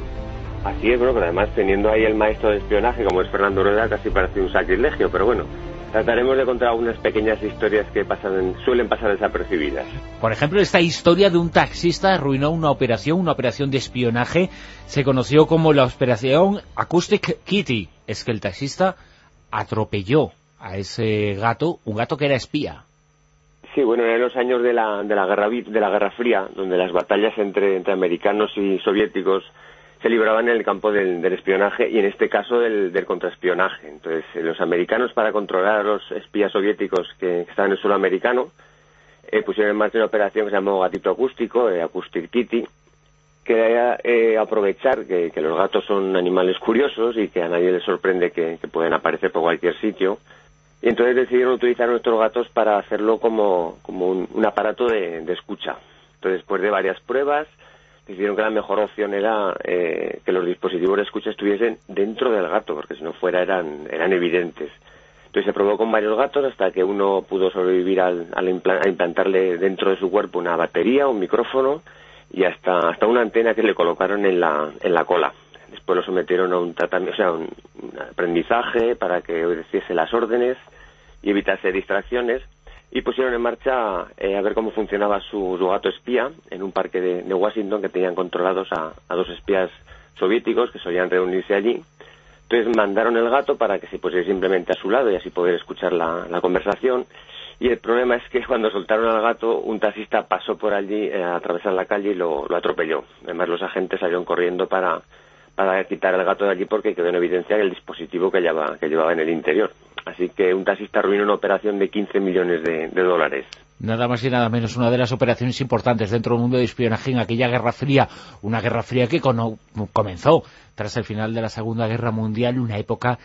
Así es, pero además teniendo ahí el maestro de espionaje como es Fernando Rueda casi parece un sacrilegio, pero bueno, trataremos de contar algunas pequeñas historias que pasan, suelen pasar desapercibidas. Por ejemplo, esta historia de un taxista arruinó una operación, una operación de espionaje, se conoció como la operación Acoustic Kitty. Es que el taxista atropelló a ese gato, un gato que era espía. Sí, bueno, eran los años de la, de la, guerra, de la Guerra Fría, donde las batallas entre, entre americanos y soviéticos se libraban en el campo del, del espionaje y en este caso del, del, contraespionaje. Entonces, eh, los americanos, para controlar a los espías soviéticos que, estaban en el suelo americano, eh, pusieron en marcha una operación que se llamó Gatito Acústico, eh, Acoustic Kitty, que era eh, aprovechar que, que, los gatos son animales curiosos y que a nadie les sorprende que, que pueden aparecer por cualquier sitio y entonces decidieron utilizar nuestros gatos para hacerlo como, como un, aparato de, de, escucha. Entonces, después de varias pruebas, decidieron que la mejor opción era eh, que los dispositivos de escucha estuviesen dentro del gato, porque si no fuera eran, eran evidentes. Entonces se probó con varios gatos hasta que uno pudo sobrevivir al, al impla a implantarle dentro de su cuerpo una batería, un micrófono y hasta, hasta una antena que le colocaron en la, en la cola. Después lo sometieron a un tratamiento, o sea, un, un aprendizaje para que obedeciese las órdenes y evitase distracciones y pusieron en marcha eh, a ver cómo funcionaba su, gato espía en un parque de, de Washington que tenían controlados a, a, dos espías soviéticos que solían reunirse allí. Entonces mandaron el gato para que se pusiera simplemente a su lado y así poder escuchar la, la conversación. Y el problema es que cuando soltaron al gato, un taxista pasó por allí eh, a atravesar la calle y lo, lo atropelló. Además, los agentes salieron corriendo para, para quitar al gato de allí porque quedó en evidencia el dispositivo que llevaba, que llevaba en el interior. Así que un taxista arruinó una operación de 15 millones de, dólares. Nada más y nada menos, una de las operaciones importantes dentro del mundo de espionaje en aquella Guerra Fría, una Guerra Fría que comenzó tras el final de la Segunda Guerra Mundial, una época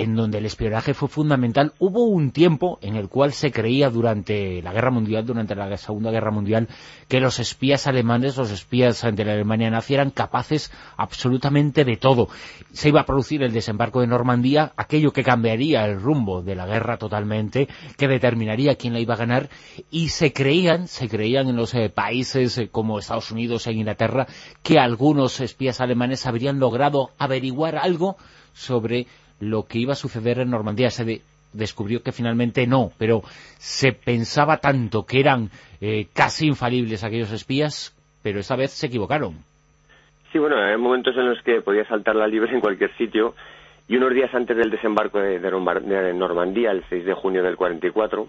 en donde el espionaje fue fundamental. Hubo un tiempo en el cual se creía durante la Guerra Mundial, durante la Segunda Guerra Mundial, que los espías alemanes, los espías de la Alemania nazi eran capaces absolutamente de todo. Se iba a producir el desembarco de Normandía, aquello que cambiaría el rumbo de la guerra totalmente, que determinaría quién la iba a ganar, y se creían, se creían en los eh, países eh, como Estados Unidos e Inglaterra, que algunos espías alemanes habrían logrado averiguar algo sobre lo que iba a suceder en Normandía. Se de, descubrió que finalmente no, pero se pensaba tanto que eran eh, casi infalibles aquellos espías, pero esta vez se equivocaron. Sí, bueno, hay momentos en los que podía saltar la libre en cualquier sitio, y unos días antes del desembarco de, Normandía, el 6 de junio del 44,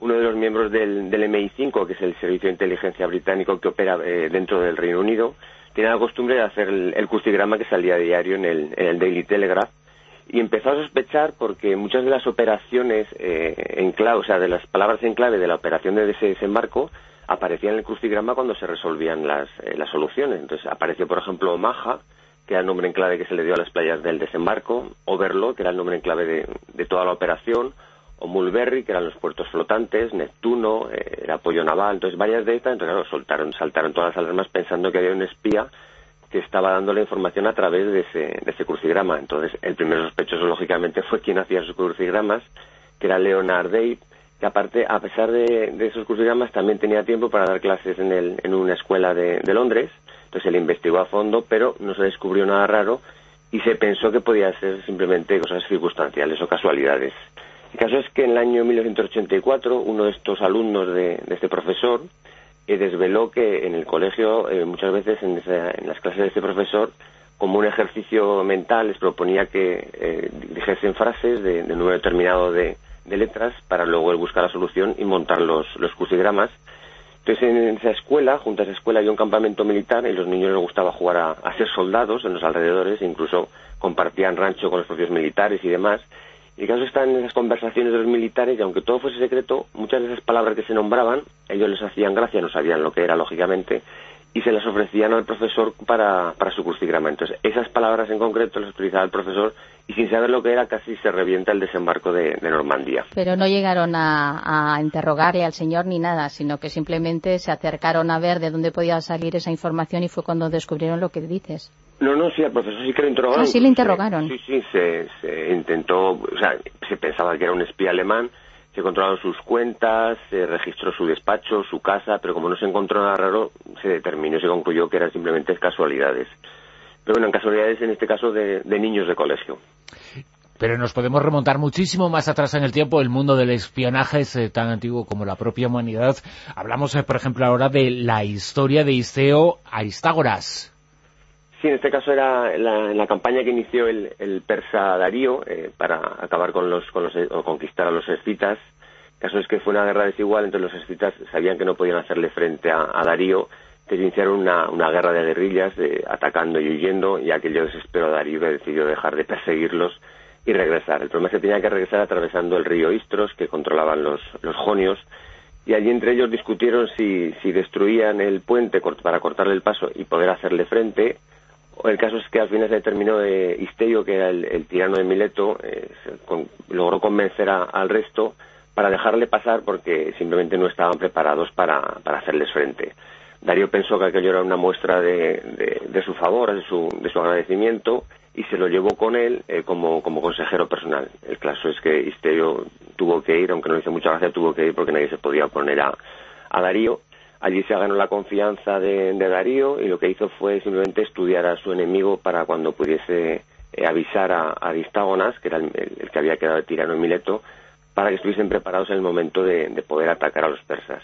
uno de los miembros del, del MI5, que es el Servicio de Inteligencia Británico que opera eh, dentro del Reino Unido, tiene la costumbre de hacer el, el que salía diario en el Daily Telegraph, y empezó a sospechar porque muchas de las operaciones eh, en clave, o sea, de las palabras en clave de la operación de ese desembarco aparecían en el crucigrama cuando se resolvían las, eh, las soluciones. Entonces apareció, por ejemplo, Omaha, que era el nombre en clave que se le dio a las playas del desembarco, Overlo, que era el nombre en clave de, de toda la operación, o Mulberry, que eran los puertos flotantes, Neptuno, eh, el apoyo naval, entonces varias de estas, entonces claro, soltaron, saltaron todas las alarmas pensando que había un espía que estaba dando la información a través de ese, de ese crucigrama. Entonces, el primer sospechoso, lógicamente, fue quien hacía sus crucigramas, que era Leonard Dave, que aparte, a pesar de, de, esos crucigramas, también tenía tiempo para dar clases en, el, en una escuela de, de Londres. Entonces, él investigó a fondo, pero no se descubrió nada raro y se pensó que podía ser simplemente cosas circunstanciales o casualidades. El caso es que en el año 1984, uno de estos alumnos de, de este profesor, eh, desveló que en el colegio eh, muchas veces en, esa- en las clases de este profesor como un ejercicio mental les proponía que eh, dijesen frases de, de número determinado de, de letras para luego él buscar la solución y montar los, los crucigramas. Entonces en esa escuela, junto a esa escuela había un campamento militar y los niños les gustaba jugar a, a ser soldados en los alrededores, incluso compartían rancho con los propios militares y demás. El caso está en esas conversaciones de los militares y aunque todo fuese secreto, muchas de esas palabras que se nombraban, ellos les hacían gracia, no sabían lo que era lógicamente, y se las ofrecían al profesor para, para su crucigrama. Entonces, esas palabras en concreto las utilizaba el profesor y sin saber lo que era casi se revienta el desembarco de, de Normandía. Pero no llegaron a, a interrogarle al señor ni nada, sino que simplemente se acercaron a ver de dónde podía salir esa información y fue cuando descubrieron lo que dices. No, no, sí, al profesor sí que lo interrogaron. Ah, sí le interrogaron. Sí, sí, se, se intentó, o sea, se pensaba que era un espía alemán, se controlaron sus cuentas, se registró su despacho, su casa, pero como no se encontró nada raro, se determinó se concluyó que eran simplemente casualidades. Pero bueno, en casualidades en este caso de, de niños de colegio. Pero nos podemos remontar muchísimo más atrás en el tiempo. El mundo del espionaje es eh, tan antiguo como la propia humanidad. Hablamos, eh, por ejemplo, ahora de la historia de Isteo Aristágoras. Sí, en este caso era la, la campaña que inició el, el persa Darío eh, para acabar con los, con los o conquistar a los escitas. El caso es que fue una guerra desigual, entonces los escitas sabían que no podían hacerle frente a, Darío, que iniciaron una, una guerra de guerrillas, de, atacando y huyendo, y aquello desesperó a Darío y decidió dejar de perseguirlos y regresar. El problema es que tenía que regresar atravesando el río Istros, que controlaban los, los jonios, y allí entre ellos discutieron si, si destruían el puente para cortarle el paso y poder hacerle frente, el caso es que al final se determinó de Isteo, que era el, tirano de Mileto, eh, con- logró convencer a- al resto para dejarle pasar porque simplemente no estaban preparados para, para hacerles frente. Darío pensó que aquello era una muestra de, de- su favor, de su, de su agradecimiento, y se lo llevó con él eh, como, como consejero personal. El caso es que Isteo tuvo que ir, aunque no le hizo mucha gracia, tuvo que ir porque nadie se podía oponer a, a Darío. Allí se ganó la confianza de, Darío y lo que hizo fue simplemente estudiar a su enemigo para cuando pudiese eh, avisar a, a que era el, que había quedado de tirano en Mileto, para que estuviesen preparados en el momento de, de poder atacar a los persas.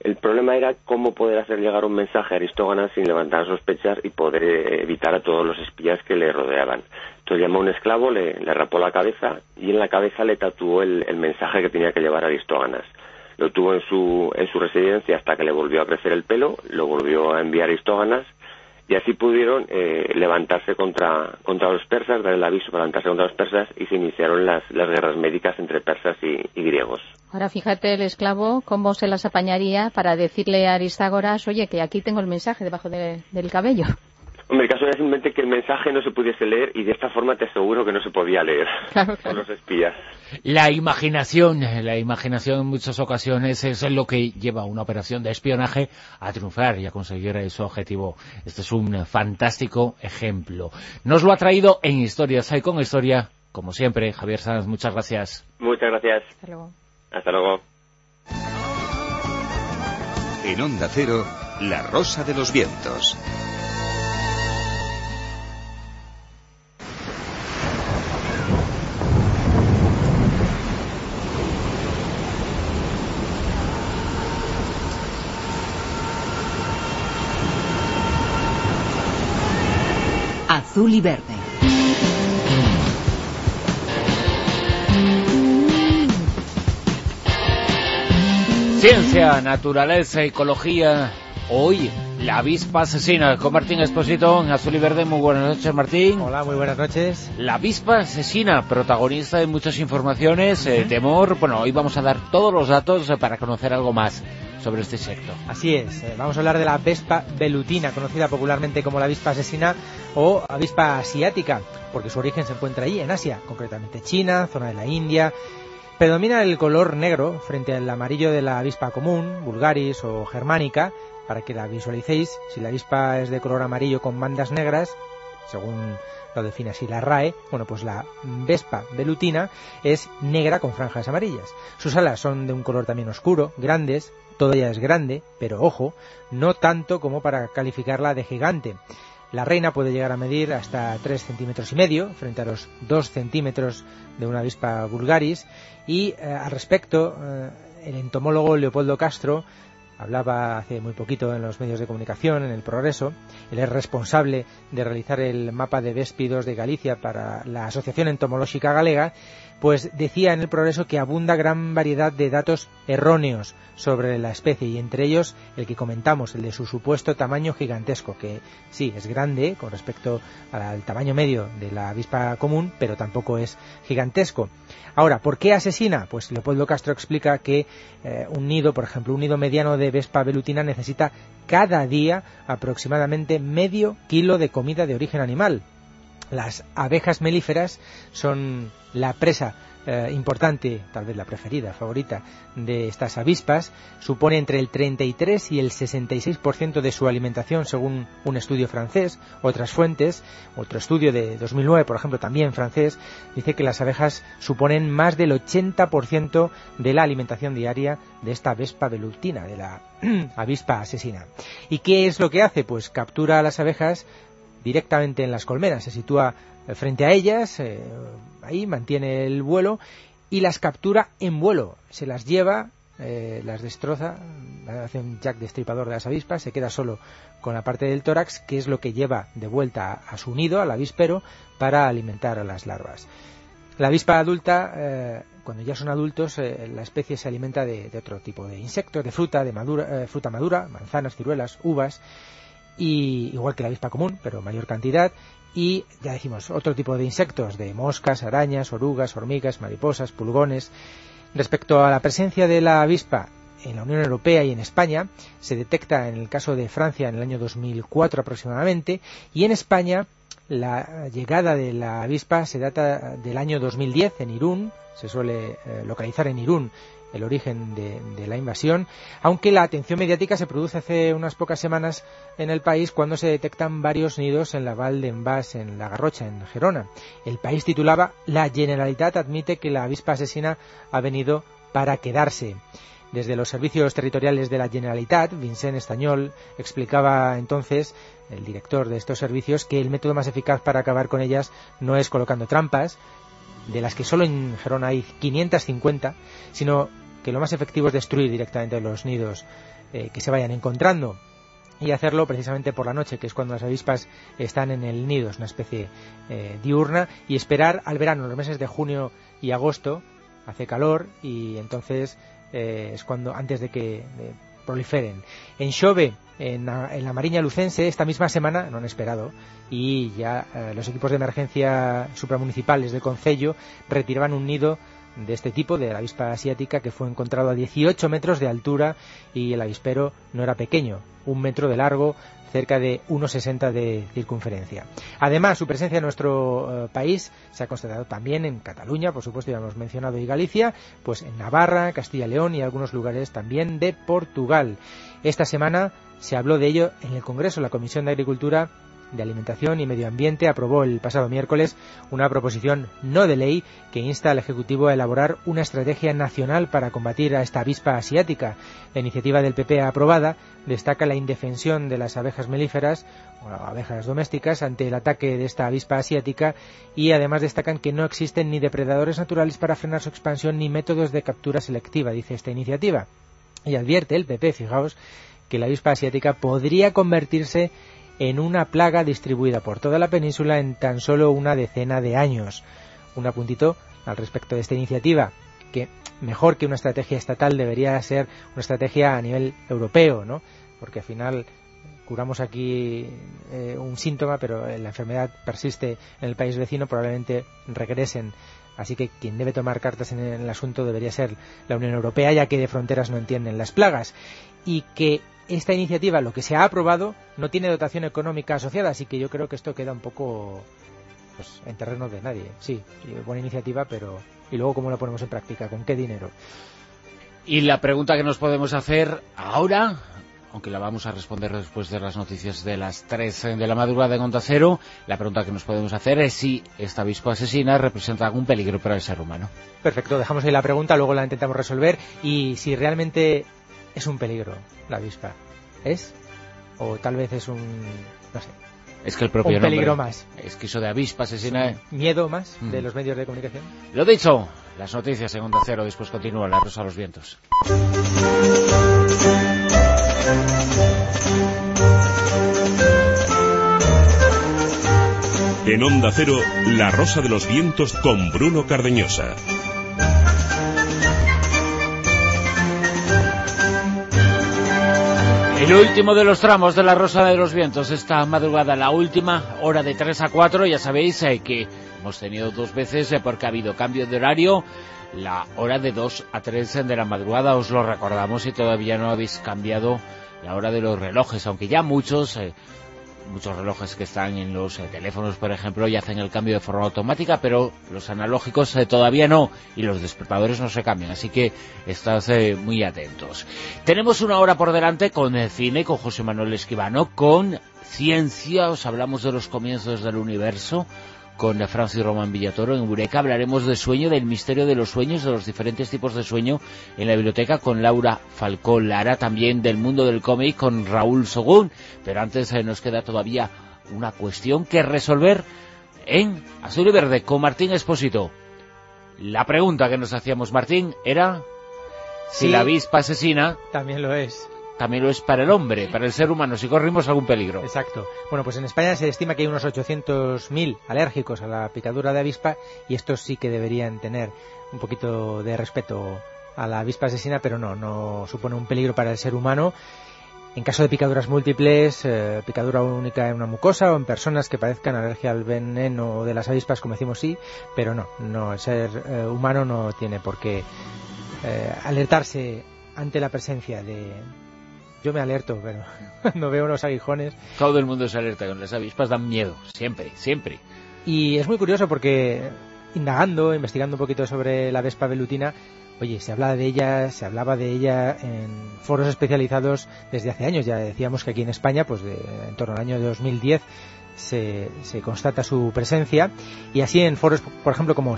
El problema era cómo poder hacer llegar un mensaje a Aristóganas sin levantar sospechas y poder eh, evitar a todos los espías que le rodeaban. Entonces llamó a un esclavo, le, le rapó la cabeza y en la cabeza le tatuó el, el mensaje que tenía que llevar a Aristóganas. Lo tuvo en su, en su residencia hasta que le volvió a crecer el pelo, lo volvió a enviar Aristóganas y así pudieron eh, levantarse contra, contra los persas, dar el aviso para levantarse contra los persas y se iniciaron las, las guerras médicas entre persas y- griegos. Ahora fíjate el esclavo cómo se las apañaría para decirle a Aristágoras, oye, que aquí tengo el mensaje debajo de- del cabello. Hombre, el caso era simplemente que el mensaje no se pudiese leer y de esta forma te aseguro que no se podía leer por los espías. La imaginación, la imaginación en muchas ocasiones es lo que lleva a una operación de espionaje a triunfar y a conseguir su objetivo. Este es un fantástico ejemplo. Nos lo ha traído en Historias Hay con Historia, como siempre, Javier Sanz, muchas gracias. Muchas gracias. Hasta luego. Hasta luego. En Onda Cero, La Rosa de los Vientos. Ciencia, naturaleza, ecología. Hoy, la avispa asesina con Martín Esposito en Azul y Verde. Muy buenas noches, Martín. Hola, muy buenas noches. La avispa asesina, protagonista de muchas informaciones, eh, temor. Bueno, hoy vamos a dar todos los datos eh, para conocer algo más sobre este insecto. Así es, eh, vamos a hablar de la Vespa velutina, conocida popularmente como la avispa asesina o avispa asiática, porque su origen se encuentra allí, en Asia, concretamente China, zona de la India. Predomina el color negro frente al amarillo de la avispa común, vulgaris o germánica, para que la visualicéis. Si la avispa es de color amarillo con bandas negras, según lo define así la RAE, bueno, pues la Vespa velutina es negra con franjas amarillas. Sus alas son de un color también oscuro, grandes, toda ella es grande, pero ojo, no tanto como para calificarla de gigante. La reina puede llegar a medir hasta 3 centímetros y medio, frente a los 2 centímetros de una avispa vulgaris, y eh, al respecto, eh, el entomólogo Leopoldo Castro hablaba hace muy poquito en los medios de comunicación, en el Progreso. Él es responsable de realizar el mapa de véspidos de Galicia para la Asociación Entomológica Galega, pues decía en el Progreso que abunda gran variedad de datos erróneos sobre la especie y entre ellos el que comentamos, el de su supuesto tamaño gigantesco, que sí, es grande con respecto al tamaño medio de la avispa común, pero tampoco es gigantesco. Ahora, ¿por qué asesina? Pues Leopoldo Castro explica que eh, un nido, por ejemplo, un nido mediano de Vespa velutina necesita cada día aproximadamente medio kilo de comida de origen animal. Las abejas melíferas son la presa eh, importante, tal vez la preferida, favorita de estas avispas, supone entre el 33 y el 66% de su alimentación según un estudio francés. Otras fuentes, otro estudio de 2009, por ejemplo, también francés, dice que las abejas suponen más del 80% de la alimentación diaria de esta vespa velutina, de la avispa asesina. ¿Y qué es lo que hace? Pues captura a las abejas directamente en las colmenas, se sitúa frente a ellas, eh, ahí mantiene el vuelo y las captura en vuelo, se las lleva, eh, las destroza, hace un jack destripador de las avispas, se queda solo con la parte del tórax, que es lo que lleva de vuelta a, su nido, al avispero, para alimentar a las larvas. La avispa adulta, eh, cuando ya son adultos, la especie se alimenta de, otro tipo de insectos, de fruta, de madura, fruta madura, manzanas, ciruelas, uvas, y igual que la avispa común, pero mayor cantidad, y ya decimos otro tipo de insectos, de moscas, arañas, orugas, hormigas, mariposas, pulgones. Respecto a la presencia de la avispa en la Unión Europea y en España, se detecta en el caso de Francia en el año 2004 aproximadamente, y en España la llegada de la avispa se data del año 2010 en Irún, se suele eh, localizar en Irún el origen de, la invasión, aunque la atención mediática se produce hace unas pocas semanas en el país cuando se detectan varios nidos en la Val de Envás, en La Garrocha, en Gerona. El país titulaba La Generalitat admite que la avispa asesina ha venido para quedarse. Desde los servicios territoriales de la Generalitat, Vincent Estañol explicaba entonces, el director de estos servicios, que el método más eficaz para acabar con ellas no es colocando trampas, de las que solo en Gerona hay 550, sino que lo más efectivo es destruir directamente los nidos eh, que se vayan encontrando y hacerlo precisamente por la noche, que es cuando las avispas están en el nido, es una especie eh, diurna, y esperar al verano, los meses de junio y agosto, hace calor y entonces eh, es cuando antes de que proliferen. En Xove, en, la Mariña Lucense, esta misma semana, no han esperado, y ya los equipos de emergencia supramunicipales del Concello retiraban un nido de este tipo, de la avispa asiática, que fue encontrado a 18 metros de altura y el avispero no era pequeño, un metro de largo, cerca de 1,60 de circunferencia. Además, su presencia en nuestro eh, país se ha constatado también en Cataluña, por supuesto, ya hemos mencionado, y Galicia, pues en Navarra, Castilla y León y algunos lugares también de Portugal. Esta semana se habló de ello en el Congreso, la Comisión de Agricultura de Alimentación y Medio Ambiente aprobó el pasado miércoles una proposición no de ley que insta al Ejecutivo a elaborar una estrategia nacional para combatir a esta avispa asiática. La iniciativa del PP aprobada destaca la indefensión de las abejas melíferas o abejas domésticas ante el ataque de esta avispa asiática y además destacan que no existen ni depredadores naturales para frenar su expansión ni métodos de captura selectiva, dice esta iniciativa. Y advierte el PP, fijaos, que la avispa asiática podría convertirse en una plaga distribuida por toda la península en tan solo una decena de años. Un apuntito al respecto de esta iniciativa, que mejor que una estrategia estatal debería ser una estrategia a nivel europeo, ¿no? Porque al final curamos aquí eh, un síntoma, pero la enfermedad persiste en el país vecino, probablemente regresen. Así que quien debe tomar cartas en el asunto debería ser la Unión Europea, ya que de fronteras no entienden las plagas. Y que esta iniciativa, lo que se ha aprobado, no tiene dotación económica asociada, así que yo creo que esto queda un poco pues, en terreno de nadie. Sí, buena iniciativa, pero ¿y luego cómo la ponemos en práctica? ¿Con qué dinero? Y la pregunta que nos podemos hacer ahora, aunque la vamos a responder después de las noticias de las 3 de la madrugada de Onda Cero, la pregunta que nos podemos hacer es si esta avispa asesina representa algún peligro para el ser humano. Perfecto, dejamos ahí la pregunta, luego la intentamos resolver y si realmente es un peligro la avispa. ¿Es? O tal vez es un... no sé. Es que el propio un peligro más. Es que eso de avispa asesina... ¿Miedo más de mm. los medios de comunicación? Lo dicho, las noticias en Onda Cero, después continúa la Rosa a los Vientos. En Onda Cero, La Rosa de los Vientos con Bruno Cardeñosa. El último de los tramos de la Rosa de los Vientos esta madrugada, la última hora de 3 a 4, ya sabéis eh, que hemos tenido dos veces eh, porque ha habido cambio de horario, la hora de 2 a 3 de la madrugada, os lo recordamos y todavía no habéis cambiado la hora de los relojes, aunque ya muchos eh, muchos relojes que están en los eh, teléfonos, por ejemplo, ya hacen el cambio de forma automática, pero los analógicos eh, todavía no, y los despertadores no se cambian, así que estás eh, muy atentos. Tenemos una hora por delante con el cine, con José Manuel Esquivano, con ciencia, os hablamos de los comienzos del universo, con Francis Román Villatoro en Eureka. Hablaremos de sueño, del misterio de los sueños, de los diferentes tipos de sueño en la biblioteca con Laura Falcón Lara, también del mundo del cómic con Raúl Sogún. Pero antes eh, nos queda todavía una cuestión que resolver en Azul y Verde con Martín Espósito. La pregunta que nos hacíamos, Martín, era si Sí. la avispa asesina También lo es. También lo es para el hombre, para el ser humano, si corrimos algún peligro. Exacto. Bueno, pues en España se estima que hay unos 800.000 alérgicos a la picadura de avispa y estos sí que deberían tener un poquito de respeto a la avispa asesina, pero no, no supone un peligro para el ser humano. En caso de picaduras múltiples, eh, picadura única en una mucosa o en personas que padezcan alergia al veneno de las avispas, como decimos sí, pero no, no el ser eh, humano no tiene por qué eh, alertarse ante la presencia de... Yo me alerto, pero cuando veo unos aguijones Todo el mundo se alerta con las avispas, dan miedo, siempre, siempre. y es muy curioso porque indagando, investigando un poquito sobre la Vespa velutina, oye, se habla de ella, se hablaba de ella en foros especializados desde hace años. Ya decíamos que aquí en España, pues de, en torno al año 2010, se, se constata su presencia. Y así en foros, por ejemplo, como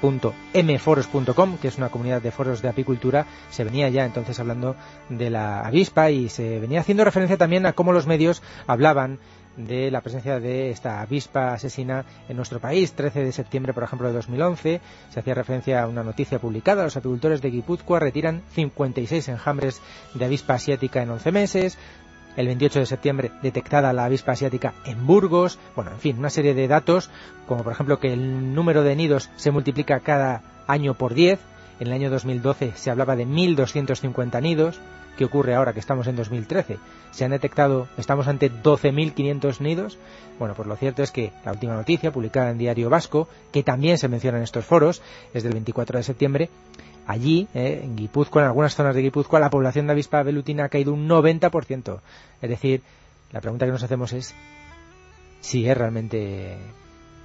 salines.mforos.com, que es una comunidad de foros de apicultura, se venía ya entonces hablando de la avispa y se venía haciendo referencia también a cómo los medios hablaban de la presencia de esta avispa asesina en nuestro país. 13 de septiembre, por ejemplo, de 2011, se hacía referencia a una noticia publicada. Los apicultores de Guipúzcoa retiran 56 enjambres de avispa asiática en 11 meses. El 28 de septiembre, detectada la avispa asiática en Burgos. Bueno, en fin, una serie de datos, como por ejemplo que el número de nidos se multiplica cada año por 10. En el año 2012 se hablaba de 1.250 nidos. ¿Qué ocurre ahora que estamos en 2013? Se han detectado, estamos ante 12.500 nidos. Bueno, pues lo cierto es que la última noticia, publicada en Diario Vasco, que también se menciona en estos foros, es del 24 de septiembre. Allí, eh, en Guipúzcoa, en algunas zonas de Guipúzcoa, la población de avispa velutina ha caído un 90%. Es decir, la pregunta que nos hacemos es si es realmente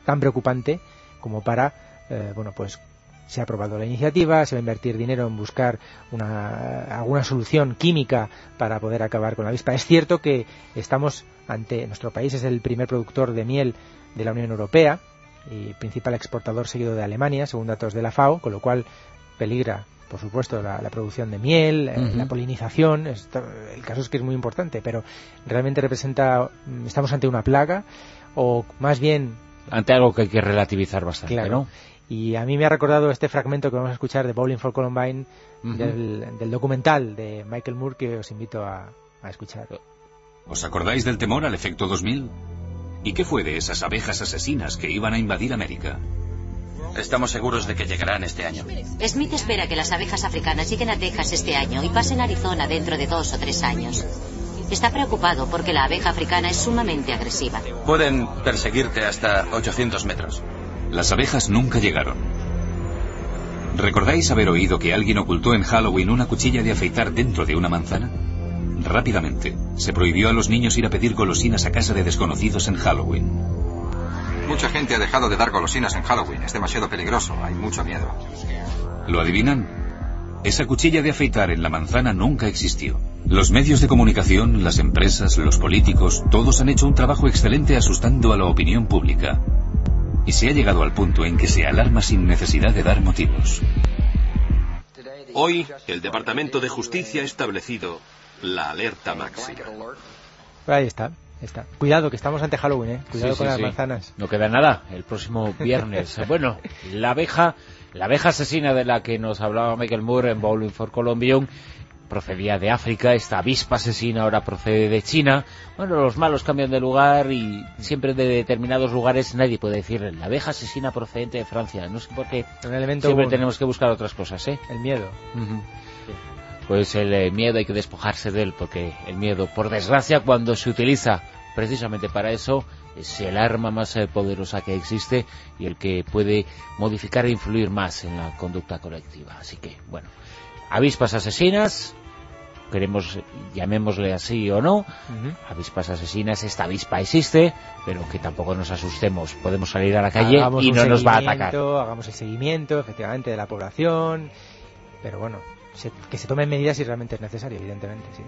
tan preocupante como para, eh, bueno, pues se ha aprobado la iniciativa, se va a invertir dinero en buscar una, alguna solución química para poder acabar con la avispa. Es cierto que estamos ante, nuestro país es el primer productor de miel de la Unión Europea y principal exportador seguido de Alemania, según datos de la FAO, con lo cual peligra, por supuesto, la, la producción de miel, eh, la polinización. Esto- el caso es que es muy importante, pero realmente representa, mm, estamos ante una plaga o más bien Ante algo que hay que relativizar bastante, Claro. ¿no? Y a mí me ha recordado este fragmento que vamos a escuchar de Bowling for Columbine del documental de Michael Moore que os invito a, a escuchar. ¿Os acordáis del temor al efecto 2000? ¿Y qué fue de esas abejas asesinas que iban a invadir América? Estamos seguros de que llegarán este año. Smith espera que las abejas africanas lleguen a Texas este año y pasen a Arizona dentro de dos o tres años. Está preocupado porque la abeja africana es sumamente agresiva. Pueden perseguirte hasta 800 metros. Las abejas nunca llegaron. ¿Recordáis haber oído que alguien ocultó en Halloween una cuchilla de afeitar dentro de una manzana? Rápidamente, se prohibió a los niños ir a pedir golosinas a casa de desconocidos en Halloween. Mucha gente ha dejado de dar golosinas en Halloween. Es demasiado peligroso. Hay mucho miedo. ¿Lo adivinan? Esa cuchilla de afeitar en la manzana nunca existió. Los medios de comunicación, las empresas, los políticos, todos han hecho un trabajo excelente asustando a la opinión pública. Y se ha llegado al punto en que se alarma sin necesidad de dar motivos. Hoy, el Departamento de Justicia ha establecido la alerta máxima. Ahí está, está. Cuidado que estamos ante Halloween, ¿eh? Cuidado Sí, con sí, las sí. manzanas. No queda nada el próximo viernes. bueno, la abeja, la abeja asesina de la que nos hablaba Michael Moore en Bowling for Colombian, procedía de África, esta avispa asesina ahora procede de China. Bueno, los malos cambian de lugar y siempre de determinados lugares nadie puede decir la abeja asesina procedente de Francia. No sé por qué Un elemento siempre tenemos que buscar otras cosas, ¿eh? El miedo. Pues el eh, miedo hay que despojarse de él, porque el miedo, por desgracia, cuando se utiliza precisamente para eso, es el arma más eh, poderosa que existe y el que puede modificar e influir más en la conducta colectiva. Así que, bueno, avispas asesinas, queremos, llamémosle así o no, avispas asesinas, esta avispa existe, pero que tampoco nos asustemos, podemos salir a la calle Hagamos y no nos va a atacar. Hagamos el seguimiento, efectivamente, de la población. Pero bueno, que se tomen medidas si realmente es necesario, evidentemente, sí.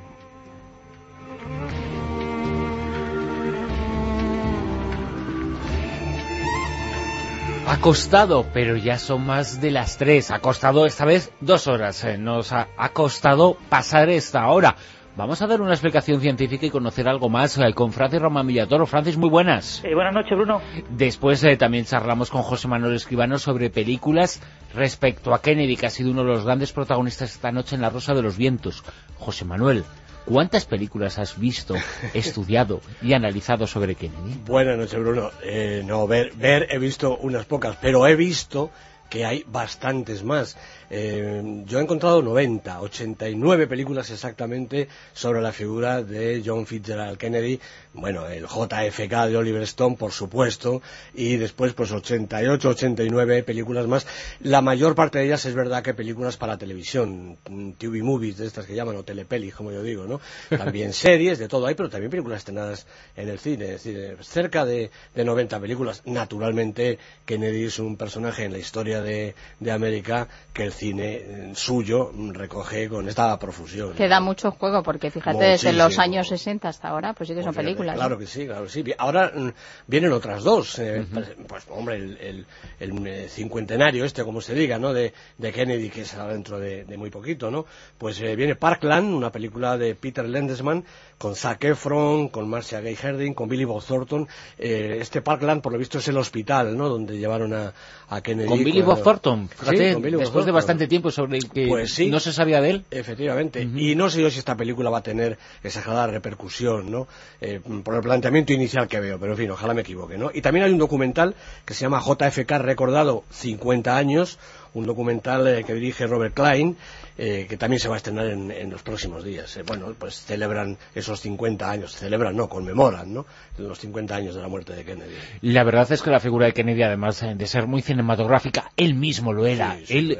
Ha costado, pero ya son más de las tres. Ha costado esta vez dos horas. eh, Nos ha, ha costado pasar esta hora. Vamos a dar una explicación científica y conocer algo más eh, con Francis Román Villatoro. Francis, muy buenas. Eh, buenas noches, Bruno. Después eh, también charlamos con José Manuel Escribano sobre películas respecto a Kennedy, que ha sido uno de los grandes protagonistas esta noche en La Rosa de los Vientos. José Manuel, ¿cuántas películas has visto, estudiado y analizado sobre Kennedy? Buenas noches, Bruno. Eh, no, ver, ver he visto unas pocas, pero he visto que hay bastantes más. Eh, yo he encontrado 90, 89 películas exactamente sobre la figura de John Fitzgerald Kennedy, bueno, el JFK de Oliver Stone, por supuesto, y después pues 88, 89 películas más. La mayor parte de ellas es verdad que películas para televisión, mm, TV movies, de estas que llaman, o telepelis, como yo digo, ¿no? También series, de todo hay, pero también películas estrenadas en el cine, es decir, cerca de, de 90 películas. Naturalmente, Kennedy es un personaje en la historia de, de América que el cine eh, suyo recoge con esta profusión. Que da mucho juego, porque fíjate, desde los años 60 hasta ahora, pues sí que son fíjate, películas. Claro ¿no? que sí, claro que sí. Ahora mm, vienen otras dos. eh, pues, pues, hombre, el, el- el, eh, cincuentenario este, como se diga, ¿no? De, de Kennedy, que será dentro de, de muy poquito, ¿no? Pues eh, viene Parkland, una película de Peter Lendesman, con Zac Efron, con Marcia Gay Herding, con Billy Bob Thornton. Eh, este Parkland, por lo visto, es el hospital, ¿no? Donde llevaron a, a Kennedy. Con Billy Bob Thornton, Sí, con Billy Bob después de bastante tiempo sobre el que Pues sí. no se sabía de él. Efectivamente. Y no sé yo si esta película va a tener exagerada repercusión, ¿no? Eh, por el planteamiento inicial que veo, pero en fin, ojalá me equivoque, ¿no? Y también hay un documental que se llama JFK Recordado 50 años, un documental eh, que dirige Robert Klein, eh, que también se va a estrenar en, en los próximos días. Eh, bueno, pues celebran esos 50 años, celebran, no, conmemoran, ¿no? Los 50 años de la muerte de Kennedy. La verdad es que la figura de Kennedy, además de ser muy cinematográfica, él mismo lo era. él,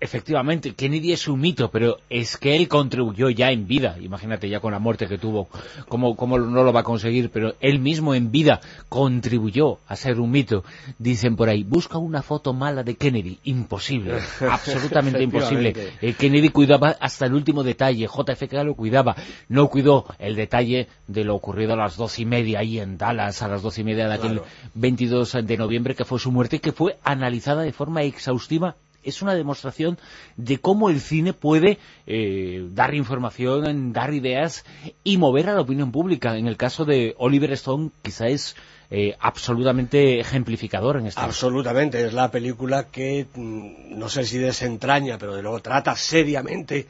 efectivamente, Kennedy es un mito, pero es que él contribuyó ya en vida. Imagínate ya con la muerte que tuvo, cómo, cómo no lo va a conseguir, pero él mismo en vida contribuyó a ser un mito. Dicen por ahí, busca una foto mala de Kennedy. Imposible, absolutamente imposible. Eh, Kennedy cuidaba hasta el último detalle, JFK lo cuidaba, no cuidó el detalle de lo ocurrido a las doce y media ahí en Dallas, a las doce y media de aquel Claro. 22 de noviembre, que fue su muerte, que fue analizada de forma exhaustiva. Es una demostración de cómo el cine puede eh, dar información, dar ideas y mover a la opinión pública. En el caso de Oliver Stone, quizá es eh, absolutamente ejemplificador en este Absolutamente, es la película que mm, no sé si desentraña, pero de luego trata seriamente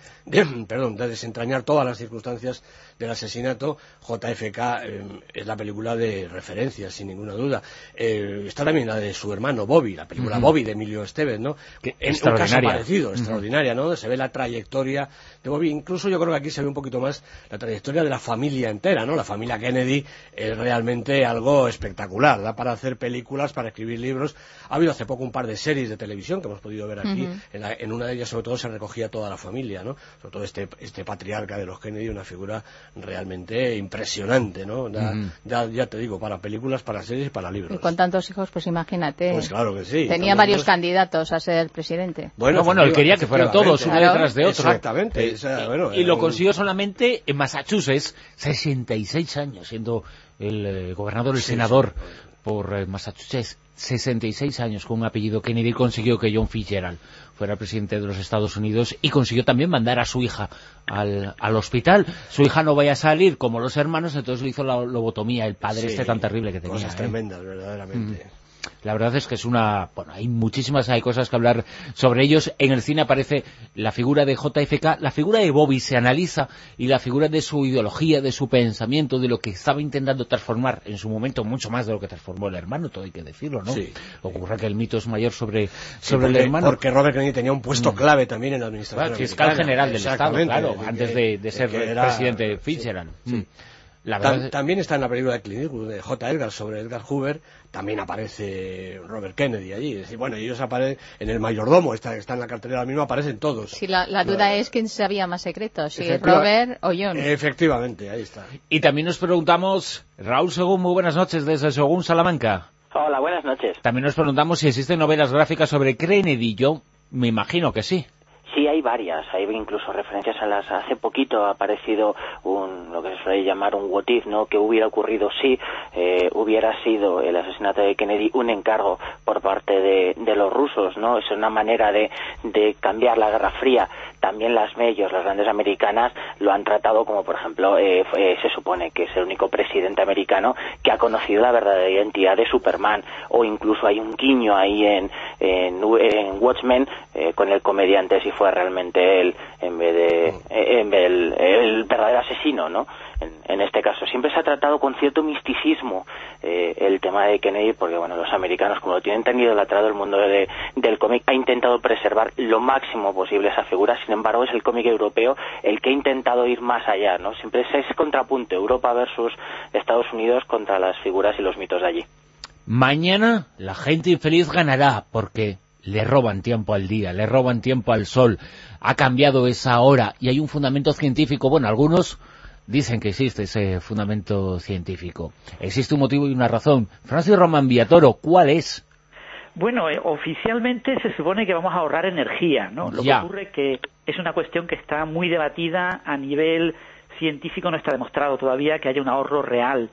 perdón, de desentrañar todas las circunstancias del asesinato. JFK eh, es la película de referencia, sin ninguna duda. Eh, está también la de su hermano Bobby, la película. Bobby de Emilio Estevez, ¿no? Que en un caso parecido, extraordinaria, ¿no? Se ve la trayectoria de Bobby. Incluso yo creo que aquí se ve un poquito más la trayectoria de la familia entera, ¿no? La familia Kennedy es realmente algo espectacular. Da para hacer películas, para escribir libros. Ha habido hace poco un par de series de televisión que hemos podido ver aquí. En, la- en una de ellas, sobre todo, se recogía toda la familia, ¿no? Sobre todo este, este patriarca de los Kennedy, una figura realmente impresionante, ¿no? Da- da- ya te digo, para películas, para series y para libros. Y con tantos hijos, pues imagínate. Pues claro que sí. Tenía varios hijos. candidatos a ser presidente. Bueno, bueno, él quería que fueran todos, uno detrás de otro. Exactamente. Eh, o sea, bueno, y lo un- consiguió solamente en Massachusetts, 66 años, siendo el eh, gobernador, el Sí, senador por eh, Massachusetts, 66 años con un apellido Kennedy, consiguió que John Fitzgerald fuera presidente de los Estados Unidos y consiguió también mandar a su hija al, al hospital. Su hija no vaya a salir como los hermanos, entonces le hizo la lobotomía, el padre Sí, este tan terrible que tenía. Cosas ¿eh? tremendas, verdaderamente. La verdad es que es una... Bueno, hay muchísimas hay cosas que hablar sobre ellos. En el cine aparece la figura de JFK, la figura de Bobby se analiza y la figura de su ideología, de su pensamiento, de lo que estaba intentando transformar en su momento mucho más de lo que transformó el hermano, todo hay que decirlo, ¿no? Sí. Ocurre que el mito es mayor sobre, Sí, sobre porque, el hermano. porque Robert Kennedy tenía un puesto Mm. clave también en la administración Claro, fiscal general del Estado, claro, antes de, de ser era- presidente Fitzgerald. sí. Mm. La verdad es- También está en la película de Clint de J. Edgar, sobre Edgar Hoover, también aparece Robert Kennedy allí. Es decir, bueno, ellos aparecen en el mayordomo, está, está en la cartelera ahora mismo, aparecen todos. Si la, la duda es quién sabía más secretos, si Robert o John. Efectivamente, ahí está. Y también nos preguntamos, Raúl Según, muy buenas noches desde Según Salamanca. Hola, buenas noches. También nos preguntamos si existen novelas gráficas sobre Kennedy. Yo me imagino que sí. Sí, hay varias, hay incluso referencias a las... Hace poquito ha aparecido un, lo que se suele llamar un what if, ¿no? Que hubiera ocurrido si eh, hubiera sido el asesinato de Kennedy un encargo por parte de, de los rusos, ¿no? Es una manera de, de cambiar la Guerra Fría. También las medios, las grandes americanas, lo han tratado como, por ejemplo, eh, fue- se supone que es el único presidente americano que ha conocido la verdadera identidad de Superman. O incluso hay un guiño ahí en, en, en Watchmen eh, con el comediante si fue realmente él en vez de eh, en vez del- el verdadero asesino, ¿no? En, en este caso. Siempre se ha tratado con cierto misticismo eh, el tema de Kennedy porque bueno los americanos como lo tienen tan idolatrado el mundo de- del cómic ha intentado preservar lo máximo posible esa figura. Sin embargo es el cómic europeo el que ha intentado ir más allá no siempre es ese contrapunto Europa versus Estados Unidos contra las figuras y los mitos de allí. Mañana la gente infeliz ganará porque le roban tiempo al día, le roban tiempo al sol. Ha cambiado esa hora y hay un fundamento científico. Bueno, algunos dicen que existe ese fundamento científico. Existe un motivo y una razón. Francis Román Villatoro, ¿cuál es? Bueno, eh, oficialmente se supone que vamos a ahorrar energía, ¿no? Lo Ya. que ocurre que es una cuestión que está muy debatida a nivel científico, no está demostrado todavía que haya un ahorro real.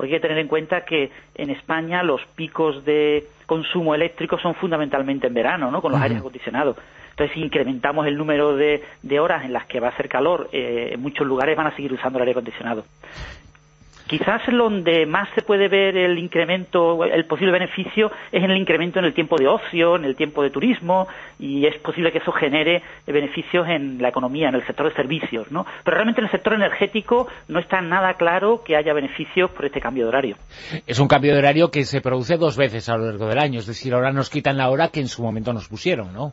Porque hay que tener en cuenta que en España los picos de consumo eléctrico son fundamentalmente en verano, ¿no? Con los aires acondicionados. Entonces, si incrementamos el número de, de horas en las que va a hacer calor, eh, en muchos lugares van a seguir usando el aire acondicionado. Quizás donde más se puede ver el incremento, el posible beneficio, es en el incremento en el tiempo de ocio, en el tiempo de turismo, y es posible que eso genere beneficios en la economía, en el sector de servicios, ¿no? Pero realmente en el sector energético no está nada claro que haya beneficios por este cambio de horario. Es un cambio de horario que se produce dos veces a lo largo del año. Es decir, ahora nos quitan la hora que en su momento nos pusieron, ¿no?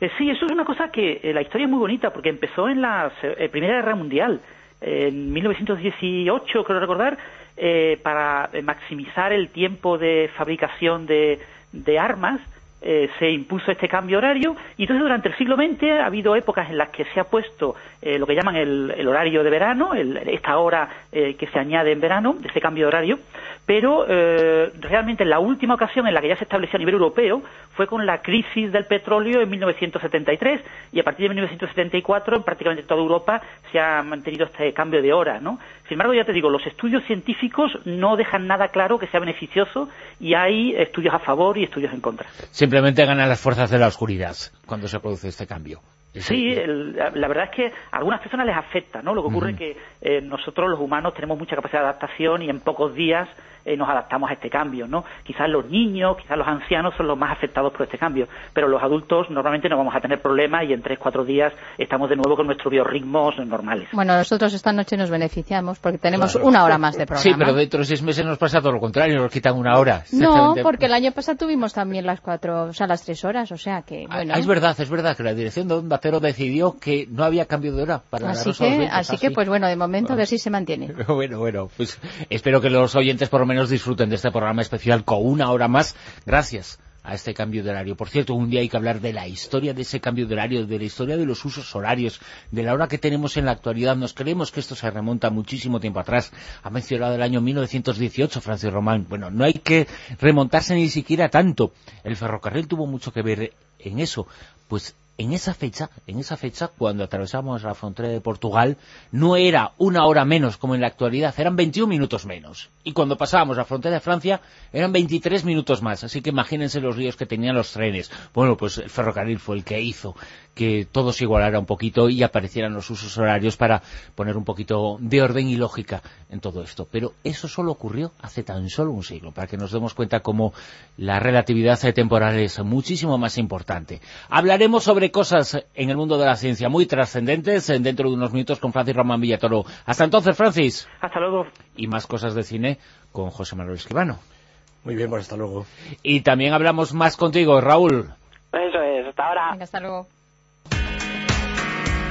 Eh, sí, eso es una cosa que eh, la historia es muy bonita porque empezó en la eh, Primera Guerra Mundial, en 1918, creo recordar, eh, para maximizar el tiempo de fabricación de, de armas. Eh, se impuso este cambio horario. Y entonces durante el siglo XX ha habido épocas en las que se ha puesto eh, lo que llaman el, horario de verano, el- esta hora eh, que se añade en verano, de ese cambio de horario, pero eh, realmente la última ocasión en la que ya se estableció a nivel europeo fue con la crisis del petróleo en 1973 y a partir de 1974 en prácticamente toda Europa se ha mantenido este cambio de hora, ¿no? Sin embargo, ya te digo, los estudios científicos no dejan nada claro que sea beneficioso y hay estudios a favor y estudios en contra. Simplemente ganan las fuerzas de la oscuridad cuando se produce este cambio. Sí, el- la verdad es que a algunas personas les afecta, ¿no? Lo que ocurre es que eh, nosotros los humanos tenemos mucha capacidad de adaptación y en pocos días eh, nos adaptamos a este cambio, ¿no? Quizás los niños, quizás los ancianos son los más afectados por este cambio, pero los adultos normalmente no vamos a tener problemas y en tres, cuatro días estamos de nuevo con nuestros biorritmos normales. Bueno, nosotros esta noche nos beneficiamos porque tenemos Claro. una hora más de programa. Sí, pero dentro de seis meses nos pasa todo lo contrario, nos quitan una hora. No, porque el año pasado tuvimos también las cuatro, o sea, las tres horas, o sea que, bueno. Ah, es verdad, es verdad que la dirección de Onda Cero decidió que no había cambio de hora para la Así los que, así ah, que, pues bueno, de momento a ver si se mantiene. Bueno, bueno, pues espero que los oyentes por lo menos disfruten de este programa especial con una hora más, gracias a este cambio de horario. Por cierto, un día hay que hablar de la historia de ese cambio de horario, de la historia de los usos horarios, de la hora que tenemos en la actualidad. Nos creemos que esto se remonta muchísimo tiempo atrás. Ha mencionado el año 1918, Francis Román. Bueno, no hay que remontarse ni siquiera tanto. El ferrocarril tuvo mucho que ver en eso. Pues en esa fecha, en esa fecha, cuando atravesamos la frontera de Portugal, no era una hora menos como en la actualidad, eran 21 minutos menos. Y cuando pasábamos la frontera de Francia, eran 23 minutos más. Así que imagínense los líos que tenían los trenes. Bueno, pues el ferrocarril fue el que hizo que todo se igualara un poquito y aparecieran los usos horarios para poner un poquito de orden y lógica en todo esto. Pero eso solo ocurrió hace tan solo un siglo, para que nos demos cuenta cómo la relatividad temporal es muchísimo más importante. Hablaremos sobre cosas en el mundo de la ciencia muy trascendentes dentro de unos minutos con Francis Román Villatoro. Hasta entonces, Francis. Hasta luego. Y más cosas de cine con José Manuel Escribano. Muy bien, pues hasta luego. Y también hablamos más contigo, Raúl. Eso es, hasta ahora. Venga, hasta luego.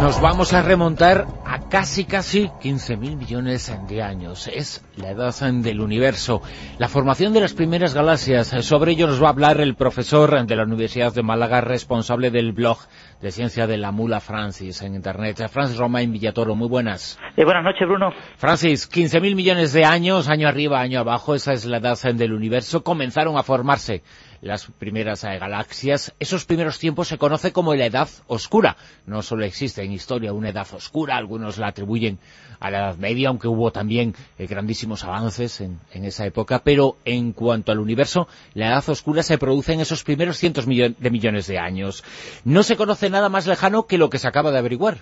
Nos vamos a remontar a casi casi 15.000 millones de años. Es la edad del universo. La formación de las primeras galaxias. Sobre ello nos va a hablar el profesor de la Universidad de Málaga, responsable del blog de ciencia de la mula Francis en Internet. Francis Romain Villatoro, muy buenas. Eh, buenas noches, Bruno. Francis, 15.000 millones de años, año arriba, año abajo, esa es la edad del universo. Comenzaron a formarse las primeras eh, galaxias. Esos primeros tiempos se conoce como la Edad Oscura. No solo existe en historia una Edad Oscura, algunos la atribuyen a la Edad Media, aunque hubo también eh, grandísimos avances en, esa época, pero en cuanto al universo, la Edad Oscura se produce en esos primeros cientos de millones de años. No se conoce nada más lejano que lo que se acaba de averiguar.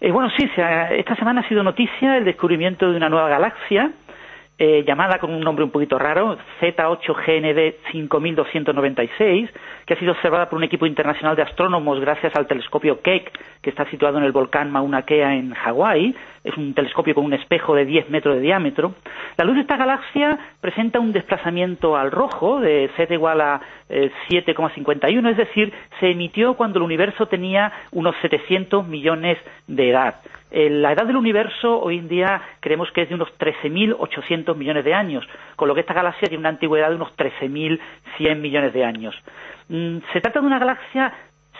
Eh, bueno, sí, se esta semana ha sido noticia el descubrimiento de una nueva galaxia, eh, llamada con un nombre un poquito raro, Z8GND 5296, que ha sido observada por un equipo internacional de astrónomos gracias al telescopio Keck, que está situado en el volcán Mauna Kea en Hawái. Es un telescopio con un espejo de 10 metros de diámetro. La luz de esta galaxia presenta un desplazamiento al rojo de Z igual a eh, 7,51, es decir, se emitió cuando el universo tenía unos 700 millones de edad. Eh, la edad del universo hoy en día creemos que es de unos 13.800 millones de años, con lo que esta galaxia tiene una antigüedad de unos 13.100 millones de años. Mm, se trata de una galaxia,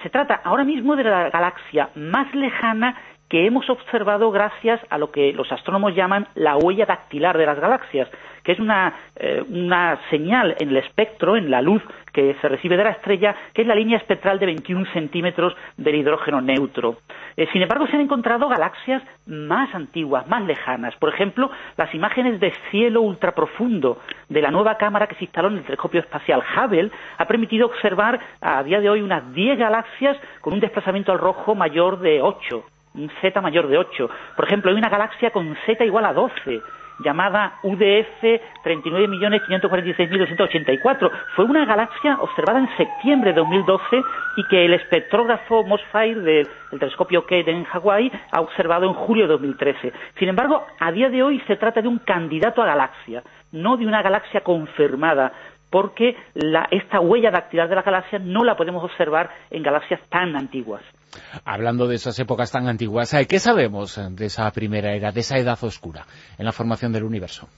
se trata ahora mismo de la galaxia más lejana que hemos observado gracias a lo que los astrónomos llaman la huella dactilar de las galaxias, que es una, eh, una señal en el espectro, en la luz que se recibe de la estrella, que es la línea espectral de 21 centímetros del hidrógeno neutro. Eh, sin embargo, se han encontrado galaxias más antiguas, más lejanas. Por ejemplo, las imágenes de cielo ultraprofundo de la nueva cámara que se instaló en el telescopio espacial Hubble ha permitido observar a día de hoy unas 10 galaxias con un desplazamiento al rojo mayor de 8 un Z mayor de 8. Por ejemplo, hay una galaxia con Z igual a 12, llamada UDF 39.546.284. Fue una galaxia observada en septiembre de 2012 y que el espectrógrafo Mossfire del telescopio Keck en Hawái ha observado en julio de 2013. Sin embargo, a día de hoy se trata de un candidato a galaxia, no de una galaxia confirmada, porque la, esta huella dactilar de la galaxia no la podemos observar en galaxias tan antiguas. Hablando de esas épocas tan antiguas, ¿qué sabemos de esa primera era, de esa edad oscura en la formación del universo?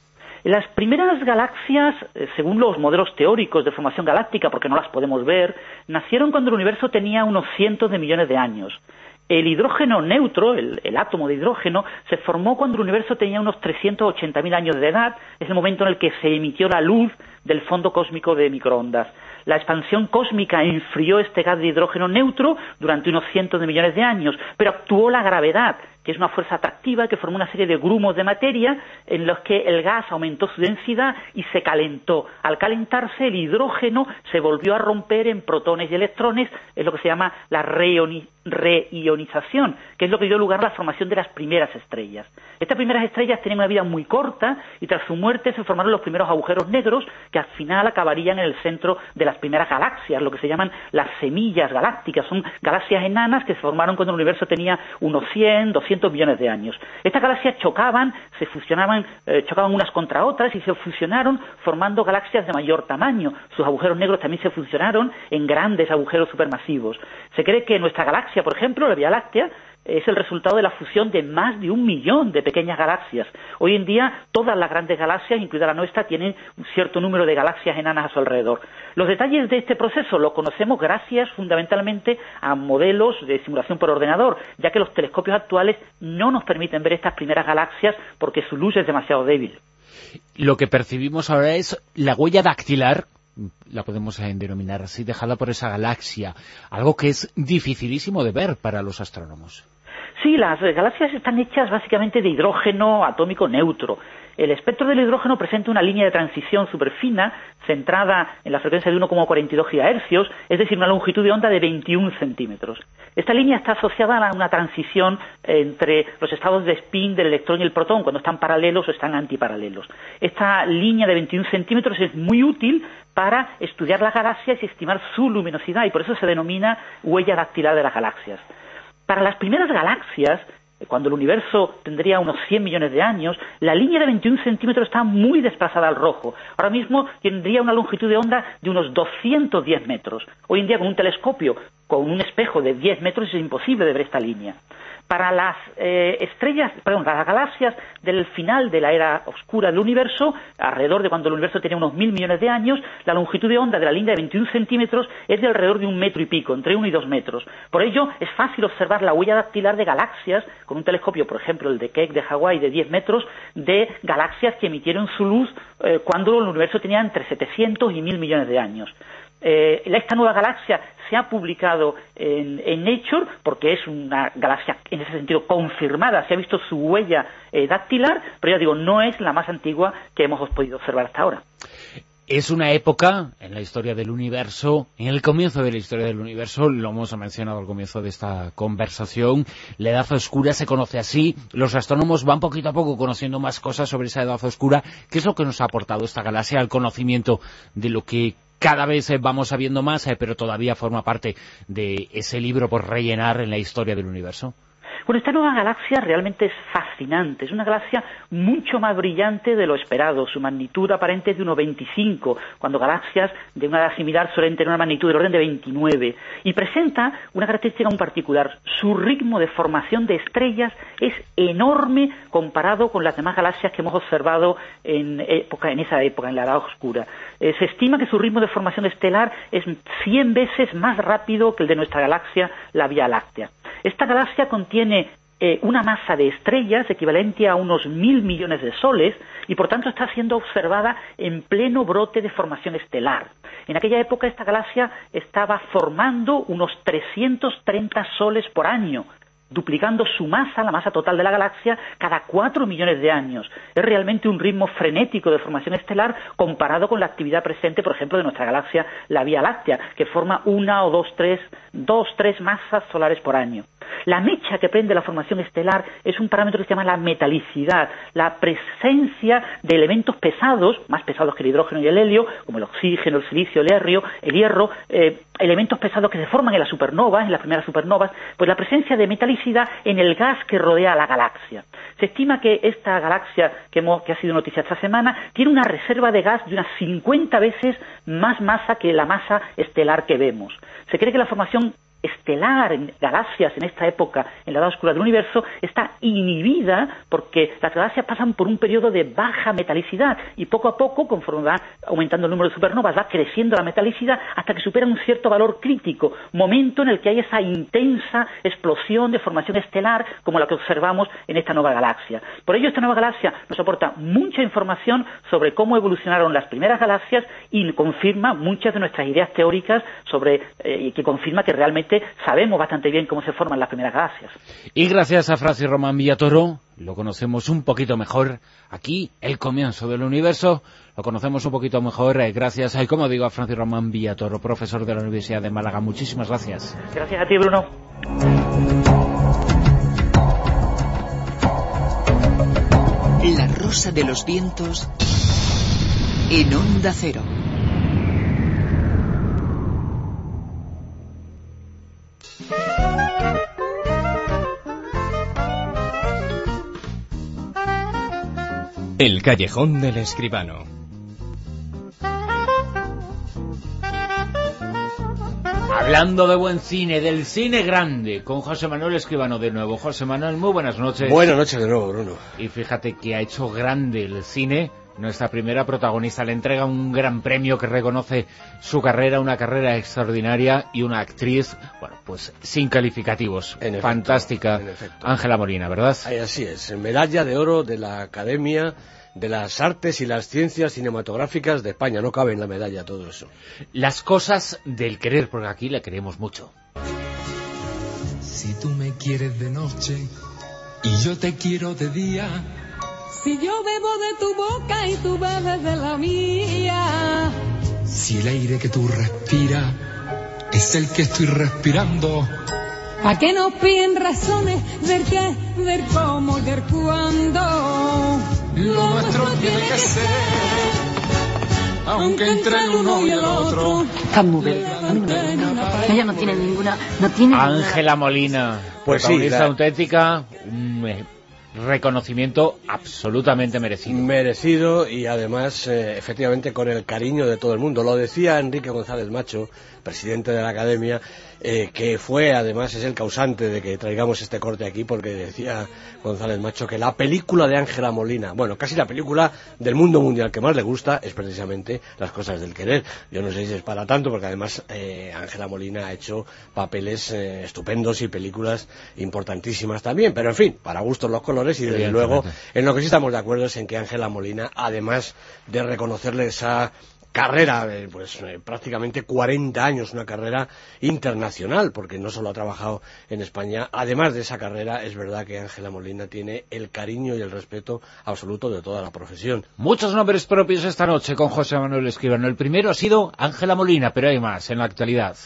Las primeras galaxias, eh, según los modelos teóricos de formación galáctica, porque no las podemos ver, nacieron cuando el universo tenía unos cientos de millones de años. El hidrógeno neutro, el, el, átomo de hidrógeno, se formó cuando el universo tenía unos 380.000 años de edad, es el momento en el que se emitió la luz del fondo cósmico de microondas. La expansión cósmica enfrió este gas de hidrógeno neutro durante unos cientos de millones de años, pero actuó la gravedad, que es una fuerza atractiva que formó una serie de grumos de materia en los que el gas aumentó su densidad y se calentó. Al calentarse, el hidrógeno se volvió a romper en protones y electrones, es lo que se llama la reionización, que es lo que dio lugar a la formación de las primeras estrellas. Estas primeras estrellas tenían una vida muy corta y tras su muerte se formaron los primeros agujeros negros que al final acabarían en el centro de las primeras galaxias, lo que se llaman las semillas galácticas. Son galaxias enanas que se formaron cuando el universo tenía unos 100, 200 millones de años. Estas galaxias chocaban, se fusionaban, eh, chocaban unas contra otras y se fusionaron formando galaxias de mayor tamaño. Sus agujeros negros también se fusionaron en grandes agujeros supermasivos. Se cree que nuestra galaxia, por ejemplo, la Vía Láctea, es el resultado de la fusión de más de un millón de pequeñas galaxias. Hoy en día todas las grandes galaxias, incluida la nuestra, tienen un cierto número de galaxias enanas a su alrededor. Los detalles de este proceso los conocemos gracias fundamentalmente a modelos de simulación por ordenador, ya que los telescopios actuales no nos permiten ver estas primeras galaxias porque su luz es demasiado débil. Lo que percibimos ahora es la huella dactilar la podemos denominar así, dejada por esa galaxia, algo que es dificilísimo de ver para los astrónomos. Sí, las galaxias están hechas básicamente de hidrógeno atómico neutro. El espectro del hidrógeno presenta una línea de transición superfina centrada en la frecuencia de 1,42 GHz, es decir, una longitud de onda de 21 centímetros. Esta línea está asociada a una transición entre los estados de spin del electrón y el protón, cuando están paralelos o están antiparalelos. Esta línea de 21 centímetros es muy útil para estudiar las galaxias y estimar su luminosidad, y por eso se denomina huella dactilar de las galaxias. Para las primeras galaxias, cuando el universo tendría unos 100 millones de años, la línea de 21 centímetros está muy desplazada al rojo. Ahora mismo tendría una longitud de onda de unos 210 metros. Hoy en día, con un telescopio, con un espejo de 10 metros, es imposible de ver esta línea para las eh, estrellas, perdón, las galaxias del final de la era oscura del universo, alrededor de cuando el universo tenía unos mil millones de años, la longitud de onda de la línea de 21 centímetros es de alrededor de un metro y pico, entre uno y dos metros. Por ello, es fácil observar la huella dactilar de galaxias con un telescopio, por ejemplo, el de Keck de Hawái de 10 metros, de galaxias que emitieron su luz eh, cuando el universo tenía entre 700 y mil millones de años. Eh, esta nueva galaxia se ha publicado en, Nature porque es una galaxia en ese sentido confirmada, se ha visto su huella eh, dactilar, pero ya digo, no es la más antigua que hemos podido observar hasta ahora. Es una época en la historia del universo, en el comienzo de la historia del universo, lo hemos mencionado al comienzo de esta conversación, la edad oscura se conoce así, los astrónomos van poquito a poco conociendo más cosas sobre esa edad oscura, ¿qué es lo que nos ha aportado esta galaxia al conocimiento de lo que cada vez eh, vamos sabiendo más, eh, pero todavía forma parte de ese libro por rellenar en la historia del universo. Bueno, esta nueva galaxia realmente es fascinante. Es una galaxia mucho más brillante de lo esperado. Su magnitud aparente es de 1,25, cuando galaxias de una edad similar suelen tener una magnitud del orden de 29. Y presenta una característica muy particular. Su ritmo de formación de estrellas es enorme comparado con las demás galaxias que hemos observado en, época, en esa época, en la edad oscura. Eh, se estima que su ritmo de formación estelar es 100 veces más rápido que el de nuestra galaxia, la Vía Láctea. Esta galaxia contiene eh, una masa de estrellas equivalente a unos mil millones de soles y por tanto está siendo observada en pleno brote de formación estelar. En aquella época esta galaxia estaba formando unos 330 soles por año, duplicando su masa, la masa total de la galaxia, cada cuatro millones de años. Es realmente un ritmo frenético de formación estelar comparado con la actividad presente, por ejemplo, de nuestra galaxia, la Vía Láctea, que forma una o dos, tres, dos, tres masas solares por año. La mecha que prende la formación estelar es un parámetro que se llama la metalicidad, la presencia de elementos pesados, más pesados que el hidrógeno y el helio, como el oxígeno, el silicio, el hierro, el hierro eh, elementos pesados que se forman en las supernovas, en las primeras supernovas, pues la presencia de metalicidad en el gas que rodea a la galaxia. Se estima que esta galaxia que, que ha sido noticia esta semana tiene una reserva de gas de unas 50 veces más masa que la masa estelar que vemos. Se cree que la formación estelar, en galaxias en esta época, en la edad oscura del universo, está inhibida porque las galaxias pasan por un periodo de baja metalicidad y poco a poco, conforme va aumentando el número de supernovas, va creciendo la metalicidad hasta que supera un cierto valor crítico, momento en el que hay esa intensa explosión de formación estelar como la que observamos en esta nueva galaxia. Por ello, esta nueva galaxia nos aporta mucha información sobre cómo evolucionaron las primeras galaxias y confirma muchas de nuestras ideas teóricas sobre, eh, que confirma que realmente sabemos bastante bien cómo se forman las primeras galaxias. Y gracias a Francis Román Villatoro, lo conocemos un poquito mejor aquí, el comienzo del universo, lo conocemos un poquito mejor eh, gracias, a, como digo, a Francis Román Villatoro, profesor de la Universidad de Málaga. Muchísimas gracias. Gracias a ti, Bruno. La rosa de los vientos en onda cero. El callejón del escribano. Hablando de buen cine, del cine grande, con José Manuel Escribano de nuevo. José Manuel, muy buenas noches. Buenas noches de nuevo, Bruno. Y fíjate que ha hecho grande el cine. Nuestra primera protagonista le entrega un gran premio que reconoce su carrera, una carrera extraordinaria y una actriz, bueno, pues sin calificativos. En Fantástica. Ángela Molina, ¿verdad? Ay, así es, medalla de oro de la Academia de las Artes y las Ciencias Cinematográficas de España. No cabe en la medalla todo eso. Las cosas del querer, porque aquí le queremos mucho. Si tú me quieres de noche y yo te quiero de día. Si yo bebo de tu boca y tú bebes de la mía. Si el aire que tú respiras es el que estoy respirando. ¿A qué nos piden razones del qué, del cómo y del cuándo? Lo nuestro tiene que ser, aunque entre el uno y el otro. Camubel. Ella no tiene ninguna... No tiene Ángela Molina, Pues sí, protagonista auténtica, un eh, reconocimiento absolutamente merecido. Merecido y además, eh, efectivamente, con el cariño de todo el mundo. Lo decía Enrique González Macho, presidente de la Academia, eh, que fue, además, es el causante de que traigamos este corte aquí, porque decía González Macho que la película de Ángela Molina, bueno, casi la película del mundo mundial que más le gusta es precisamente Las cosas del querer. Yo no sé si es para tanto, porque además eh, Ángela Molina ha hecho papeles estupendos y películas importantísimas también, pero en fin, para gustos los colores y desde luego en lo que sí estamos de acuerdo es en que Ángela Molina, además de reconocerle esa carrera, eh, pues eh, prácticamente 40 años, una carrera internacional, porque no solo ha trabajado en España, además de esa carrera, es verdad que Ángela Molina tiene el cariño y el respeto absoluto de toda la profesión. Muchos nombres propios esta noche con José Manuel Escribano. El primero ha sido Ángela Molina, pero hay más en la actualidad.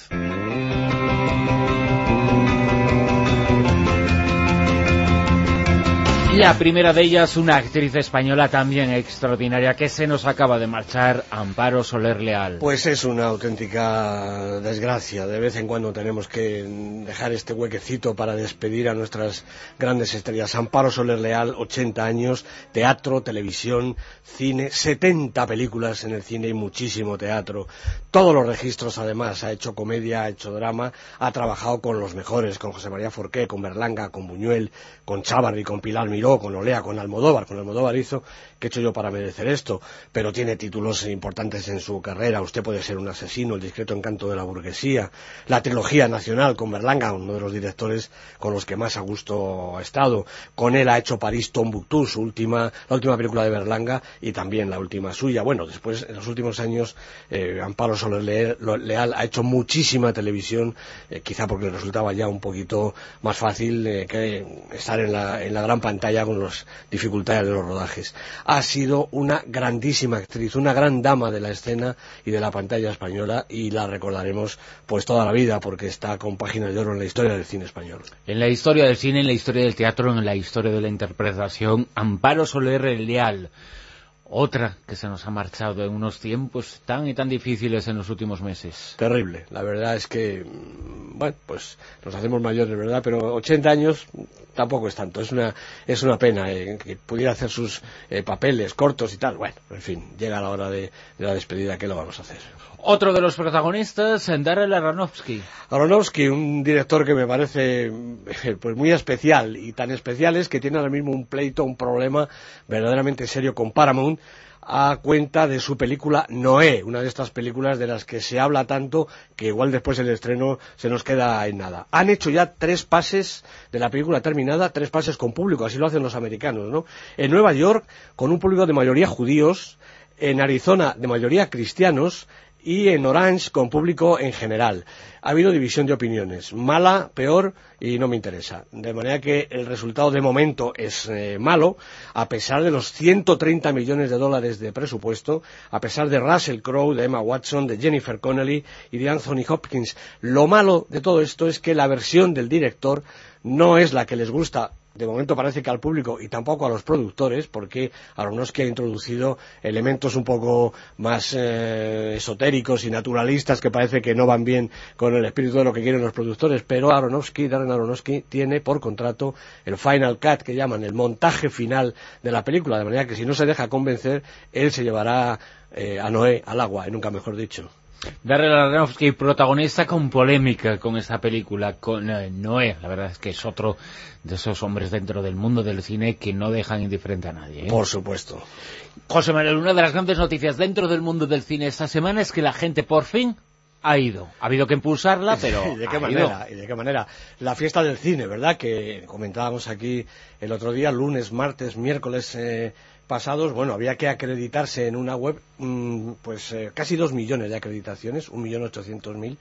La primera de ellas, una actriz española también extraordinaria que se nos acaba de marchar, Amparo Soler Leal. Pues es una auténtica desgracia. De vez en cuando tenemos que dejar este huequecito para despedir a nuestras grandes estrellas. Amparo Soler Leal, 80 años, teatro, televisión, cine, 70 películas en el cine y muchísimo teatro. Todos los registros, además. Ha hecho comedia, ha hecho drama, ha trabajado con los mejores, con José María Forqué, con Berlanga, con Buñuel, con Chávarri, con Pilar Miró, con Olea, con Almodóvar. Con Almodóvar hizo ¿qué he hecho yo para merecer esto? Pero tiene títulos importantes en su carrera. Usted puede ser un asesino, el discreto encanto de la burguesía, la trilogía nacional con Berlanga, uno de los directores con los que más a gusto ha estado. Con él ha hecho París Tombuctú, su última, la última película de Berlanga y también la última suya. Bueno, después, en los últimos años, eh, Amparo Soler Leal, ha hecho muchísima televisión, eh, quizá porque le resultaba ya un poquito más fácil eh, que estar en la, en la gran pantalla con las dificultades de los rodajes. Ha sido una grandísima actriz, una gran dama de la escena y de la pantalla española y la recordaremos pues toda la vida porque está con páginas de oro en la historia del cine español. En la historia del cine, en la historia del teatro, en la historia de la interpretación, Amparo Soler Leal. Otra que se nos ha marchado en unos tiempos tan y tan difíciles en los últimos meses. Terrible. La verdad es que, mm, bueno, pues nos hacemos mayores, ¿verdad? Pero 80 años tampoco es tanto. Es una, es una pena eh, que pudiera hacer sus eh, papeles cortos y tal. Bueno, en fin, llega la hora de la despedida. ¿Qué lo vamos a hacer? Otro de los protagonistas, Darrell Aronofsky. Aronofsky, un director que me parece eh, pues muy especial y tan especial es que tiene ahora mismo un pleito, un problema verdaderamente serio con Paramount a cuenta de su película Noé, una de estas películas de las que se habla tanto que igual después el estreno se nos queda en nada. Han hecho ya tres pases de la película terminada, tres pases con público, así lo hacen los americanos, ¿no? En Nueva York, con un público de mayoría judíos, en Arizona de mayoría cristianos y en Orange con público en general. Ha habido división de opiniones, mala, peor y no me interesa. De manera que el resultado de momento es eh, malo, a pesar de los 130 millones de dólares de presupuesto, a pesar de Russell Crowe, de Emma Watson, de Jennifer Connelly y de Anthony Hopkins. Lo malo de todo esto es que la versión del director no es la que les gusta de momento parece que al público y tampoco a los productores, porque Aronofsky ha introducido elementos un poco más eh, esotéricos y naturalistas que parece que no van bien con el espíritu de lo que quieren los productores, pero Aronofsky, Darren Aronofsky, tiene por contrato el final cut, que llaman el montaje final de la película, de manera que si no se deja convencer, él se llevará eh, a Noé al agua, y nunca mejor dicho. Darrell Aronofsky, protagonista con polémica con esta película, con eh, Noé. La verdad es que es otro de esos hombres dentro del mundo del cine que no dejan indiferente a nadie. ¿eh? Por supuesto. José Manuel, una de las grandes noticias dentro del mundo del cine esta semana es que la gente por fin ha ido. Ha habido que impulsarla, pero ¿Y de qué ha manera? ido. ¿Y de qué manera? La fiesta del cine, ¿verdad? Que comentábamos aquí el otro día, lunes, martes, miércoles eh, pasados. Bueno, había que acreditarse en una web, mm, pues eh, casi dos millones de acreditaciones, un millón ochocientos mil,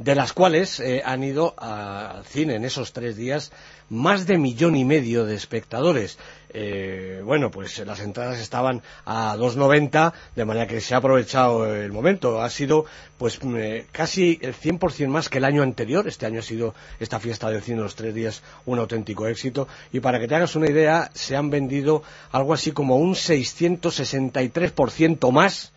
de las cuales eh, han ido al cine en esos tres días más de millón y medio de espectadores. Eh, bueno, pues las entradas estaban a 2,90, de manera que se ha aprovechado el momento. Ha sido pues mm, eh, casi el 100% más que el año anterior. Este año ha sido esta fiesta del cine los tres días un auténtico éxito. Y para que te hagas una idea, se han vendido algo así como un 663% más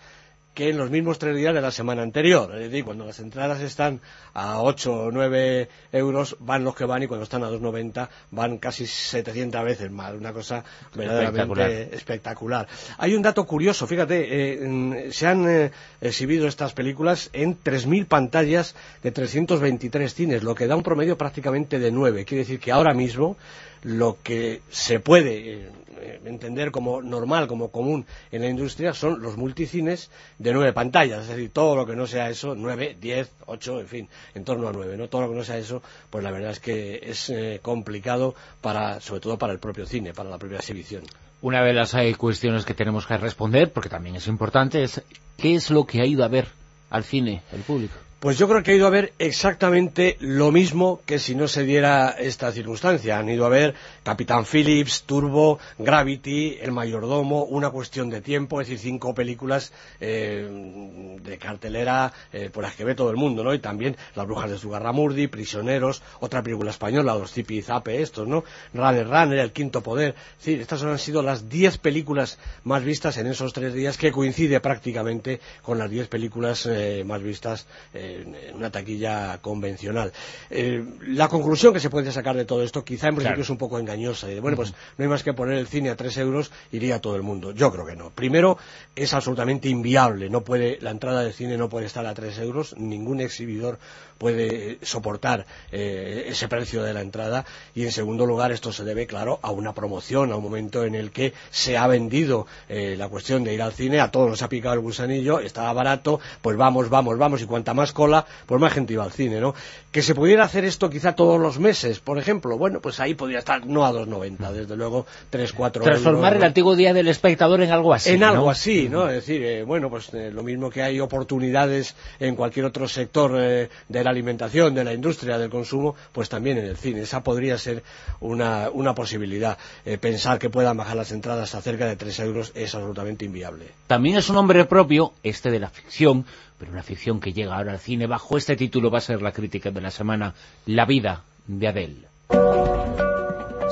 que en los mismos tres días de la semana anterior. Es decir, cuando las entradas están a 8 o 9 euros, van los que van, y cuando están a 2,90 van casi 700 veces más. Una cosa verdaderamente espectacular. Hay un dato curioso, fíjate, eh, mm, se han eh, exhibido estas películas en 3.000 pantallas de 323 cines, lo que da un promedio prácticamente de 9. Quiere decir que ahora mismo lo que se puede eh, eh, entender como normal, como común en la industria son los multicines de nueve pantallas, es decir, todo lo que no sea eso, nueve, diez, ocho, en fin, en torno a nueve, ¿no? Todo lo que no sea eso, pues la verdad es que es eh, complicado para, sobre todo para el propio cine, para la propia exhibición. Una de las eh, cuestiones que tenemos que responder, porque también es importante, es ¿qué es lo que ha ido a ver al cine el público? Pues yo creo que ha ido a ver exactamente lo mismo que si no se diera esta circunstancia. Han ido a ver Capitán Phillips, Turbo, Gravity, El Mayordomo, Una cuestión de tiempo, es decir, cinco películas eh, de cartelera eh, por las que ve todo el mundo, ¿no? Y también Las Brujas de Sugarramurdi, Prisioneros, otra película española, los Zipi y Zape estos, ¿no? Runner Runner, El Quinto Poder. Es decir, estas han sido las diez películas más vistas en esos tres días, que coincide prácticamente con las diez películas eh, más vistas en, una taquilla convencional. Eh, la conclusión que se puede sacar de todo esto, quizá en principio Claro. es un poco engañosa. y de, bueno, pues no hay más que poner el cine a tres euros, iría todo el mundo. Yo creo que no. Primero, es absolutamente inviable. No puede, la entrada del cine no puede estar a tres euros. Ningún exhibidor puede soportar eh, ese precio de la entrada. Y en segundo lugar, esto se debe, claro, a una promoción, a un momento en el que se ha vendido eh, la cuestión de ir al cine, a todos nos ha picado el gusanillo, estaba barato, pues vamos, vamos, vamos, y cuanta más cola, pues más gente iba al cine, ¿no? Que se pudiera hacer esto quizá todos los meses, por ejemplo, bueno, pues ahí podría estar, no a 2,90, desde luego 3, 4 Transformar euros, el antiguo Día del Espectador en algo así, en algo ¿no? así, ¿no? Es decir, eh, bueno, pues eh, lo mismo que hay oportunidades en cualquier otro sector eh, de la alimentación, de la industria, del consumo, pues también en el cine. Esa podría ser una, una posibilidad. Pensar que puedan bajar las entradas a cerca de 3 euros es absolutamente inviable. También es un nombre propio, este de la ficción, pero una ficción que llega ahora al cine. Bajo este título va a ser la crítica de la semana, La vida de Adele.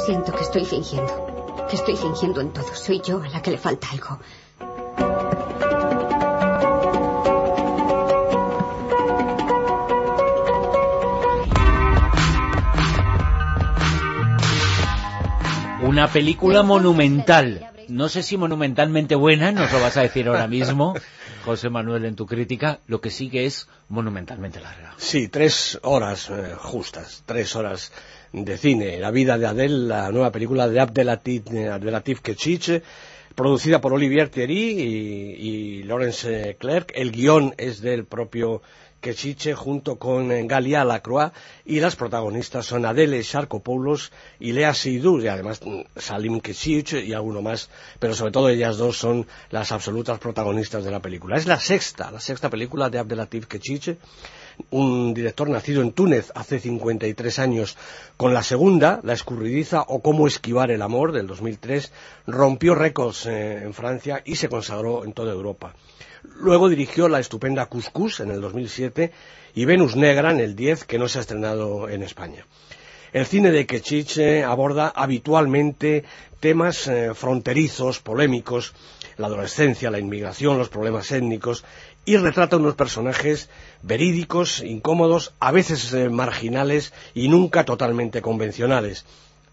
Siento que estoy fingiendo. Que estoy fingiendo en todo. Soy yo a la que le falta algo. Una película monumental. No sé si monumentalmente buena, nos lo vas a decir ahora mismo, José Manuel, en tu crítica. Lo que sí que es monumentalmente larga. Sí, tres horas eh, justas, tres horas de cine. La vida de Adele, la nueva película de Abdelatif, Abdelatif Kechiche, producida por Olivier Thierry y, y Lawrence Clerc. El guion es del propio Kechiche junto con eh, Galia Lacroix y las protagonistas son Adele Sharkopoulos y Lea Seydoux y además mm, Salim Kechiche y alguno más, pero sobre todo ellas dos son las absolutas protagonistas de la película. Es la sexta, la sexta película de Abdelatif Kechiche un director nacido en Túnez hace 53 años. Con la segunda, La escurridiza o Cómo esquivar el amor, del 2003, rompió récords eh, en Francia y se consagró en toda Europa. Luego dirigió la estupenda Cuscús en el 2007 y Venus Negra en el 10, que no se ha estrenado en España. El cine de Kechiche aborda habitualmente temas eh, fronterizos, polémicos, la adolescencia, la inmigración, los problemas étnicos, y retrata unos personajes verídicos, incómodos, a veces eh, marginales y nunca totalmente convencionales.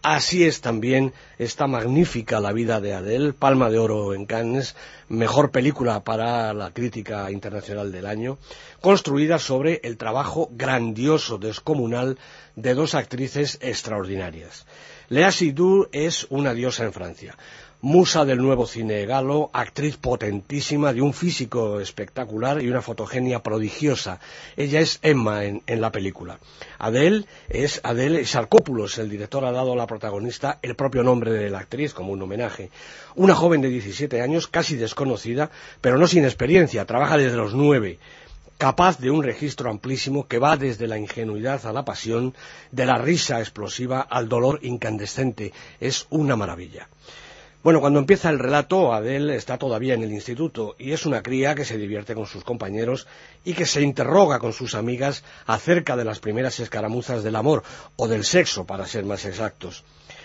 Así es también esta magnífica La vida de Adele, Palma de Oro en Cannes, mejor película para la crítica internacional del año, construida sobre el trabajo grandioso, descomunal, de dos actrices extraordinarias. Lea Seydoux es una diosa en Francia musa del nuevo cine galo, actriz potentísima, de un físico espectacular y una fotogenia prodigiosa. Ella es Emma en, la película. Adele es Adele Sarcópulos, el director ha dado a la protagonista el propio nombre de la actriz como un homenaje. Una joven de 17 años, casi desconocida, pero no sin experiencia, trabaja desde los nueve capaz de un registro amplísimo que va desde la ingenuidad a la pasión, de la risa explosiva al dolor incandescente. Es una maravilla. Bueno, cuando empieza el relato, Adele está todavía en el instituto y es una cría que se divierte con sus compañeros y que se interroga con sus amigas acerca de las primeras escaramuzas del amor o del sexo, para ser más exactos.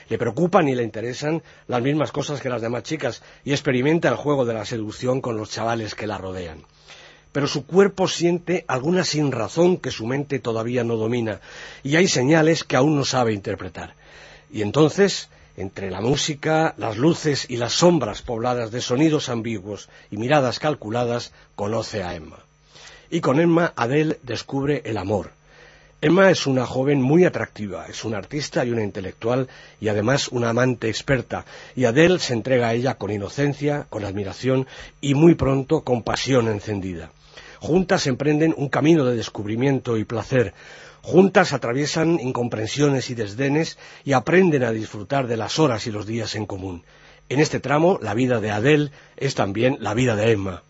Le preocupan y le interesan las mismas cosas que las demás chicas y experimenta el juego de la seducción con los chavales que la rodean. Pero su cuerpo siente alguna sinrazón que su mente todavía no domina y hay señales que aún no sabe interpretar. Y entonces entre la música, las luces y las sombras pobladas de sonidos ambiguos y miradas calculadas, conoce a Emma. Y con Emma Adele descubre el amor. Emma es una joven muy atractiva, es una artista y una intelectual y además una amante experta, y Adele se entrega a ella con inocencia, con admiración y muy pronto con pasión encendida. Juntas emprenden un camino de descubrimiento y placer, Juntas atraviesan incomprensiones y desdenes y aprenden a disfrutar de las horas y los días en común. En este tramo, la vida de Adele es también la vida de Emma.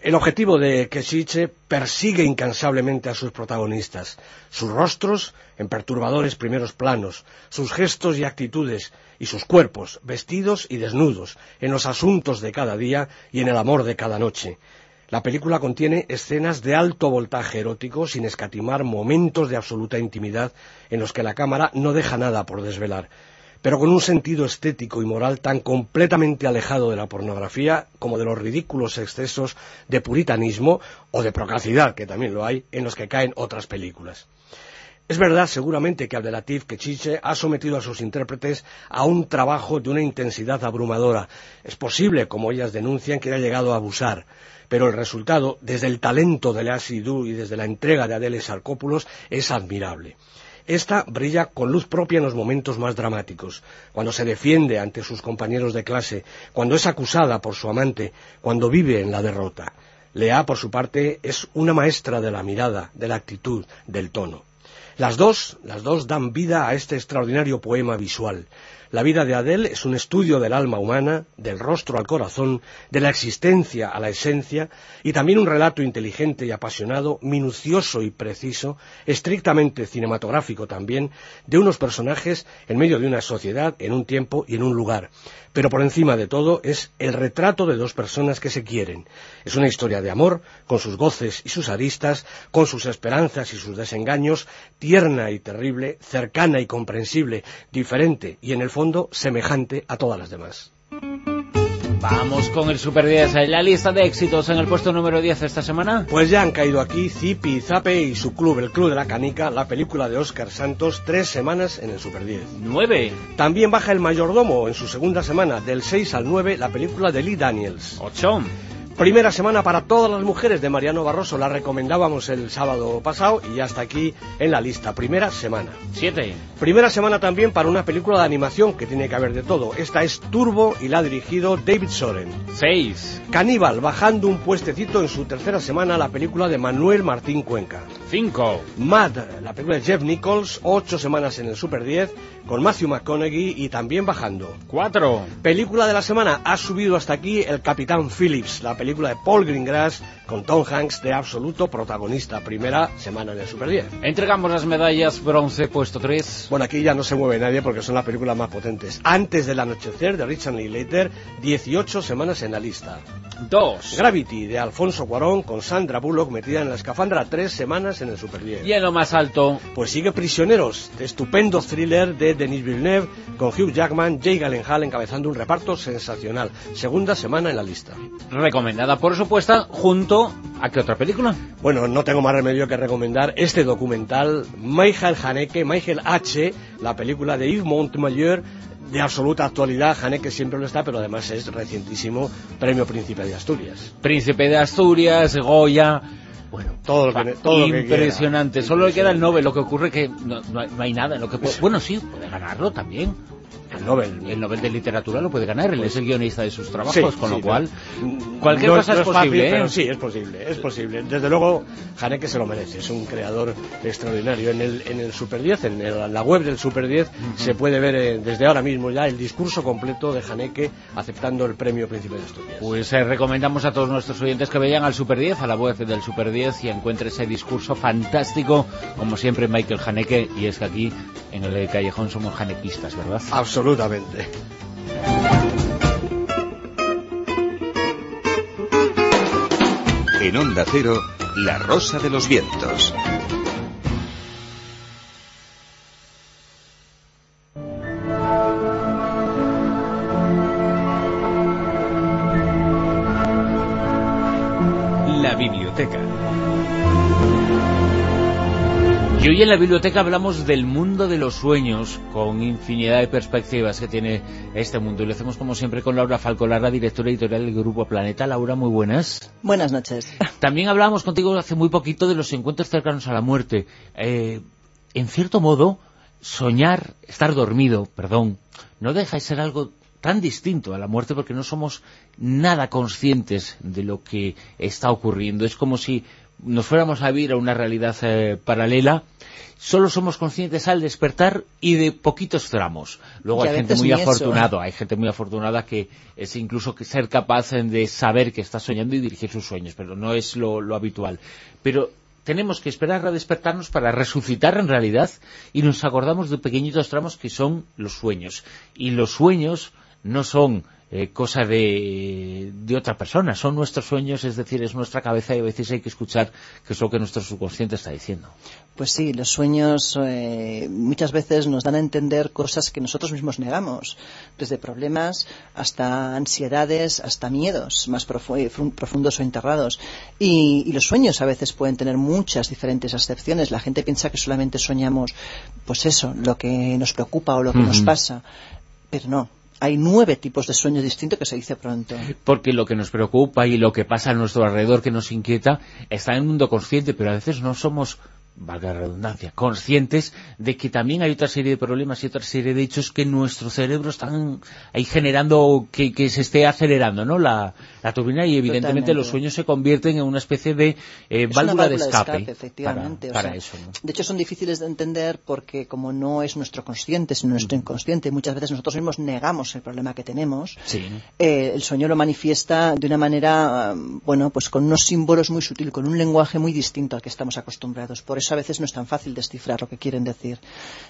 El objetivo de Keshiche persigue incansablemente a sus protagonistas, sus rostros en perturbadores primeros planos, sus gestos y actitudes, y sus cuerpos, vestidos y desnudos, en los asuntos de cada día y en el amor de cada noche. La película contiene escenas de alto voltaje erótico sin escatimar momentos de absoluta intimidad en los que la cámara no deja nada por desvelar, pero con un sentido estético y moral tan completamente alejado de la pornografía como de los ridículos excesos de puritanismo o de procacidad, que también lo hay, en los que caen otras películas. Es verdad, seguramente, que Abdelatif Kechiche ha sometido a sus intérpretes a un trabajo de una intensidad abrumadora. Es posible, como ellas denuncian, que haya llegado a abusar pero el resultado, desde el talento de Lea Sidú y desde la entrega de Adele Sarcópulos, es admirable. Esta brilla con luz propia en los momentos más dramáticos, cuando se defiende ante sus compañeros de clase, cuando es acusada por su amante, cuando vive en la derrota. Lea, por su parte, es una maestra de la mirada, de la actitud, del tono. Las dos, las dos dan vida a este extraordinario poema visual, la vida de Adele es un estudio del alma humana, del rostro al corazón, de la existencia a la esencia, y también un relato inteligente y apasionado, minucioso y preciso, estrictamente cinematográfico también, de unos personajes en medio de una sociedad, en un tiempo y en un lugar. Pero por encima de todo es el retrato de dos personas que se quieren. Es una historia de amor, con sus goces y sus aristas, con sus esperanzas y sus desengaños, tierna y terrible, cercana y comprensible, diferente y en el fondo semejante a todas las demás. Vamos con el Super 10, la lista de éxitos en el puesto número 10 esta semana. Pues ya han caído aquí Zipi, Zape y su club, el Club de la Canica, la película de Oscar Santos, tres semanas en el Super 10. 9. También baja El Mayordomo en su segunda semana, del 6 al 9, la película de Lee Daniels. 8. Primera semana para todas las mujeres de Mariano Barroso, la recomendábamos el sábado pasado y ya está aquí en la lista. Primera semana. Siete. Primera semana también para una película de animación que tiene que haber de todo. Esta es Turbo y la ha dirigido David Soren. Seis. Caníbal, bajando un puestecito en su tercera semana la película de Manuel Martín Cuenca. Cinco. Mad, la película de Jeff Nichols, ocho semanas en el Super 10 con Matthew McConaughey y también bajando. Cuatro. Película de la semana, ha subido hasta aquí el Capitán Phillips, la película de Paul Greengrass con Tom Hanks de absoluto protagonista. Primera semana de Super 10. Entregamos las medallas bronce puesto 3. Bueno, aquí ya no se mueve nadie porque son las películas más potentes. Antes del anochecer de Richard Linklater, 18 semanas en la lista. 2. Gravity de Alfonso Cuarón con Sandra Bullock metida en la escafandra tres semanas en el Super 10. Y en lo más alto. Pues sigue Prisioneros, de estupendo thriller de de Denis Villeneuve, con Hugh Jackman, Jay Gyllenhaal encabezando un reparto sensacional. Segunda semana en la lista. Recomendada por supuesto junto a qué otra película. Bueno, no tengo más remedio que recomendar este documental, Michael Haneke, Michael H., la película de Yves Montemayor, de absoluta actualidad, Haneke siempre lo está, pero además es recientísimo Premio Príncipe de Asturias. Príncipe de Asturias, Goya, bueno, todo lo que, todo impresionante. Solo le queda el Nobel, lo que ocurre que no, hay, nada en lo que Bueno, sí, puede ganarlo también. El Nobel, el Nobel de Literatura lo puede ganar, él es el guionista de sus trabajos, con lo cual cualquier cosa es, posible. ¿eh? pero sí, es posible, es posible. Desde luego, Haneke se lo merece, es un creador extraordinario. En el, en el Super 10, en la web del Super 10, se puede ver eh, desde ahora mismo ya el discurso completo de Haneke aceptando el premio Príncipe de Asturias. Pues eh, recomendamos a todos nuestros oyentes que vayan al Super 10, a la web del Super 10 y encuentren ese discurso fantástico, como siempre Michael Haneke, y es que aquí en el callejón somos hanequistas, ¿verdad? Absolutamente. En Onda Cero, La Rosa de los Vientos. Y hoy en la biblioteca hablamos del mundo de los sueños, con infinidad de perspectivas que tiene este mundo. Y lo hacemos como siempre con Laura Falcolara, directora editorial del Grupo Planeta. Laura, muy buenas. Buenas noches. También hablábamos contigo hace muy poquito de los encuentros cercanos a la muerte. Eh, en cierto modo, soñar, estar dormido, perdón, no deja de ser algo tan distinto a la muerte porque no somos nada conscientes de lo que está ocurriendo. Es como si nos fuéramos a vivir a una realidad eh, paralela, solo somos conscientes al despertar y de poquitos tramos. Luego hay gente muy afortunada, hay gente muy afortunada que es incluso ser capaz de saber que está soñando y dirigir sus sueños, pero no es lo, lo habitual. Pero tenemos que esperar a despertarnos para resucitar en realidad y nos acordamos de pequeñitos tramos que son los sueños. Y los sueños no son eh, cosa de, de, otra persona, son nuestros sueños, es decir, es nuestra cabeza y a veces hay que escuchar qué es lo que nuestro subconsciente está diciendo. Pues sí, los sueños eh, muchas veces nos dan a entender cosas que nosotros mismos negamos, desde problemas hasta ansiedades, hasta miedos más profundos o enterrados. Y, los sueños a veces pueden tener muchas diferentes acepciones. La gente piensa que solamente soñamos, pues eso, lo que nos preocupa o lo que nos pasa, pero no hay nueve tipos de sueños distintos que se dice pronto. Porque lo que nos preocupa y lo que pasa a nuestro alrededor que nos inquieta está en el mundo consciente, pero a veces no somos valga la redundancia, conscientes de que también hay otra serie de problemas y otra serie de hechos que nuestro cerebro están ahí generando, que, se esté acelerando, ¿no? La, turbina y evidentemente los sueños se convierten en una especie de eh, válvula, de escape, efectivamente. Para, eso. De hecho son difíciles de entender porque como no es nuestro consciente, sino nuestro inconsciente, muchas veces nosotros mismos negamos el problema que tenemos. Eh, el sueño lo manifiesta de una manera, bueno, pues con unos símbolos muy sutil, con un lenguaje muy distinto al que estamos acostumbrados. Por a veces no es tan fácil descifrar lo que quieren decir.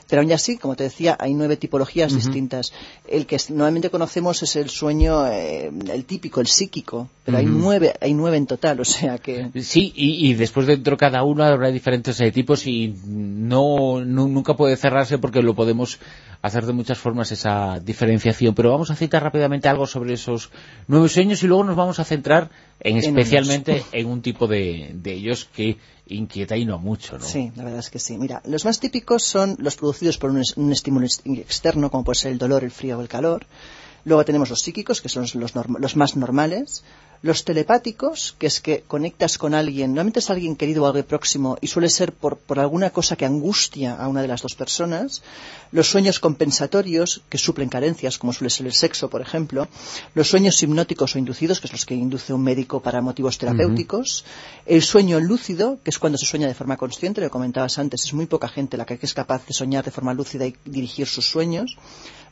Pero aún así, como te decía, hay nueve tipologías distintas. El que normalmente conocemos es el sueño, eh, el típico, el psíquico, pero hay nueve hay nueve en total, o sea que... Sí, y, después dentro de cada uno habrá diferentes eh, tipos y no, nunca puede cerrarse porque lo podemos hacer de muchas formas esa diferenciación. Pero vamos a citar rápidamente algo sobre esos nueve sueños y luego nos vamos a centrar en, especialmente en un tipo de, de ellos que inquieta y no mucho, ¿no? Sí, la verdad es que sí. Mira, los más típicos son los producidos por un, estímulo externo, como puede ser el dolor, el frío o el calor. Luego tenemos los psíquicos, que son los más normales. Los telepáticos, que es que conectas con alguien, normalmente es alguien querido o alguien próximo, y suele ser por, alguna cosa que angustia a una de las dos personas. Los sueños compensatorios, que suplen carencias, como suele ser el sexo, por ejemplo. Los sueños hipnóticos o inducidos, que es los que induce un médico para motivos terapéuticos. El sueño lúcido, que es cuando se sueña de forma consciente, lo comentabas antes, es muy poca gente la que es capaz de soñar de forma lúcida y dirigir sus sueños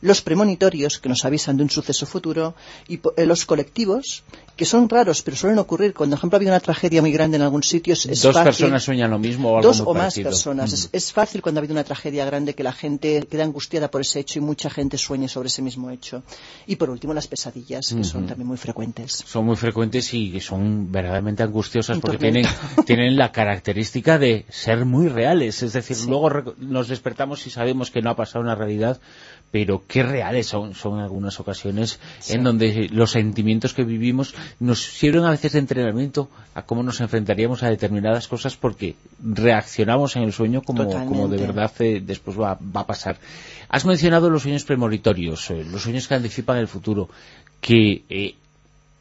los premonitorios, que nos avisan de un suceso futuro, y eh, los colectivos, que son raros, pero suelen ocurrir. Cuando, por ejemplo, ha habido una tragedia muy grande en algún sitio, es Dos fácil. personas sueñan lo mismo o algo Dos muy o más personas. Mm. Es, es fácil cuando ha habido una tragedia grande que la gente queda angustiada por ese hecho y mucha gente sueñe sobre ese mismo hecho. Y por último, las pesadillas, que son también muy frecuentes. Son muy frecuentes y son verdaderamente angustiosas porque tienen, tienen la característica de ser muy reales. Es decir, luego rec- nos despertamos y sabemos que no ha pasado una realidad, pero qué reales son, algunas ocasiones Sí. en donde los sentimientos que vivimos nos sirven a veces de entrenamiento a cómo nos enfrentaríamos a determinadas cosas porque reaccionamos en el sueño como, como de verdad eh, después va, va a pasar. Has mencionado los sueños premonitorios, eh, los sueños que anticipan el futuro, que eh,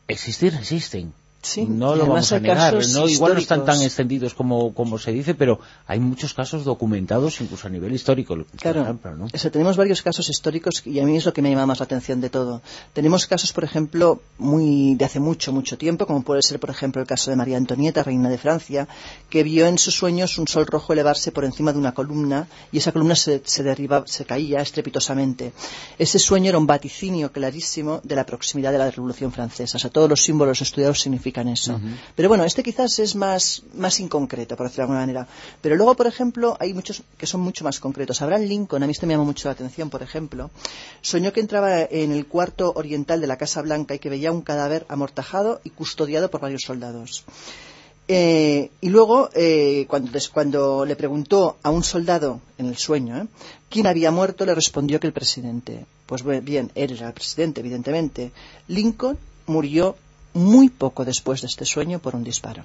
existir existen. Sí, no lo vamos a negar. No, igual no están tan extendidos como, como se dice, pero hay muchos casos documentados incluso a nivel histórico. Claro, ejemplo, ¿no? o sea, tenemos varios casos históricos y a mí es lo que me llama más la atención de todo. Tenemos casos, por ejemplo, muy de hace mucho, mucho tiempo, como puede ser, por ejemplo, el caso de María Antonieta, reina de Francia, que vio en sus sueños un sol rojo elevarse por encima de una columna y esa columna se, se derriba, se caía estrepitosamente. Ese sueño era un vaticinio clarísimo de la proximidad de la Revolución Francesa. O sea, todos los símbolos estudiados significan eso. Pero bueno, este quizás es más, más inconcreto, por decirlo de alguna manera. Pero luego, por ejemplo, hay muchos que son mucho más concretos. Abraham Lincoln, a mí esto me llama mucho la atención, por ejemplo, soñó que entraba en el cuarto oriental de la Casa Blanca y que veía un cadáver amortajado y custodiado por varios soldados. Eh, y luego, eh, cuando, le preguntó a un soldado en el sueño ¿eh? quién había muerto, le respondió que el presidente. Pues bien, él era el presidente, evidentemente. Lincoln murió muy poco después de este sueño por un disparo.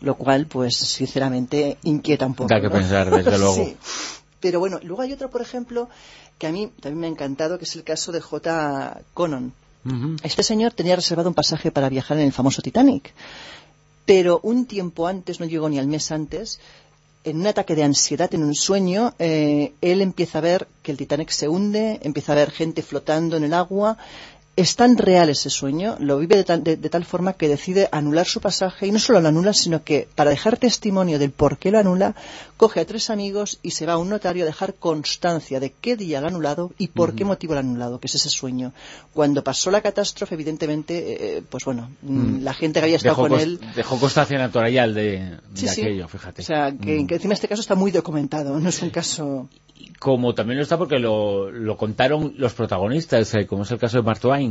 Lo cual, pues, sinceramente, inquieta un poco. Da que ¿no? pensar, desde luego. Sí. Pero bueno, luego hay otro, por ejemplo, que a mí también me ha encantado, que es el caso de J. Conon. Ujú. Este señor tenía reservado un pasaje para viajar en el famoso Titanic. Pero un tiempo antes, no llegó ni al mes antes, en un ataque de ansiedad, en un sueño, eh, él empieza a ver que el Titanic se hunde, empieza a ver gente flotando en el agua. Es tan real ese sueño, lo vive de tal, de- de tal forma que decide anular su pasaje y no solo lo anula, sino que para dejar testimonio del por qué lo anula, coge a tres amigos y se va a un notario a dejar constancia de qué día lo ha anulado y por qué motivo lo ha anulado, que es ese sueño. Cuando pasó la catástrofe, evidentemente, eh, pues bueno, mm, la gente que había estado Dejó, con él dejó constancia notarial de, Sí, de sí. aquello, fíjate. O sea, que, Mm. que encima este caso está muy documentado, no es un caso... Como también lo está porque lo, lo contaron los protagonistas, eh, como es el caso de Mark Twain.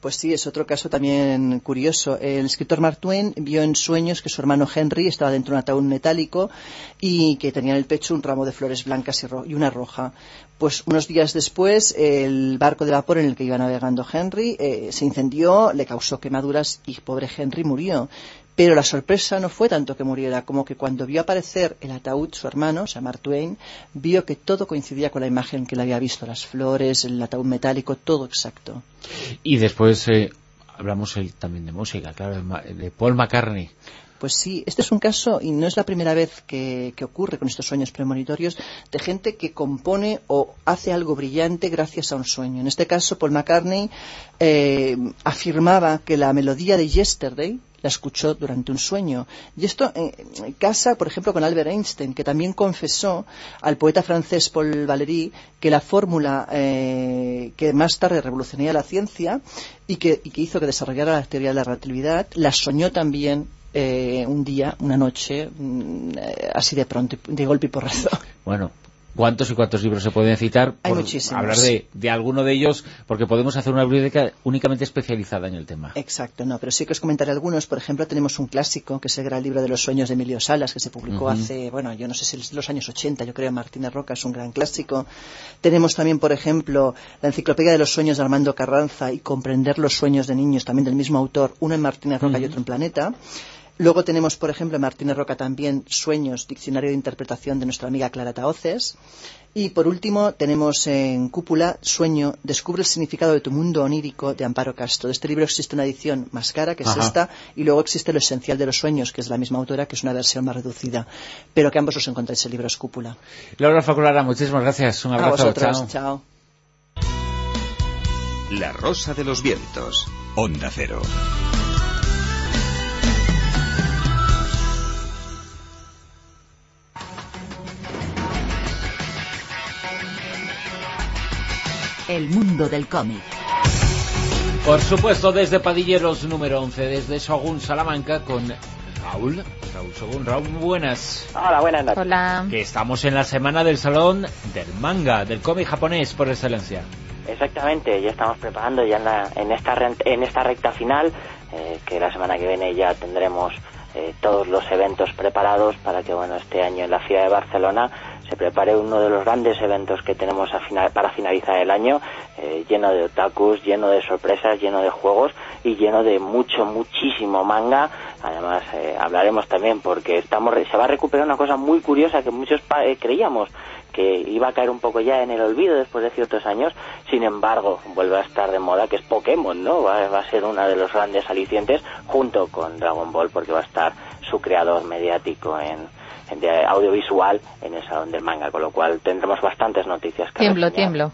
Pues sí, es otro caso también curioso. El escritor Mark Twain vio en sueños que su hermano Henry estaba dentro de un ataúd metálico y que tenía en el pecho un ramo de flores blancas y, y una roja. Pues unos días después, el barco de vapor en el que iba navegando Henry eh, se incendió, le causó quemaduras y pobre Henry murió. Pero la sorpresa no fue tanto que muriera, como que cuando vio aparecer el ataúd, su hermano, o sea, Mark Twain, vio que todo coincidía con la imagen que le había visto, las flores, el ataúd metálico, todo exacto. Y después eh, hablamos el- también de música, claro, de Paul McCartney. Pues sí, este es un caso, y no es la primera vez que, que ocurre con estos sueños premonitorios, de gente que compone o hace algo brillante gracias a un sueño. En este caso, Paul McCartney eh, afirmaba que la melodía de Yesterday la escuchó durante un sueño. Y esto eh, casa, por ejemplo, con Albert Einstein, que también confesó al poeta francés Paul Valéry que la fórmula eh, que más tarde revolucionaría la ciencia y que, hizo que desarrollara la teoría de la relatividad, la soñó también eh, un día, una noche, mm, así de pronto, de golpe y porrazo. Bueno, ¿cuántos y cuántos libros se pueden citar? Hay muchísimos. hablar de, de alguno de ellos, porque podemos hacer una biblioteca únicamente especializada en el tema. Exacto, no, pero sí que os comentaré algunos. Por ejemplo, tenemos un clásico, que es el gran libro de los sueños de Emilio Salas, que se publicó hace, bueno, yo no sé si es de los años 80, yo creo, Martínez Roca es un gran clásico. Tenemos también, por ejemplo, la enciclopedia de los sueños de Armando Carranza y comprender los sueños de niños, también del mismo autor, uno en Martínez Roca y otro en Planeta. Luego tenemos, por ejemplo, en Martínez Roca también Sueños, diccionario de interpretación de nuestra amiga Clara Taoces. Y por último tenemos en Cúpula Sueño, descubre el significado de tu mundo onírico de Amparo Castro. De este libro existe una edición más cara, que es Ajá. esta, y luego existe Lo esencial de los sueños, que es la misma autora, que es una versión más reducida. Pero que ambos os encontráis en libros Cúpula. Laura Faculara, muchísimas gracias. Un A abrazo. vosotros, chao. chao. La Rosa de los Vientos. Onda Cero. El mundo del cómic. Por supuesto, desde Padilleros número 11, desde Shogun Salamanca, con Raúl. Raúl Shogun. Raúl, buenas. Hola, buenas noches. Hola. Que estamos en la semana del salón del manga, del cómic japonés por excelencia. Exactamente, ya estamos preparando ya en, la- en esta, en esta recta final, eh, que la semana que viene ya tendremos eh, todos los eventos preparados para que bueno este año en la Fiera de Barcelona se prepare uno de los grandes eventos que tenemos a final- para finalizar el año, eh, lleno de otakus, lleno de sorpresas, lleno de juegos y lleno de mucho, muchísimo manga. Además, eh, hablaremos también porque estamos se va a recuperar una cosa muy curiosa que muchos eh, creíamos que iba a caer un poco ya en el olvido después de ciertos años, sin embargo, vuelve a estar de moda, que es Pokémon, ¿no? Va, va a ser uno de los grandes alicientes junto con Dragon Ball, porque va a estar su creador mediático en de audiovisual en el Salón del Manga, con lo cual tendremos bastantes noticias que Tiemblo, reseñar. tiemblo.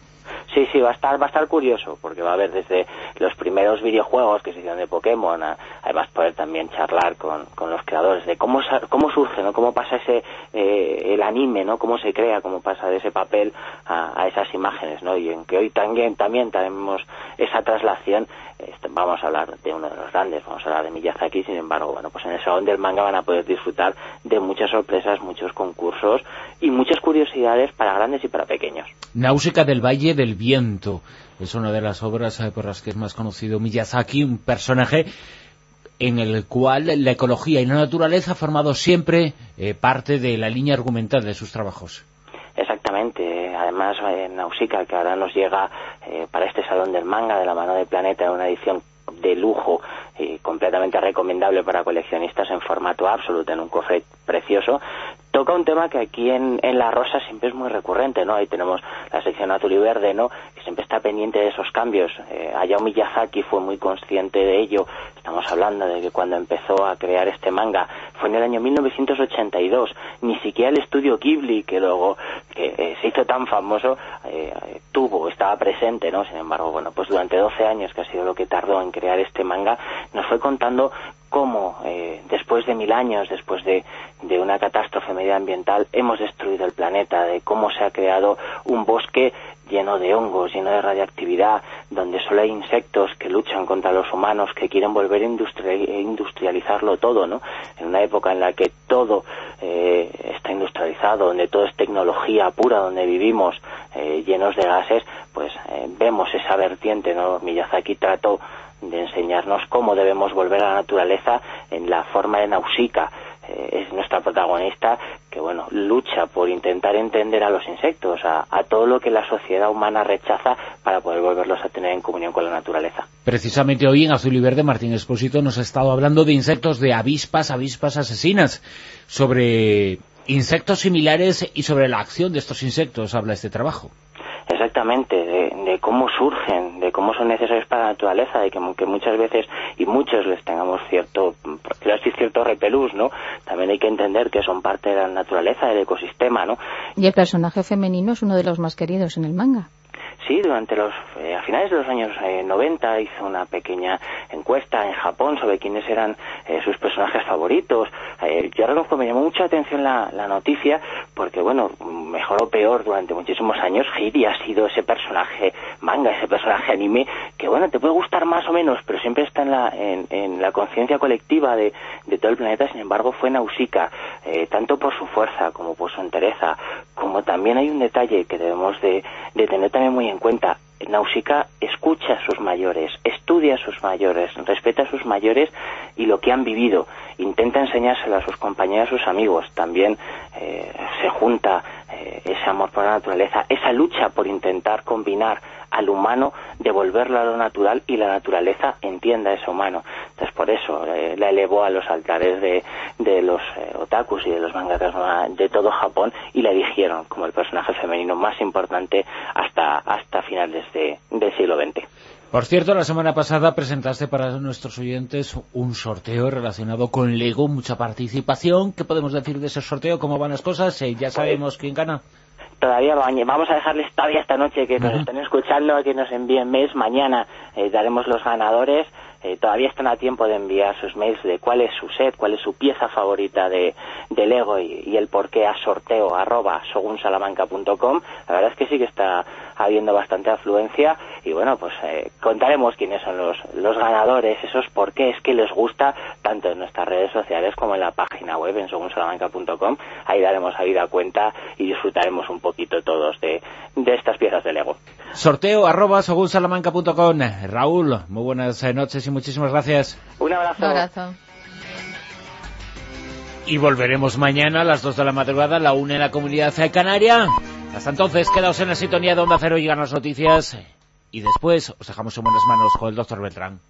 Sí, sí, va a estar, va a estar curioso, porque va a haber desde los primeros videojuegos que se hicieron de Pokémon, a- además poder también charlar con, con los creadores de cómo, cómo surge, ¿no? Cómo pasa ese, eh, el anime, ¿no? Cómo se crea, cómo pasa de ese papel a, a esas imágenes, ¿no? Y en que hoy también, también tenemos esa traslación, este, vamos a hablar de uno de los grandes, vamos a hablar de Miyazaki, sin embargo, bueno, pues en el Salón del Manga van a poder disfrutar de muchas sorpresas, muchos concursos y muchas curiosidades para grandes y para pequeños. Náusica del Valle del Viento. Es una de las obras eh, por las que es más conocido Miyazaki, un personaje en el cual la ecología y la naturaleza ha formado siempre eh, parte de la línea argumental de sus trabajos. Exactamente. Además, eh, Nausicaa, que ahora nos llega eh, para este Salón del Manga de la mano de Planeta, en una edición de lujo y completamente recomendable para coleccionistas en formato absoluto, en un cofre precioso, toca un tema que aquí en, en La Rosa siempre es muy recurrente, ¿no? Ahí tenemos la sección azul y verde, ¿no? Que siempre está pendiente de esos cambios. Eh, Hayao Miyazaki fue muy consciente de ello. Estamos hablando de que cuando empezó a crear este manga fue en el año 1982. Ni siquiera el estudio Ghibli, que luego que, eh, se hizo tan famoso, eh, tuvo, estaba presente, ¿no? Sin embargo, bueno, pues durante 12 años, que ha sido lo que tardó en crear este manga, nos fue contando cómo eh, después de mil años, después de, una catástrofe medioambiental, hemos destruido el planeta, de cómo se ha creado un bosque lleno de hongos, lleno de radiactividad, donde solo hay insectos que luchan contra los humanos, que quieren volver a industri- industrializarlo todo, ¿no? En una época en la que todo eh, está industrializado, donde todo es tecnología pura, donde vivimos eh, llenos de gases, pues eh, vemos esa vertiente, ¿no? Miyazaki trató de enseñarnos cómo debemos volver a la naturaleza en la forma de Nausicaa. Eh, es nuestra protagonista que, bueno, lucha por intentar entender a los insectos, a, a todo lo que la sociedad humana rechaza para poder volverlos a tener en comunión con la naturaleza. Precisamente hoy en Azul y Verde Martín Expósito nos ha estado hablando de insectos, de avispas, avispas asesinas, sobre insectos similares y sobre la acción de estos insectos habla este trabajo. Exactamente, de, de cómo surgen, de cómo son necesarios para la naturaleza, de que, que muchas veces y muchos les tengamos cierto, así, cierto repelús, ¿no? También hay que entender que son parte de la naturaleza, del ecosistema, ¿no? Y el personaje femenino es uno de los más queridos en el manga. Sí, durante los eh, a finales de los años eh, 90 hizo una pequeña encuesta en Japón sobre quiénes eran eh, sus personajes favoritos. Eh, yo reconozco me llamó mucha atención la, noticia porque, bueno, mejor o peor, durante muchísimos años Heidi ha sido ese personaje manga, ese personaje anime que, bueno, te puede gustar más o menos, pero siempre está en la, en, en la conciencia colectiva de, de todo el planeta. Sin embargo, fue Nausicaa, eh, tanto por su fuerza como por su entereza, como también hay un detalle que debemos de, de tener también muy en cuenta. Nausicaa escucha a sus mayores, estudia a sus mayores, respeta a sus mayores y lo que han vivido. Intenta enseñárselo a sus compañeros, a sus amigos. También eh, se junta eh, ese amor por la naturaleza, esa lucha por intentar combinar al humano, devolverlo a lo natural y la naturaleza entienda a ese humano. Entonces, por eso eh, la elevó a los altares de, de los eh, otakus y de los mangakas de todo Japón y la eligieron como el personaje femenino más importante hasta, hasta finales de, del siglo XX. Por cierto, la semana pasada presentaste para nuestros oyentes un sorteo relacionado con Lego, mucha participación. ¿Qué podemos decir de ese sorteo? ¿Cómo van las cosas? Eh, ¿Ya sabemos quién gana? todavía vamos a dejarles todavía esta noche que nos estén escuchando, que nos envíen mails, mañana eh, daremos los ganadores eh, todavía están a tiempo de enviar sus mails de cuál es su set, cuál es su pieza favorita de, de Lego y, el por qué a sorteo arroba sogunsalamanca.com. La verdad es que sí que está habiendo bastante afluencia y bueno, pues eh, contaremos quiénes son los, los ganadores, esos por qué es que les gusta tanto en nuestras redes sociales como en la página web en sogunsalamanca.com. Ahí daremos a vida cuenta y disfrutaremos un poquito todos de, de estas piezas de Lego. Sorteo arroba sogunsalamanca.com. Raúl, muy buenas eh, noches y muchísimas gracias. Un abrazo. Un abrazo. Y volveremos mañana a las 2 de la madrugada, la 1 en la Comunidad Canaria. Hasta entonces, quedaos en la sintonía de Onda Cero, llegan las noticias. Y después os dejamos en buenas manos con el doctor Beltrán.